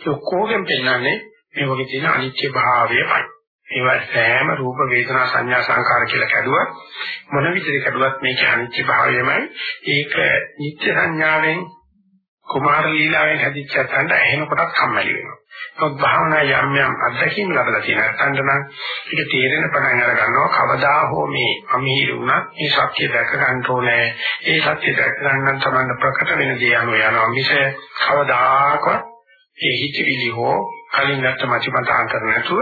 Speaker 1: ඒ කොහෙන් පෙන්නන්නේ මේ වගේ තියෙන අනිත්‍ය භාවයමයි. ඒවා සෑම රූප වේදනා සංඥා සංකාර කියලා කැඩුවත් මොන විදිහට කැඩුවත් මේක අනිත්‍ය භාවයමයි. ඒක නිත්‍ය සංඥාවෙන් කුමාර ලීලාවෙන් හැදිච්ච තැනට ඇහෙන කොටක් කම්මැලි වෙනවා. ඒත් භාවනා යම් යම් අත්දැකීම් ලැබලා තියෙන තැනට නම් ඒක තේරෙන පටන් අර ගන්නවා කවදා හෝ මේ අමීර වුණත් මේ සත්‍ය දැක ගන්න ඕනේ. ඒ සත්‍ය දැක ගන්න තමයි ප්‍රකට වෙන දේ අනුව යනවා. මිස කවදාකවත් ඒ හිතවිලි හෝ කලින් නැත්නම් මචිමතාන්තර නැතුව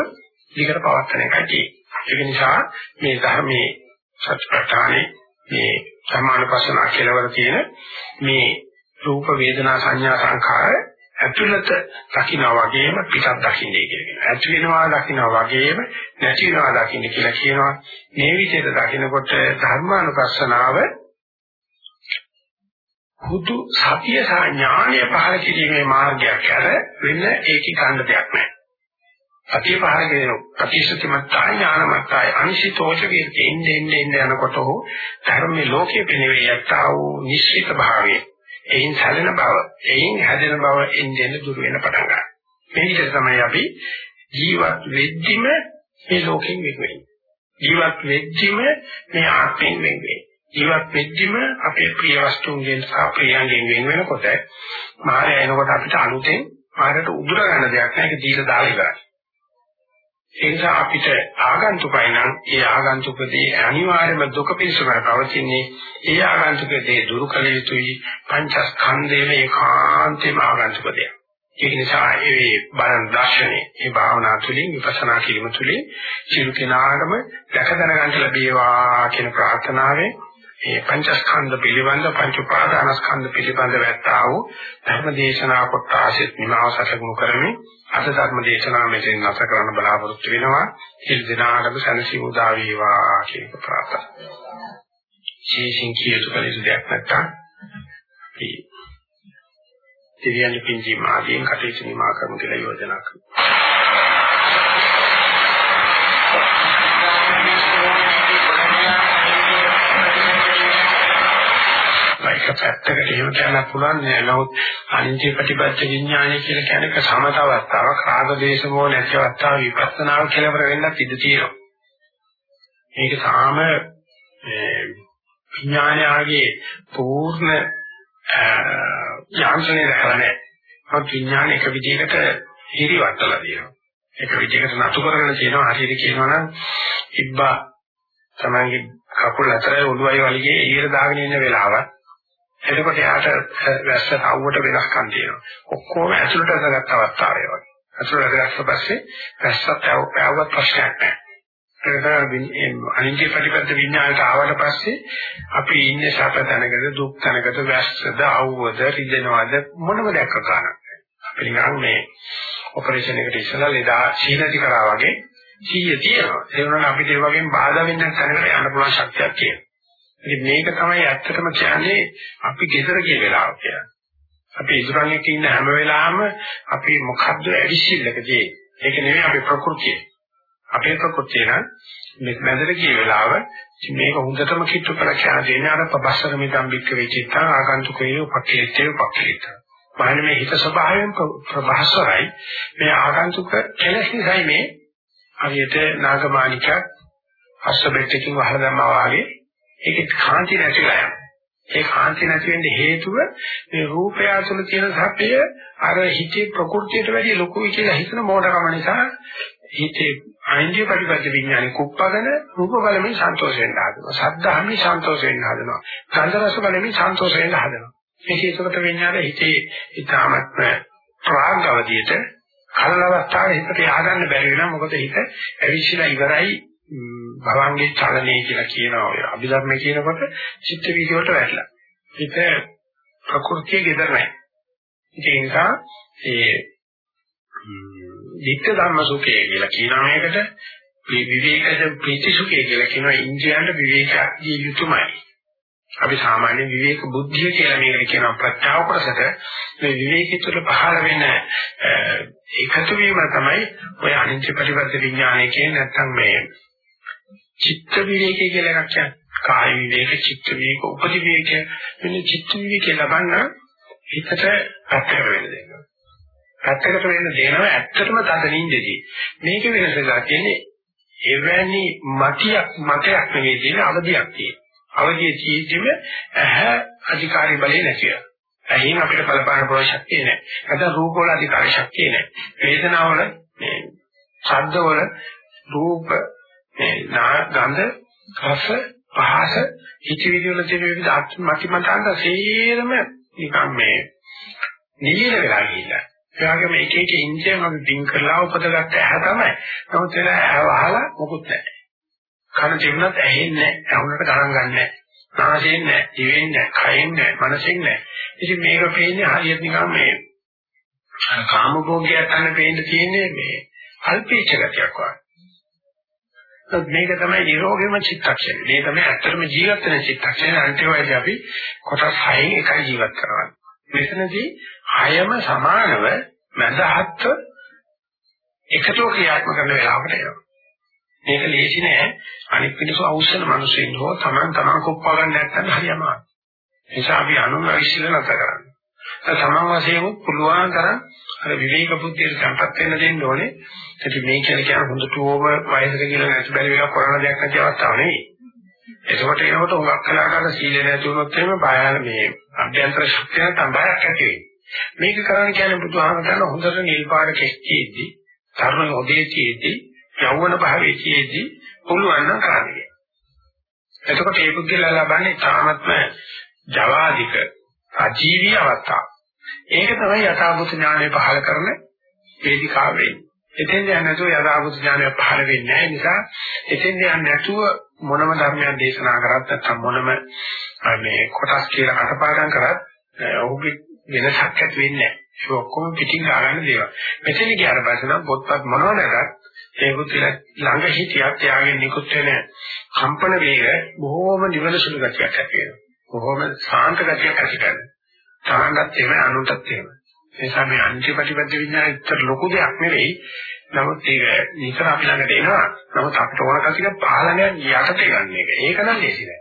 Speaker 1: විකට පවත්තන එකයි. ඒක නිසා මේ ධර්මයේ සත්‍යපටානේ මේ සමානපසනා කියලාවර තියෙන මේ රූප වේදනා සංඥා සංඛාර ඇතුළත දකින්න වගේම පිටත් දකින්නේ කියලා. ඇති වෙනවා දකින්න වගේම නැති වෙනවා දකින්න කියලා කියනවා. මේ විදිහට දකිනකොට ධර්මානුපස්සනාව හුදු සතිය සහ ඥානය පහළ කිරීමේ මාර්ගයක් ඇර වෙන ඒකී ගන්න දෙයක් නැහැ. සතිය පහළ කියන ප්‍රතිශතමත් ඥානමත් අනිසිතෝච වේදී එන්නේ එන්නේ යනකොට ධර්මයේ ලෝකයේ පෙනෙවේ යත්තා වූ නිශ්චිත භාවයේ එයින් සැලෙන බව, එයින් හැදෙන බව එන්නේ දුර වෙන පටන් ගන්නවා. මේ විදිහට තමයි අපි ජීවත් වෙද්දිම මේ ලෝකෙන් වෙන් වෙන්නේ. ජීවත් වෙද්දිම මේ ආත්මෙන් වෙන් වෙන්නේ. ජීවත් වෙද්දිම අපේ ප්‍රිය වස්තුන්ගෙන් සහ ප්‍රියයන්ගෙන් වෙන් වෙනකොට මාය එනකොට අපිට අලුතෙන් මායට උදුර ගන්න දෙයක් නැහැ ඒක දීලා දාලා ඉවරයි. ඒ නිසා අපිට ආගන්තුකයි නම් ඒ ආගන්තුකදී අනිවාර්යයෙන්ම දුක පිළිසකර පවතින්නේ ඒ ආගන්තුකදී දුරු කළ යුතුයි පංචස්කන්ධයේ ඒකාන්තේම ආගන්තුක දෙයක්. ඒ නිසා ඒ බලන දර්ශනේ ඒ භාවනා තුළින් විපස්සනා කිරීම තුළින් සියලු කෙනාටම දැක දැන ගන්න ලැබේවා කියන ප්‍රාර්ථනාවෙන් මේ පංචස්කන්ධ පිළිබඳ පංච උපාදානස්කන්ධ පිළිබඳ වැත්තා වූ ධර්ම දේශනා කොට ආශිත් නිමාව සැලකුණු කරමින් අද ධර්ම දේශනාව මෙතෙන් නැස කරන්න බලාපොරොත්තු වෙනවා සිල් දිනාටම සැනසීම උදා වේවා කියන ප්‍රාර්ථනා. විශේෂයෙන් කියතු කලින් දෙයක් නැත්තම් අපි දෙවියන් පින්ජි මාදීන් කටයුතු නිමා කරමු කියලා යෝජනා කරනවා. පැත්තකට එහෙම කියන්න පුළුවන් නෑ. නමුත් අනිත්‍ය ප්‍රතිපත්ති විඥානය කියලා කියන්නේ සමත අවස්ථාවක්, රාග දේශ මොහ නැති අවස්ථාව විපස්සනාව කියලා කර වෙන්නත් ඉඩ තියෙනවා. මේක සාම විඥානයගේ පූර්ණ යාන්ත්‍රණය දැකලා නෑ. මොකද විඥාන එක විදිහකට හිරිවටලා තියෙනවා. එක විදිහකට නතු කරගෙන තියෙනවා. හරියට කියනවා නම් ඉබ්බා තමන්ගේ කකුල් අතරේ ඔළුවයි වලිගේ එළියට දාගෙන ඉන්න වෙලාවක් එතකොට යාට වැස්ස අවුවට වෙනස්කම් තියෙනවා. ඔක්කොම ඇතුළට අදගත් අවස්ථාවේ වගේ. ඇතුළට අදගත්ත පස්සේ වැස්සත් આવවත් ප්‍රශ්නයක් නැහැ. ඒක අනිත්‍ය ප්‍රතිපද විඥානයට ආවට පස්සේ අපි ඉන්නේ සැප තැනකද දුක් තැනකද වැස්සද අවුවද රිදෙනවද මොනම දැක්ක ගන්නක් අපි නිකන් මේ ඔපරේෂන් එකට ඉස්සලා ලෙඩා සීනති කරා වගේ සීය තියෙනවා ඒ වුණාට අපිට ඒ වගේම බාධා වෙන්න තැනකට යන්න පුළුවන් ශක්තියක් තියෙනවා ඉතින් මේක තමයි ඇත්තටම කියන්නේ අපි ගෙදර ගිය වෙලාව කියන්නේ. අපි ඉදරන් එක්ක ඉන්න හැම වෙලාවෙම අපි මොකද්ද ඇවිසිල්ලකදී ඒක නෙවෙයි අපේ ප්‍රകൃතිය. අපේ ප්‍රകൃතිය නම් මේ මැදට ගිය වෙලාව මේක හොඳටම කිට්ටු කරලා කියන දේ අර පබස්සර මිදම් බික්ක වෙච්චිතා ආගන්තුකේ උපකේතේ උපකේත. මහන්නේ මේ හිත ස්වභාවයෙන් ප්‍රබහසරයි මේ ආගන්තුක කෙලෙස් නිසායි මේ හරියට නාගමානික අස්සබෙට්ටකින් වහලා දැම්මා වගේ ඒකේ කාන්ති නැතිලා යනවා. ඒ කාන්ති නැති වෙන්න හේතුව මේ රූපය තුළ තියෙන සත්‍යය අර හිතේ ප්‍රകൃතියට වැඩි ලොකුයි කියලා හිතන මෝඩකම නිසා හිතේ අයින්දිය ප්‍රතිපද විඥානේ කුප්පගෙන රූප බලමින් සන්තෝෂ වෙන්න හදනවා. සද්ධාමි සන්තෝෂ වෙන්න හදනවා. ගන්ධ රස බලමින් සන්තෝෂ වෙන්න හදනවා. මේකේකට විඥානේ හිතේ ඊටාත්ම ප්‍රාග්ගවදියට කලන අවස්ථාවේ හිතට යහගන්න බැරි වෙනවා. මොකද හිත ඇවිස්සලා ඉවරයි භවංගේ චලනය කියලා කියනවා ඔය අභිධර්ම කියනකොට චිත්ත වීදි වලට වැටලා. ඒක ප්‍රകൃතියේ gedar නැහැ. ඒ නිසා ඒ ධිට්ඨ ධම්ම සුඛය කියලා කියනවා මේකට විවේකද ප්‍රීති සුඛය කියලා කියනවා ඉන්ද්‍රියන්ට විවේකයක් දිය යුතුමයි. අපි සාමාන්‍ය විවේක බුද්ධිය කියලා මේකට කියනවා ප්‍රත්‍යාව කොටසට මේ විවේකී තුළ පහළ වෙන එකතු වීම තමයි ඔය අනිත්‍ය ප්‍රතිපද විඥානය කියන්නේ නැත්නම් මේ චිත්ත විවේකය කියලා එකක් කියන්නේ. කාය විවේක, චිත්ත විවේක, උපදි විවේක. මෙන්න චිත්ත විවේක ලබන්න හිතට පැත්තකට වෙන්න දෙනවා. පැත්තකට වෙන්න දෙනවා ඇත්තටම තද නින්දදී. මේක වෙනසලා කියන්නේ එවැනි මතියක් මතයක් නෙවෙයි තියෙන අවදියක් තියෙන. අවදියේ චීජෙම ඇහ අධිකාරී බලේ නැතිව. ඇහින් අපිට බලපාන පුළුවන් ශක්තිය නැහැ. නැත්නම් රූප වල අධිකාරී ශක්තිය නැහැ. වේදනාවල මේ ශබ්දවල රූප මේ ගන්ධ රස පහස හිතවිලි වල තියෙන විවිධ මතිමතාන්ත සේරම නිකන් මේ නිලිර වෙලා ගිහිල්ලා. ඒ වගේම එක එක ඉන්ද්‍රියන් වගේ දින් කරලා උපදගත්ත ඇහැ තමයි. නමුත් ඒක ඇහවහලා මොකුත් නැහැ. කන තිබුණත් ඇහෙන්නේ නැහැ. ඇහුනට ගණන් ගන්නෑ. නාසයෙන් නැහැ, දිවෙන් නැහැ, කයෙන් නැහැ, මනසෙන් නැහැ. ඉතින් මේක පේන්නේ හරියට නිකන් මේ කාමභෝගයක් ගන්න පේන්න තියෙන්නේ මේ අල්පීච්ඡ ගතියක් වගේ. මේක තමයි නිරෝගීම චිත්තක්ෂණය. මේ තමයි ඇත්තටම ජීවත් වෙන චිත්තක්ෂණය. අන්තිමයේදී අපි කොටස් 6න් එකයි ජීවත් කරන්නේ. මෙතනදී හයම සමානව මඳහත් එකතු ක්‍රියාත්මක කරන වෙලාවකට එනවා. මේක ලේසි නෑ. අනිත් පිටු අවශ්‍යන මිනිස්සුන් හෝ Taman Taman කොප්පා ගන්න නැත්නම් හරියම. ඒ නිසා අපි අනුන් විශ්ල නැත කරන්නේ. තමන් වශයෙන් පුළුවන් තරම් අර විවේක බුද්ධියට සම්පත් වෙන්න දෙන්න ඕනේ. ඉතින් මේ කියන කියන හොඳටම වයසක කියලා නැති බැරි වෙලා කරන දෙයක් නැති අවස්ථාව නෙවෙයි. එතකොට එනකොට උගක් කලාකට සීලය නැති වුණොත් එහෙම බයන මේ අභ්‍යන්තර ශක්තිය නැත්නම් බයක් ඇති වෙයි. මේක කරන්න කියන්නේ බුදුහාම කරන හොඳට නිල් පාට කෙස්ටිෙද්දි, තරුණ ඔදේතිෙද්දි, යෞවන භාවයේදී පුළුවන් නම් කරන්නේ. එතකොට ඒ පුද්ගලයා ලබන්නේ තාමත්ම ජවාදික අජීවී අවස්ථාව. ඒක තමයි යථාභූත ඥානය පහල කරන වේදිකාව වෙන්නේ. එතෙන් යන්නේ නැතුව යථාභූත ඥානය පහල වෙන්නේ නැහැ. නිසා එතෙන් යන්නේ නැතුව මොනම ධර්මයක් දේශනා කරත් නැත්නම් මොනම මේ කොටස් කියලා කටපාඩම් කරත් ඔහුගේ වෙනසක් ඇති වෙන්නේ නැහැ. ඒක ඔක්කොම පිටින් ගන්න දේවල්. මෙතන කියන පස්සේ නම් පොත්පත් මොනවදකට ඒ පුතිල ළඟ හිටියක් යාගේ නිකුත් වෙන කම්පන වේග බොහෝම නිවන සුළු ගතියක් ඇති වෙනවා. බොහෝම සාන්ත ගතියක් ඇති කරනවා. තමන්ටත් එහෙම අනුන්ටත් එහෙම. ඒ නිසා මේ අන්තිපටිපද විඥානය ඉතර ලොකු දෙයක් නෙවෙයි. නමුත් ඒක නිතර අපි ළඟට එනවා. නමුත් අපිට ඕන කතික පාලනයක් යටතේ ගන්න එක. ඒක නම් ලේසි නෑ.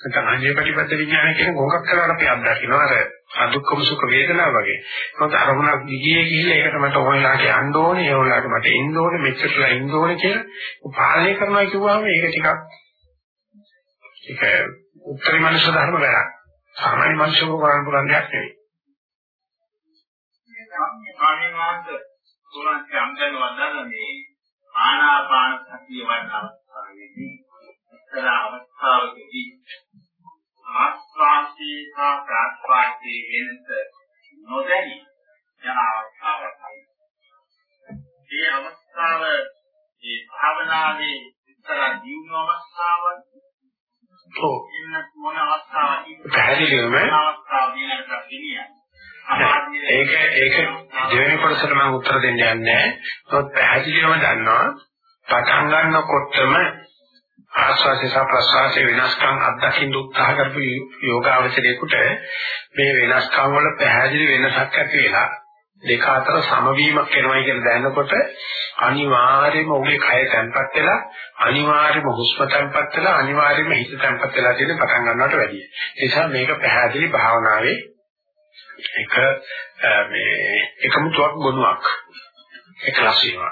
Speaker 1: නැත්නම් අන්තිපටිපද විඥානය කියන ගොඟක් කරලා අපි අත්දකින්නවා අර අදුක්කම සුඛ වේදනාව වගේ. මොකද අරමුණක් දිගේ ගිහිල්ලා ඒකට මට ඕනලාට යන්න ඕනේ, ඒ ඕනලාට මට එන්න ඕනේ, මෙච්චරලා ඉන්න ඕනේ කියලා පාලනය කරනවා කිව්වම ඒක ටිකක් ඒක උත්තරී මනුෂ්‍ය ධර්ම වැඩක්. සාමාන්‍ය මනුෂ්‍යකෝ කරන්න පුළුවන් දෙයක් නෙවෙයි.
Speaker 2: ස්වාමීන් වහන්සේ තුලන් සම්දන් වන්දන මේ ආනාපාන සතිය වඩන අවස්ථාවේදී ඉස්සර අවස්ථාවකදී ආස්වාසේ හා ප්‍රාස්වාසේ වෙනස නොදැනි යන අවස්ථාවයි. මේ අවස්ථාව මේ භාවනාවේ ඉස්සර ජීවන අවස්ථාවක්
Speaker 1: ඔව්.
Speaker 2: ඉන්න මොන අවස්ථාවක්
Speaker 1: පැහැදිලිවම
Speaker 2: අවස්ථාව දිනකට ගෙනියන්නේ.
Speaker 1: ඒක ඒක දෙවෙනි කොටසට මම උත්තර දෙන්න යන්නේ නැහැ. ඒත් පැහැදිලිවම දන්නවා පටන් ගන්නකොටම ආස්වාසේ සහ ප්‍රසවාසයේ වෙනස්කම් අත්දකින්න උත්සාහ කරපු යෝගාවචරයේකට මේ වෙනස්කම් වල පැහැදිලි වෙනසක් ඇති වෙලා දෙක අතර සමවීමක් වෙනවා කියලා දැනනකොට අනිවාර්යයෙන්ම ඔහුගේ කය තැම්පත් වෙලා අනිවාර්යයෙන්ම හුස්ම තැම්පත් වෙලා අනිවාර්යයෙන්ම හිත තැම්පත් වෙලා තියෙන පටන් ගන්නවට වැඩිය. ඒ නිසා මේක පැහැදිලි භාවනාවේ එක මේ එකමුතුවක් ගුණයක් එකලස් වීම.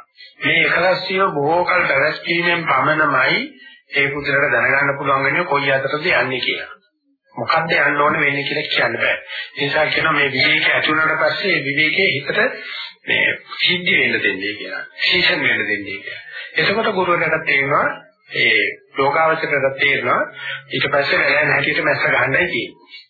Speaker 1: මේ එකලස් වීම බොහෝ කල පැවැත්වීමෙන් පමණමයි ඒ පුදුරට දැනගන්න පුළුවන් වෙන්නේ කොයි අතරද යන්නේ කියලා. මොකද්ද යන්න ඕනේ වෙන්නේ කියලා කියන්න බෑ. ඒ නිසා කියනවා මේ විවේකයේ ඇති වුණාට පස්සේ විවේකයේ හිතට මේ සිද්ධ වෙන්න දෙන්නේ කියලා. ශීෂන් වෙන්න දෙන්නේ කියලා. එතකොට ගුරුවරයාට තේරෙනවා ඒ යෝගාවචරයට තේරෙනවා ඊට පස්සේ වැලයන් හැටියට මැස්ස ගහන්නයි තියෙන්නේ.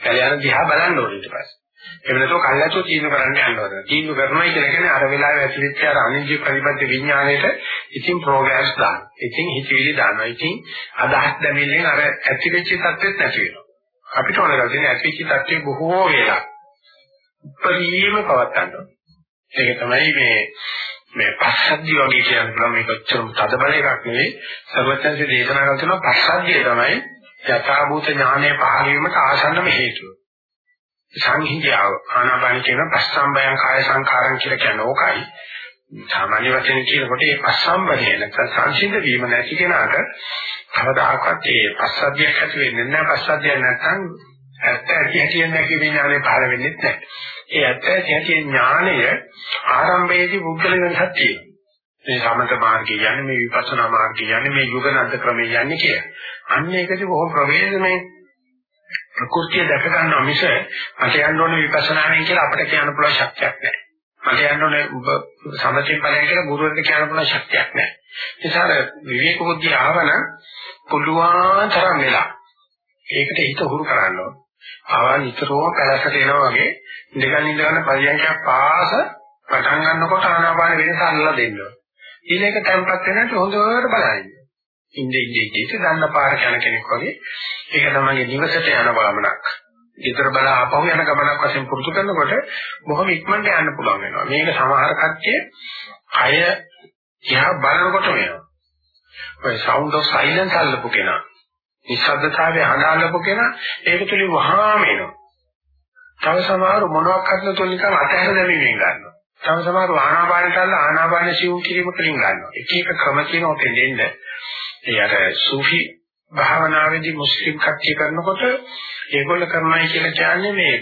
Speaker 1: වැලයන් දිහා බලන්න ඕනේ ඊට පස්සේ. එහෙම නැත්නම් කල්ලාතෝ තීන්දුව කරන්න යනවා. තීන්දුව කරනවා කියලා කියන්නේ අර වෙලාවේ ඇතිවෙච්ච අර අනිජ්‍ය ප්‍රතිපද විඥාණයට ඉතින් ප්‍රෝග්‍රෑම්ස් දාන. ඉතින් හිතවිලි දානවා. ඉතින් අදහස් දැමීමෙන් අර ඇතිවෙච්ච තත්ත්වෙත් නැති වෙනවා. අපිට ඕන කරලා තියෙන ඇතිවෙච්ච තත්ත්වෙ බොහෝ වෙලා උපරිම පවත් ගන්නවා. ඒක තමයි මේ මේ පස්සද්ධිය වගේ කියන පුළුවන් මේක ඔච්චරම තද බල එකක් නෙවෙයි. සර්වඥන්සේ දේශනා කරන තුන පස්සද්ධිය තමයි යථාභූත ඥානය පහළ වීමට ආසන්නම හේතුව. සංහිඳියාව ආනාපාන කියන පස්සම්බයං කාය සංඛාරං කියලා කියන ඕකයි. සාමාන්‍ය වශයෙන් කියනකොට මේ පස්සම්බය නැත්නම් සංසිඳ වීම නැති කෙනාට කවදාකවත් ඒ පස්සද්ධියක් ඇති වෙන්නේ නැහැ. පස්සද්ධිය නැත්නම් ඇත්ත ඇති හැටි නැති විඥානේ පහළ වෙන්නේ නැහැ. ඒ ඇත්ත ඇති හැටි ඥානය ආරම්භයේදී බුද්ධල වෙනසක් තියෙනවා. මේ සමත මාර්ගය යන්නේ මේ විපස්සනා මාර්ගය යන්නේ මේ යුගනන්ද ක්‍රමය යන්නේ කියලා. අන්න ඒකදී බොහෝ ප්‍රවේශමේ ප්‍රകൃතිය දැක ගන්නවා මිස මට යන්න ඕනේ විපස්සනාවෙන් කියලා අපිට කියන්න පුළුවන් ශක්තියක් නැහැ. මට යන්න ඕනේ ඔබ සමථයෙන් ඵලයන් කියලා ගුරුවරට කියන්න පුළුවන් ශක්තියක් නැහැ. ඒ නිසා විවේක බුද්ධිය ආවන පුළුවන් තරම් වෙලා ඒකට හිත හුරු කරන්න ඕනේ. ආවා නිතරම පැලසට එනවා වගේ ඉඳගෙන ඉඳගෙන පරියන්කයක් පාස පටන් ගන්නකොට ආනාපාන වෙනස අල්ලලා දෙන්න ඕනේ. ඊළඟ තැම්පත් වෙනකොට හොඳට බලන්න. ඉන්නේ ඉන්නේ ඉන්නේ දන්න පාර යන කෙනෙක් වගේ ඒක තමයි නිවසට යන ගමනක්. ඊතර බල ආපහු යන ගමනක් වශයෙන් පුරුදු කරනකොට බොහොම ඉක්මනට යන්න පුළුවන් වෙනවා. මේක සමහර කට්ටිය අය එහා බලනකොට වෙනවා. ඔය sound of silence අල්ලපු කෙනා. නිශ්ශබ්දතාවයේ අඬාලපු කෙනා ඒක තුලින් වහාම එනවා. තව සමහර මොනවක් කරන තුල නිකන් අතහැර දැමීමෙන් ගන්නවා. තව සමහර ආනාපානට අල්ල ආනාපාන සිවුම් කිරීම කලින් ගන්නවා. එක එක ක්‍රම කියන ඔතෙන් දෙන්න ඒ අර සූෆි භාවනාවේදී මුස්ලිම් කට්ටිය කරනකොට ඒගොල්ල කරනයි කියලා කියන්නේ මේ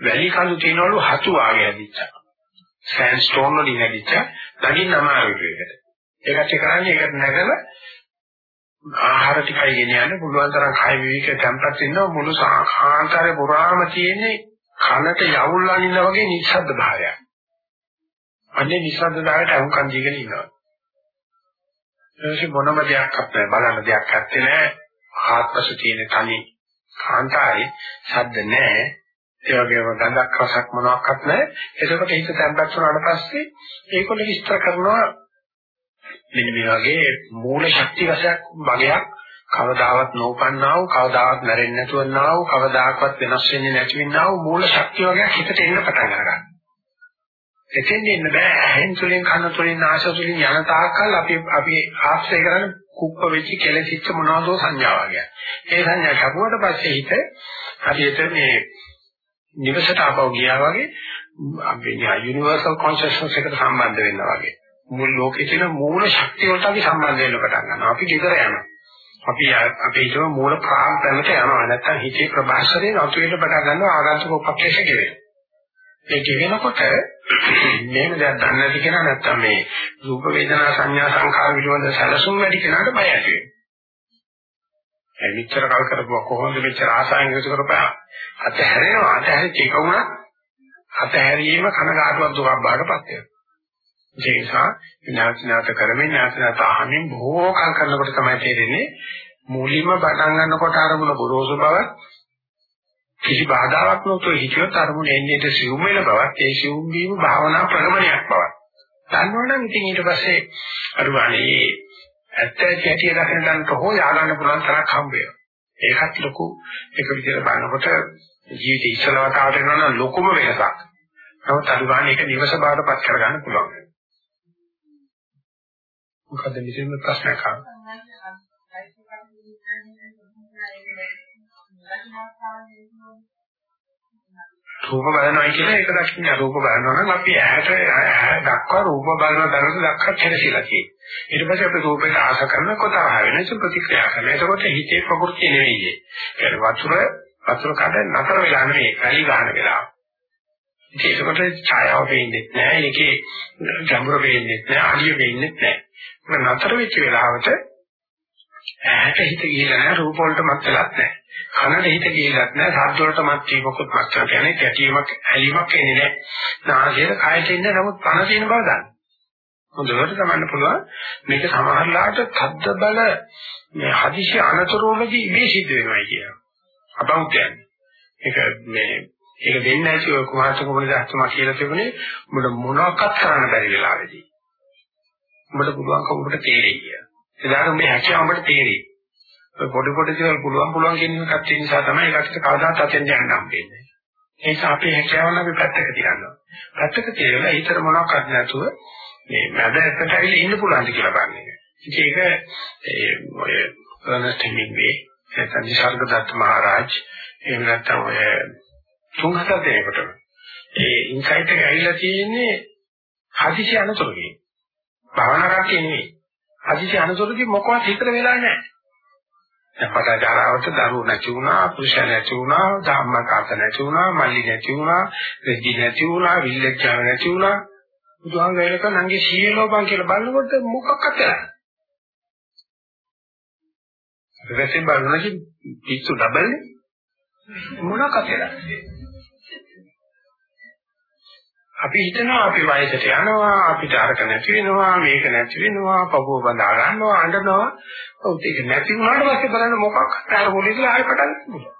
Speaker 1: වැලි කඳු තියනවලු හතු ආගේ ඇදිච්චා. සෑන්ඩ් ස්ටෝන් වලින් ඇදිච්චා. දකින්න අමාරුයි ඒකට. ඒකට කරන්නේ ඒකට නැගලා ආහාර ටිකයි ගෙන යන්න පුළුවන් තරම් කය විවික තැම්පත් වෙන්න මුළු සාකාන්තරේ පුරාම තියෙන්නේ කනට යවුල්ලා ඉන්න වගේ නිශ්ශබ්ද භාවයක්. අන්නේ නිශ්ශබ්දතාවයට අහුම්කම් දීගෙන ඉන්නවා. එනිසා මොනම දෙයක් අපේ බලන්න දෙයක් නැත්තේ නෑ. ආත්මසු තියෙන තනි කාන්තාරේ ශබ්ද නෑ. ඒ වගේම ගඳක් රසක් මොනවත් නැහැ. එතකොට හිත තැම්පත් වුණාට පස්සේ ඒකොල්ල විස්තර කරනවා මෙන්න මේ වගේ මූල ශක්ති වශයක් වගයක් කවදාවත් නොඋපන්නා වූ කවදාවත් නැරෙන්නේ නැතුවනා වූ කවදාකවත් වෙනස් වෙන්නේ නැති වෙන්නා වූ මූල ශක්තිය වගේක් හිතට එන්න පටන් ගන්නවා. එතෙන් ඉන්න බෑ ඇහෙන් තුලින් කන තුලින් නාසය තුලින් යන තාක්කල් අපි අපි ආශ්‍රය කරන කුප්ප වෙච්ච කෙලෙසිච්ච මොනවදෝ සංඥා වගේ. ඒ සංඥා කපුවට පස්සේ හිත හරියට මේ නිවසට ආපහු ගියා වගේ අපි යුනිවර්සල් කොන්ෂස්නස් එකට සම්බන්ධ වෙනවා වගේ. මුල් ලෝකේ තියෙන මූල ශක්තිය වලට අපි සම්බන්ධ වෙන්න පටන් ගන්නවා. අපි ගෙදර යනවා. අපි අපේ හිතේ මූල ප්‍රාන්තයට යනවා. නැත්තම් හිතේ ප්‍රභාෂරේ නතුවෙන්න පටන් ගන්නවා ආගන්තුක උපක්ලේශ ගෙවෙන. ඒ ගෙවෙනකොට මේක දැන් දන්නේ නැති කෙනා නැත්තම් මේ රූප වේදනා සංඥා සංඛාර පිළිබඳ සැලසුම් වැඩි කෙනාට බය ඇති වෙනවා. ඒ මෙච්චර කල් කරපුවා කොහොමද මෙච්චර ආසාවෙන් යුතු කරපෑ අතහැරෙනවා අතහැරිච්ච එක වුණා අතහැරීම කනගාටුවක් දුකක් බාටපත් වෙනවා. ඒ නිසා විනාශනාත කරමින් විනාශනාත අහමින් බොහෝ කල් කරනකොට තමයි තේරෙන්නේ මූලින්ම පටන් ගන්නකොට අරමුණ ගොරෝසු බව කිසි බාධාවක් නොතෝ හිතියොත් අරමුණ එන්නේට සිවුම් වෙන බවත් ඒ සිවුම් වීම භාවනා ප්‍රගමනයක් බවත්. දන්නවනම් ඉතින් ඊට පස්සේ අරුවානේ ඇත්ත ඇටි දකින දන්ට හෝ යාගන්න පුළුවන් තරක් හම්බ වෙනවා. ඒකත් ලොකු එක විදිහට බලනකොට ජීවිතය ඉස්සලවතාවට එනවා නම් ලොකුම වෙනසක්. නමුත් අරුවානේ ඒක නිවස බාටපත් කරගන්න පුළුවන්. මොකද මෙතන ප්‍රශ්නයක් ආවා. රූප බලනවා කියන එක දක්ෂින රූප බලනවා නම් අපි ඇහැට දක්වා රූප බලන දරන දක්වා කෙරසිලා තියෙනවා. ඊට පස්සේ අපි රූපයට ආස කරන කොතරහ වෙන ඒක ප්‍රතික්‍රියා කරනවා. එතකොට හිතේ ප්‍රകൃතිය නෙවෙයි. ඒ වතුර වතුර කඩ නතර වෙලා නෙවෙයි, ඇලි ගන්න වෙලාව. ඒකකට ඡායාව වෙන්නේ නැහැ. ඒකේ ගැඹුර වෙන්නේ නැහැ. අඩිය වෙන්නේ නැහැ. නතර වෙච්ච වෙලාවට ඇහැට හිත ගිහිලා නැහැ රූප වලට මත් වෙලත් නැහැ. කනට හිත ගිහිලත් නැහැ ශබ්ද වලට මත් වීමකුත් මත් වෙනවා. කියන්නේ ගැටීමක් ඇලීමක් එන්නේ නැහැ. නාසයේ කයට ඉන්නේ නමුත් පන තියෙන බව දන්න. හොඳට තමන්න පුළුවන් මේක සමහරලාට තද්ද බල මේ හදිසි අනතුරුවලදී ඉබේ සිද්ධ වෙනවා කියනවා. අබෞද්ධයන්. ඒක මේ ඒක දෙන්නේ නැති ඔය කුමාරක කුමරදාස්තුමා කියලා තිබුණේ උඹට මොනවාක්වත් කරන්න බැරි වෙලාවේදී. උඹට පුළුවන්කම උඹට තේරෙයි කියලා. එදාට මේ හැකියාව උඹට තේරෙයි. පොඩි පොඩි දේවල් පුළුවන් පුළුවන් කියන එකත් ඒ නිසා තමයි ඒකට කවදාත් අතෙන් යන්න හම්බෙන්නේ. ඒ නිසා අපේ හැකියාවන් අපි පැත්තක තියනවා. පැත්තක තියලා ඊතර මොනවාක්වත් නැතුව මේ මැද එකට ඇවිල්ලා ඉන්න පුළුවන්ද කියලා බලන්නේ. ඉතින් ඒක ඒ ඔය අර්නස්ට් හෙමින්ගේ නැත්නම් නිසර්ගදත්ත මහරජ එහෙම නැත්නම් ඔය තුන් හතර දෙනෙකුට ඒ ඉන්සයිට් එක ඇවිල්ලා තියෙන්නේ හදිසි අනතුරකින්. භාවනා කරන්නේ නෙවෙයි. හදිසි අනතුරකින් මොකවත් හිතර වෙලා නැහැ. දැන් පටාචාරාවට දරුවෝ නැති වුණා, පුරුෂය නැති වුණා, ධම්මකාත නැති වුණා, මල්ලි නැති වුණා, රෙදි නැති වුණා, විල්ලච්චාව නැති වුණා. බුදුහාම වෙලක නංගේ සීලෝපන් කියලා බලනකොට මොකක්ද නැහැ. රෙසින් බලනකින් පිස්සු ඩබල්නේ මොනකද කියලා. අපි හිතනවා අපි වයසට යනවා අපිට අරක නැති වෙනවා මේක නැති වෙනවා පපුව බඳා ගන්නවා අඬනවා. ඔව් ඒක නැති වුණාට පස්සේ බලන්න මොකක් අර මොලේ කියලා ආයෙ පටන් ගන්නවා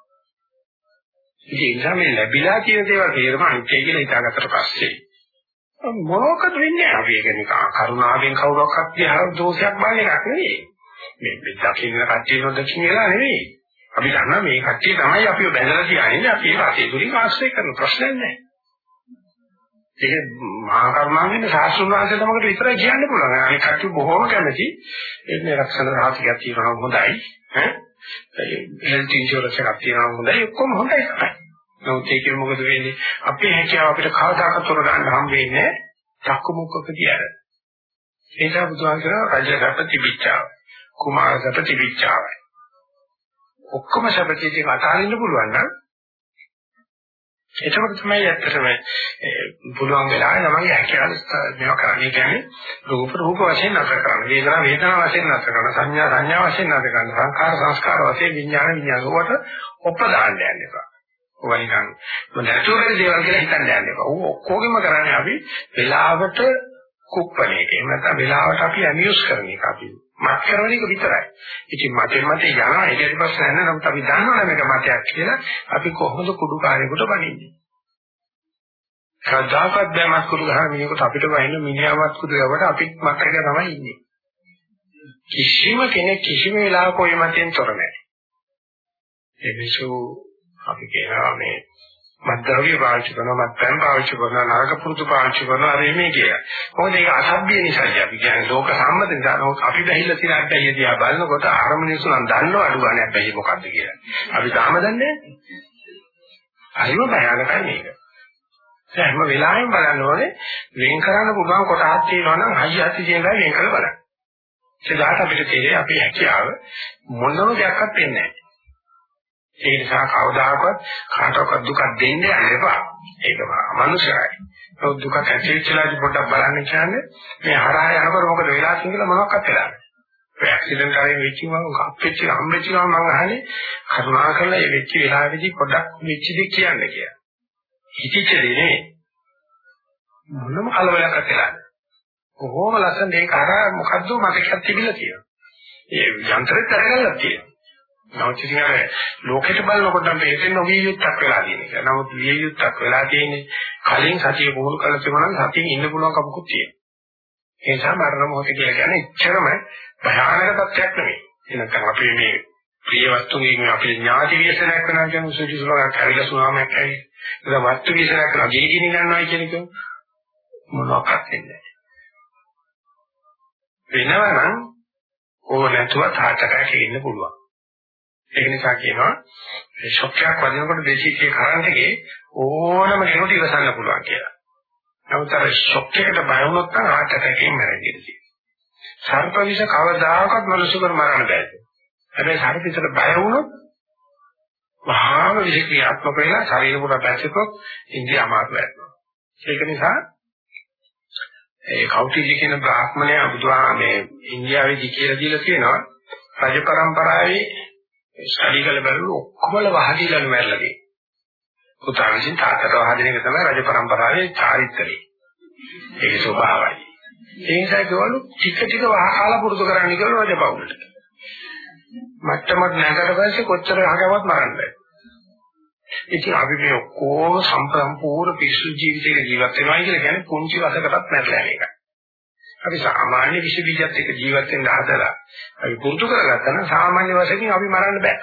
Speaker 1: ඉතින් ඒ නිසා මේ ලැබිලා තියෙන දේවල් තේරම අනිත්‍ය කියලා හිතාගත්තට පස්සේ මොකද වෙන්නේ? අපි ඒක නිකන් කරුණාවෙන් කවුරක්වත් දිහා දෝෂයක් බලන එකක් නෙවෙයි. මේ මේ දකින්න කට්ටිය නොදකින්න කියලා නෙවෙයි. අපි දන්නා මේ කට්ටිය තමයි අපිව බැඳලා තියන්නේ අපි ඒක අතේ දුරින් ආශ්‍රය කරන ප්‍රශ්නයක් නැහැ ඒක මහා කරුණාවෙන් ශාස්ත්‍රුන් වහන්සේ තමකට විතරයි කියන්න පුළුවන්. අනික කට්ටිය බොහෝම කැමති. එන්නේ රක්ෂණ රාජිකයක් තියෙනවා හොඳයි. ඈ හෙල්ත් ඉන්ෂුරන්ස් එකක් තියෙනවා හොඳයි. ඔක්කොම හොඳයි තමයි. නමුත් ඒකේ මොකද වෙන්නේ? අපේ හැකියාව අපිට කවදාකවත් තොර ගන්න හම් වෙන්නේ චක්කු මුක්කකදී අර. ඒක බුදුහාමර රජසප තිබිච්චාව. කුමාරසප තිබිච්චාව. ඔක්කොම සපතියේ අතාරින්න පුළුවන් නම් එතකොට තමයි ඇත්තටම පුළුවන් වෙලාවේ ළමයි හැකියාව මේවා කරන්නේ කියන්නේ රූප රූප වශයෙන් නැතර කරන වේදනා වේදනා වශයෙන් නැතර කරන සංඥා සංඥා වශයෙන් නැතර කරන සංඛාර සංස්කාර වශයෙන් විඥාන විඥාන වලට ඔප්පදාන්න යන්න එපා. ඔය නිකන් නැතුවේ දේවල් කියලා හිතන්න යන්න එපා. ਉਹ ඔක්කොගෙම කරන්නේ අපි වෙලාවට කුප්පණ එක. එහෙම නැත්නම් වෙලාවට අපි ඇමියුස් කරන එක අපි. මත් කරන එක විතරයි. ඉතින් මතෙන් මතේ යනවා ඒක ඊට පස්සේ නැහැ නමුත් අපි දන්නවනේ මේක මතයක් කියලා අපි කොහොමද කුඩු කාර්යයකට බණින්නේ. කවදාකවත් බෑ මත් කුඩු ගහන මිනිහෙකුට අපිට වයින්න මිනිහාවත් කුඩු යවට අපිත් මතක තමයි ඉන්නේ. කිසිම කෙනෙක් කිසිම වෙලාවක ওই මතෙන් තොර නැහැ. ඒ විසු අපි කියනවා මේ මත්ද්‍රව්‍ය පාවිච්චි කරනවා මත්පැන් පාවිච්චි කරනවා නරක පුරුදු පාවිච්චි කරනවා අර එමේ කියලා. මොකද ඒක අසභ්‍ය නිසායි අපි කියන්නේ ලෝක සම්මත නිසා අපි බැහැලා තියෙන අබ්බැහිය දිහා බලනකොට ආරම මිනිස්සු නම් දන්නව අඩුවනේ අබ්බැහිය මොකද්ද කියලා. අපි තාම දන්නේ නැහැ. හරිම භයානකයි මේක. හැම වෙලාවෙම බලන්න ඕනේ වෙන් කරන්න පුළුවන් කොටහක් තියෙනවා නම් හයිය හති කියලා වෙන් කරලා බලන්න. ඒකට අපිට තේරෙයි අපේ හැකියාව මොනම දෙයක්වත් වෙන්නේ නැහැ. ඒ නිසා කවදාකවත් කාටවත් දුකක් දෙන්න යන්න එපා. ඒක අමනුෂ්‍යයි. ඒ දුක ඇතිවෙච්චලාදි පොඩ්ඩක් බලන්න කියන්නේ මේ හරහා යනකොට මොකද වෙලා තියෙන්නේ කියලා මොනවක්වත් වෙලා නැහැ. ඒ ඇක්සිඩන්ට් කරේ වෙච්ච මම අප්පෙච්ච හම්බෙච්ච ගමන් මම අහන්නේ කරුණාකරලා ඒ වෙච්ච වෙලාවේදී පොඩ්ඩක් වෙච්ච දේ කියන්න කියලා. හිතච්ච දේ නෙවෙයි. මොනම කලබලයක් ඇතිලා නැහැ. කොහොම ලස්සන මේක හරහා මොකද්ද මතකයක් තිබිලා තියෙනවා. ඒ යන්ත්‍රෙත් අරගලලා තියෙනවා. නමුත් ඉතින් අර ලෝකෙට බලනකොට නම් මේකෙන් නොවිය යුත්තක් වෙලා තියෙන එක. නමුත් විය යුත්තක් වෙලා තියෙන්නේ කලින් සතිය පුහුණු කරලා තිබුණා නම් සතියෙන් ඉන්න පුළුවන් කමකුත් තියෙනවා. ඒ නිසා මරණ මොහොත කියලා කියන්නේ එච්චරම භයානක තත්ත්වයක් නෙමෙයි. එනකම් අපි මේ ප්‍රිය වස්තුන්ගෙන් අපේ ඥාති විශ්ලේෂණයක් කරනවා කියන්නේ සුදුසුලක් හරිලා සුනාමයක් ඇයි. ඒක වස්තු විශ්ලේෂණයක් කරලා ගෙයිගෙන ගන්නවා කියන එක මොනවාක්වත් වෙන්නේ නැහැ. වෙනවනම් ඕව නැතුව තාටකයක් ඉන්න පුළුවන්. ඒක නිසා කියනවා ෂොක් එකක් වදිනකොට දේශීකේ කරන්ට් එකේ ඕනම කෙනෙකුට ඉවසන්න පුළුවන් කියලා. නමුත් අර ෂොක් එකට බය වුණොත් නම් heart attack එකෙන් මැරෙන්නේ. සර්ප විෂ කවදාකවත් මිනිසුන්ට මරන්න බෑ. හැබැයි සර්ප විෂට බය වුණොත් මහාම විෂ ක්‍රියාත්මක වෙලා ශරීර පුරා පැතිරෙපොත් ඉන්දිය අමාරු වෙනවා. ඒක නිසා ඒ කෞටිල්‍ය කියන බ්‍රාහ්මණයා බුදුහා මේ ඉන්දියාවේදී කියලා දීලා තියෙනවා රජ ඒ ස්ටඩි කරලා බලුවොත් ඔක්කොම වහදීලා මැරලා ගියේ. පුතා විසින් තාත්තට වහදින එක තමයි රජ පරම්පරාවේ චාරිත්‍රය. ඒකේ ස්වභාවයයි. ඒ නිසා කියවලු ටික ටික වහකාලා පුරුදු කරන්න කියලා රජ පවුලට. මට්ටමක් නැකට පස්සේ කොච්චර අහගවත් මරන්න බෑ. ඉතින් අපි මේ ඔක්කොම සම්පූර්ණ පිසු ජීවිතයක ජීවත් වෙනවා කියලා කියන්නේ පුංචි වසකටත් නැරලා යන එකයි. අපි සාමාන්‍ය විෂ බීජත් එක්ක ජීවත් වෙන්න හදලා අපි පුරුදු කරගත්තා නම් සාමාන්‍ය වශයෙන් අපි මරන්න බෑ.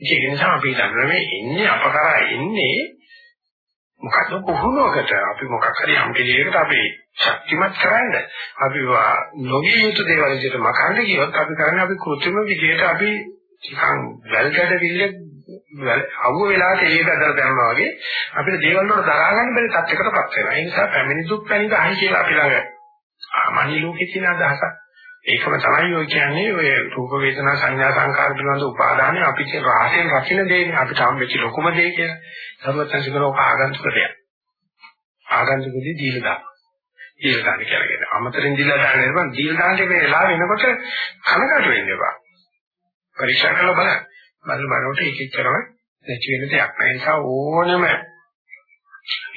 Speaker 1: ඒක නිසා අපි දන්නවා මේ ඉන්නේ අපකරා ඉන්නේ මොකද පුහුණුවකට අපි මොකක් හරි යම් කෙනෙකුට අපි ශක්තිමත් කරන්න අපි නොගිය යුතු දේවල් විදිහට මකන්න ගියොත් අපි කරන්නේ අපි කෘත්‍රිම විදිහට අපි නිකන් වැල්කඩ විල්ල අවුව වෙලාවට ඒක අදලා දැම්මා වගේ අපිට දේවල් වල දරා ගන්න බැරි තත්යකටපත් වෙනවා. ඒ නිසා පැමිණි දුක් පැණි ගහයි කියලා අපි ළඟ ආමනි ලෝකේ තියෙන අදහසක්. ඒකම තමයි ඔය කියන්නේ ඔය රූප වේදනා සංඥා සංකාර පිළිබඳ උපාදානය අපිට රාශියෙන් රකින්න දෙන්නේ අපිට හම්බෙච්ච ලොකුම දේ කියලා. සර්වත්‍ංශිකනෝක ආගන්තුක දෙයක්. ආගන්තුකදී දීලා දාන්න. දීලා දාන්න කියලා කියන්නේ. අමතරින් දීලා දාන්න නෙවෙයි දීලා දාන්න වෙලා වෙනකොට කනකට වෙන්න එපා. පරීක්ෂා කරලා බලන්න. බල බලනකොට ඒකෙච්චරම නැති වෙන දෙයක්. ඒ නිසා ඕනම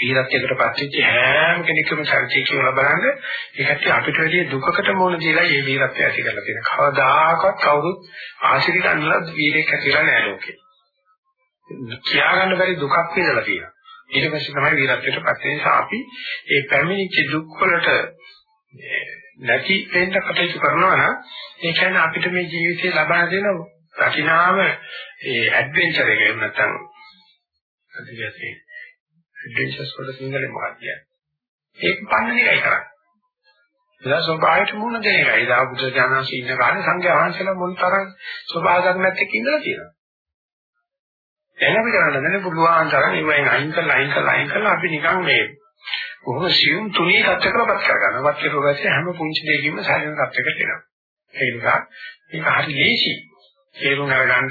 Speaker 1: ඊරත්යකට පත්වෙච්ච හැම කෙනෙකුම චරිතය කියලා බලන්න ඒකට අපිට වැඩි දුකකට මොන දීලා මේ වීරත්වය ඇති කරලා තියෙන. කවදාකවත් කවුරුත් ආශිර්වාද ගන්නලා වීරයෙක් ඇතිලා නැහැ ලෝකේ. කියා ගන්න බැරි දුකක් විඳලා තියෙනවා. ඊට පස්සේ තමයි වීරත්වයට පත් වෙන්නේ. අපි ඒ පැමිණිච්ච දුක් වලට නැති වෙන්න කටයුතු කරනවා නම් ඒ කියන්නේ අපිට මේ ජීවිතේ ලබා දෙන රකින්නාම ඒ ඇඩ්වෙන්චර් එක එහෙම නැත්නම් අදිගැසේ ඇඩ්වෙන්චර්ස් වල සිංහලෙන් මොකක්ද කියන්නේ ඒක පන්නන එකයි කරන්නේ එදා ස්වභාවයට මුණ දෙන එකයි එදා බුදු දානසී ඉන්න කාලේ සංඝයා වහන්සේලා මොන තරම් ස්වභාව ධර්මයක් එක්ක ඉඳලා තියෙනවා දැන් අපි කරන්නේ නැහැ පුළුවන් තරම් ඉවෙන් අයින් කරලා අයින් කරලා අයින් කරලා අපි නිකන් මේ බොහොම සියුම් තුනී තත්ත්වයකටපත් කරගන්නවා. වත් කරපස්සේ හැම පුංචි දෙයකින්ම සාධන තත්ත්වයකට එනවා. ඒ නිසා මේක හරි ලේසි. තේරුම් අරගන්න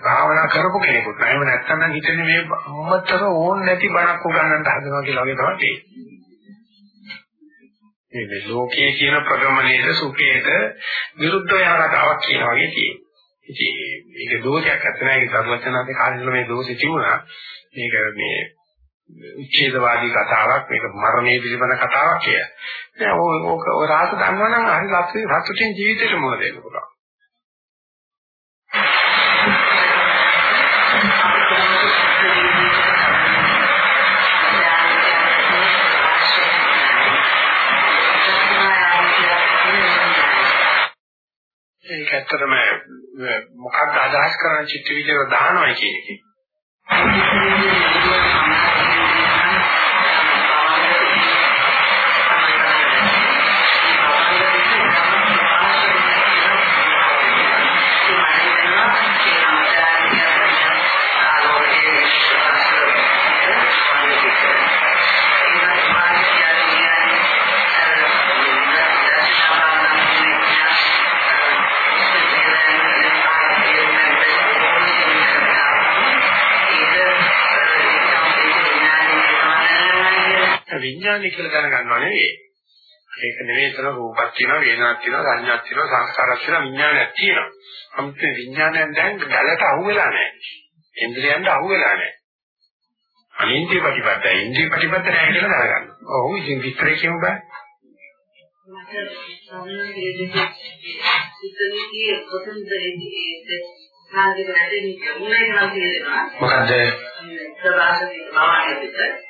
Speaker 1: භාවනා කරපු කෙනෙකුට. එහෙම නැත්නම් නම් හිතන්නේ මේ අම්මතර ඕන් නැති බණක් උගන්නන්න හදනවා කියලා වගේ තමයි තියෙන්නේ. මේ ලෝකයේ කියන ප්‍රගමණයට සුඛයට විරුද්ධ යන කතාවක් කියන වගේ තියෙනවා. ඉතින් මේක දෝෂයක් නැත්නම් ඒක සර්වඥාන්සේ කාලෙල මේ දෝෂෙ තිබුණා. මේක මේ උච්ඡේදවාදී කතාවක් මේක මරණය පිළිබඳ කතාවක් කිය. දැන් ඕක ඔය රාස දන්නවනම් හරි ලස්සන සතුටින් ජීවිතේට මොන දෙන්න පුළුවන්. ඇත්තටම මොකක්ද අදහස් කරන චිත්ත විදියට දානවා කියන එකේ. විඥානය කියලා දැනගන්නව නෙවෙයි. ඒක නෙවෙයි එතන රූපක් තියෙනවා, වේදනාවක් තියෙනවා, සංඥාවක් තියෙනවා, සංස්කාරයක් තියෙනවා, විඥානයක් තියෙනවා. අමුත් විඥානයෙන් දැන් ගලට අහුවෙලා නැහැ. ඉන්ද්‍රියන්ට අහුවෙලා නැහැ. අනින්ද්‍රිය ප්‍රතිපදයි, ඉන්ද්‍රිය ප්‍රතිපද නැහැ කියලා දැනගන්න. ඔව් ඉතින් විස්තරය කියමු බෑ.
Speaker 3: මට සම්මේලනයේ ඉතිරියේ කොතනද ඒ සාධක වැඩි මුලින් නම් තේරෙනවා.
Speaker 1: මොකද?
Speaker 3: සබාසනේ මානෙට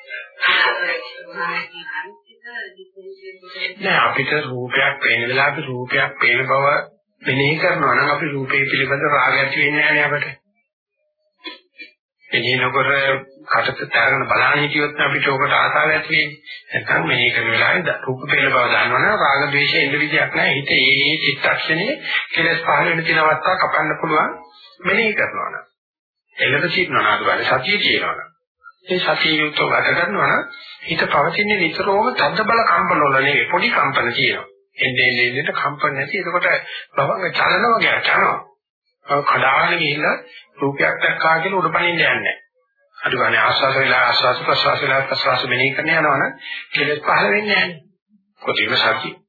Speaker 1: නෑ අපිට රූපයක් පේන වෙලාවට රූපයක් පේන බව මෙනෙහි කරනවා නම් අපි රූපේ පිළිබඳ රාග ඇති වෙන්නේ නෑනේ අපට. එනිනකොට කටට තරගෙන බලන්න හිටියොත් අපිට ඕකට ආසාව ඇති වෙන්නේ. නැත්නම් මෙනෙහි කරන වෙලාවේ රූප පේන බව දන්නවනම් රාග ද්වේෂ එන්න විදියක් නෑ. හිත ඒ ඒ චිත්තක්ෂණේ කෙලස් පහළ වෙන තියෙන අවස්ථා කපන්න පුළුවන් මෙනෙහි කරනවා නම්. එළද සිටනවා නේද? සතිය කියනවා නම්. ඒ සතිය යුක්තව ගත කරනවා නම් හිත පවතින්නේ විතරෝම තද්ද බල කම්පන වල නෙවෙයි පොඩි කම්පන තියෙනවා. එන්නේ එන්නේ කම්පන නැති. එතකොට භවංග චලන වගේ යනවා. කඩාගෙන ගිහිල්ලා රූපයක් දැක්කා කියලා උඩපණින්න යන්නේ නැහැ. අද ගානේ ආස්වාද වෙලා ආස්වාද ප්‍රසවාස වෙලා ප්‍රසවාස මෙනෙහි කරන යනවනම් කෙලෙස් පහළ වෙන්නේ නැහැ. කොටිම සතිය.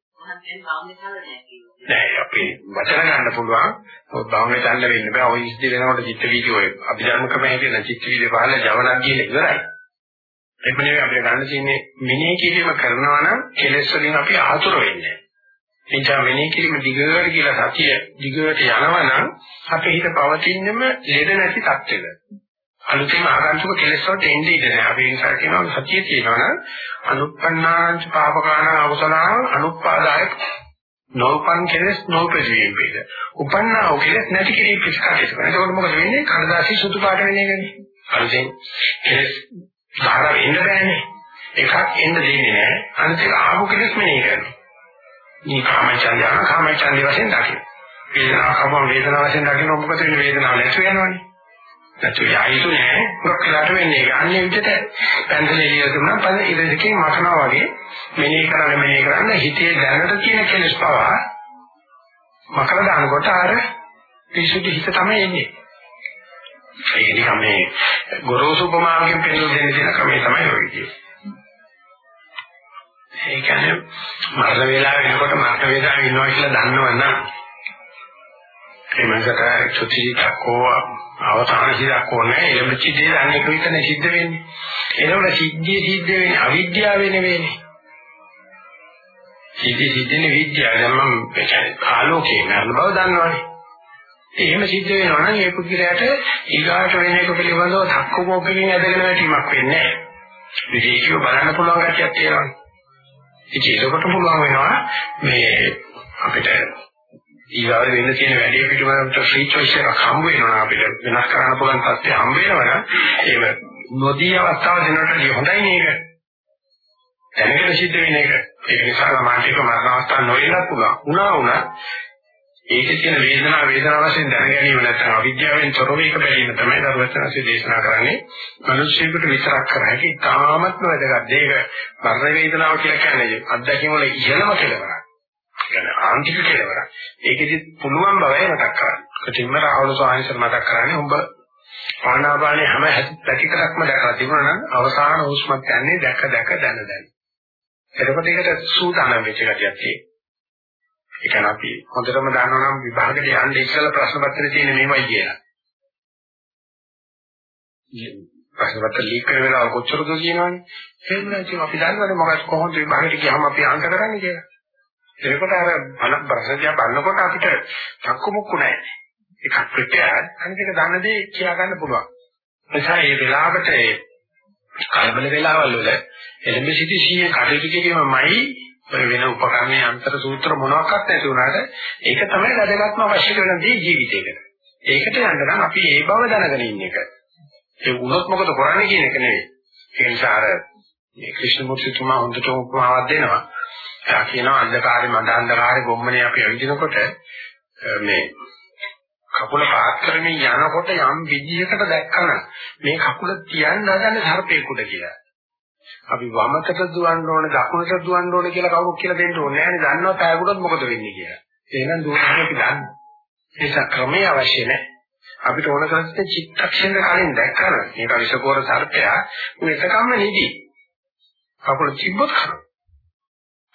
Speaker 1: නෑ අපි වචන ගන්න පුළුවන්. භාවනේ ගන්න වෙන්න බෑ. ඔය ඉස්දි වෙනකොට චිත්ත වීඩියෝ ඔය අභිධර්ම ක්‍රමයේ තියෙන චිත්ත වීඩියෝ පහල ජවනක් කියන ඉවරයි. ඒක නෙවෙයි අපිට ගන්න තියෙන්නේ මෙනෙහි කිරීම කරනවා නම් කෙලෙස් වලින් අපි ආතුර වෙන්නේ. එනිසා මෙනෙහි කිරීම දිගට කියලා සතිය දිගට යනවා නම් අපේ හිත පවතින්නම ලෙඩ නැති තත්ත්වෙක. අලුතෙන් ආගන්තුක කෙලෙස් වලට එන්නේ ඉඳ නැහැ. අපි ඒ නිසා කියනවා සතිය තියෙනවා නම් අනුප්පන්නාංච පාපකාන අවසනාං අනුප්පාදාය නෝපන් කෙලස් නෝපජීවීම් පිළ. උපන්නා වූ කෙලස් නැති කිරීම පිටකට කරනවා. එතකොට මොකද වෙන්නේ? කනදාසි සුදු පාට වෙන එකනේ. අනිතෙන් කෙලස් ධාර වෙන්න බෑනේ. එකක් එන්න දෙන්නේ නැහැ. අනිත් ආපු කෙලස් මෙනේ කරනවා. මේ කාමචන්දය කාමචන්දය වශයෙන් දකින්න. වේදනාව කම වේදනාව වශයෙන් දකින්න මොකද වෙන්නේ? වේදනාව නැති වෙනවනේ. නැතු යයිතු නෑ. මොකක්ලට වෙන්නේ. අන්නේ විදිහට පැන්සලේ ලියදුනා පද ඉරදකින් මකනවා වගේ මෙනේ කරන්න මෙනේ කරන්න හිතේ දැනට තියෙන කෙලස් පවා මකලා දානකොට අර පිසුදු හිත තමයි එන්නේ. ඒක නිකම් මේ ගොරෝසු උපමාවකින් පෙන්නන දෙන්න තියෙන ක්‍රමය තමයි ඔය කියන්නේ ඒ කියන්නේ මරණ වේලාව වෙනකොට මරණ වේලාව ඉන්නවා කියලා දන්නවනම් ඒ මනසට චුතිකෝ අවසාන සිදක් ඕනේ එළඹච්ච දේ අනේක විතරනේ සිද්ධ වෙන්නේ. එනකොට සිද්ධිය සිද්ධ වෙන්නේ අවිද්‍යාව නෙවෙයිනේ. සිද්ධි සිද්ධිනේ විද්‍යාව. දැන් මම කියන්නේ ආලෝකේ නරන බව දන්නවනේ. එහෙම සිද්ධ වෙනවා නම් ඒ පුද්ගලයාට ඊගාට වෙන එක පිළිබඳව ධක්කෝපකින් ඇදගෙන වැටීමක් වෙන්නේ නැහැ. විශේෂව බලන්න පුළුවන් ගැටියක් තියෙනවා. ඉතින් ඒකට පුළුවන් වෙනවා මේ අපිට ඊගාව වෙන්න තියෙන වැඩේ පිටුමකට ෆ්‍රී චොයිස් එකක් හම්බ වෙනවා. අපිට වෙනස් කරන්න පුළුවන් තත්ත්වය හම්බ වෙනවනම් ඒක නොදී අවස්ථාව දෙනකොට හොඳයි නේද දැනගෙන සිද්ධ වෙන එක. ඒක නිසා මානසික මරණ අවස්ථාව නොවෙන්නත් පුළුවන්. උනා උනා ඒකේ තියෙන වේදනාව වේදනාව වශයෙන් දැන ගැනීම නැත්නම් අවිද්‍යාවෙන් තොරව ඒක බැලීම තමයි දරුවචනසේ දේශනා කරන්නේ. මිනිස්සුන්ට විතරක් කර හැකි තාමත්ම වැදගත්. දෙයක මරණ වේදනාව කියලා කියන්නේ අත්දැකීම් වල ඉහළම කෙලවරක්. කියන්නේ ආන්තික කෙලවරක්. ඒකෙදි පුළුවන් බවයි මතක් කරන්නේ. කටින්ම රාහුල ස්වාමීන් මතක් කරන්නේ ඔබ ආනාපානේ හැම පැතිකඩක්ම දැකලා තිබුණා නම් අවසාන හුස්මත් යන්නේ දැක දැක දැන දැන. එතකොට ඒකට සූදානම් වෙච්ච ගතියක් තියෙනවා. ඒ කියන්නේ අපි හොඳටම දන්නවා නම් විභාගෙට යන්න ඉස්සෙල්ලා ප්‍රශ්න පත්‍රේ තියෙන මේවයි කියලා. ප්‍රශ්න පත්‍ර ලීක් කරන වෙලාව කොච්චරද කියනවනේ. එහෙම නැත්නම් අපි දන්නවනේ මොකක්ද කොහොමද විභාගෙට ගියාම අපි අංක කරන්නේ කියලා. එතකොට අර බල ප්‍රශ්නය බලනකොට අපිට චක්කු මුක්කු නැහැ. එකක් ප්‍රත්‍යයන් අනිත් එක දන්න දේ කියා ගන්න පුළුවන්. නිසා මේ වෙලාවට කලබල වෙලාවල් වල එළඹ සිටි සීයේ කටයුතු කිරීමයි ඔය වෙන උපකරණයේ අන්තර සූත්‍ර මොනවාක්වත් නැති වුණාට ඒක තමයි වැදගත්ම අවශ්‍ය කරන දේ ජීවිතේකට. ඒකට යන්න නම් අපි ඒ බව දැනගෙන ඉන්න එක. ඒ වුණොත් මොකද කරන්නේ කියන එක නෙවෙයි. ඒ නිසා අර මේ ක්‍රිෂ්ණමූර්තිතුමා හොඳට උපමාවක් දෙනවා. එයා කියනවා අන්ධකාරේ මඳ අන්ධකාරේ ගොම්මනේ අපි ඇවිදිනකොට මේ කකුල පාත් කරමින් යනකොට යම් විදියකට දැක්කම මේ කකුල තියන්න හදන්නේ සර්පේකුට කියලා. අපි වමකට දුවන්න ඕනේ දකුණට දුවන්න ඕනේ කියලා කවුරුත් කියලා දෙන්න ඕනේ නැහැ නේ. දන්නවා පෑගුණොත් මොකද වෙන්නේ කියලා. එහෙනම් දුවන්න අපි දන්න. ඒක ක්‍රමයේ අවශ්‍ය නැහැ. අපිට ඕන කරන්නේ චිත්තක්ෂණ කලින් දැක්කම මේක විෂකෝර සර්පයා මෙතකම්ම නිදි. කකුල තිබ්බොත් කරනවා.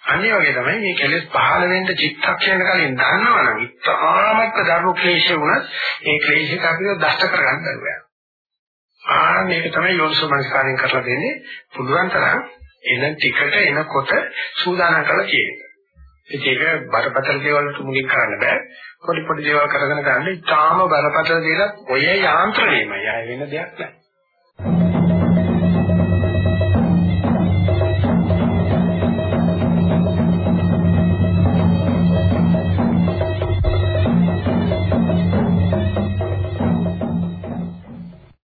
Speaker 1: අනිත් වගේ තමයි මේ කෙලෙස් පහළ වෙන්න චිත්තක්ෂණ කලින් දන්නවනම් ඉතාමත් ධර්ම ක්ලේශය වුණත් ඒ ක්ලේශයට අපිව දෂ්ට කරගන්න බැහැ. ආ මේක තමයි යෝනිසෝමනස්කාරයෙන් කරලා දෙන්නේ පුළුවන් තරම් එන ටිකට එනකොට සූදානම් කරලා කියන්නේ. ඒක බරපතල දේවල් මුලින් කරන්න බෑ. පොඩි පොඩි දේවල් කරගෙන ගන්න ඉතාම බරපතල දේවල් ඔය යාන්ත්‍රණයමයි. ආය වෙන දෙයක් නෑ.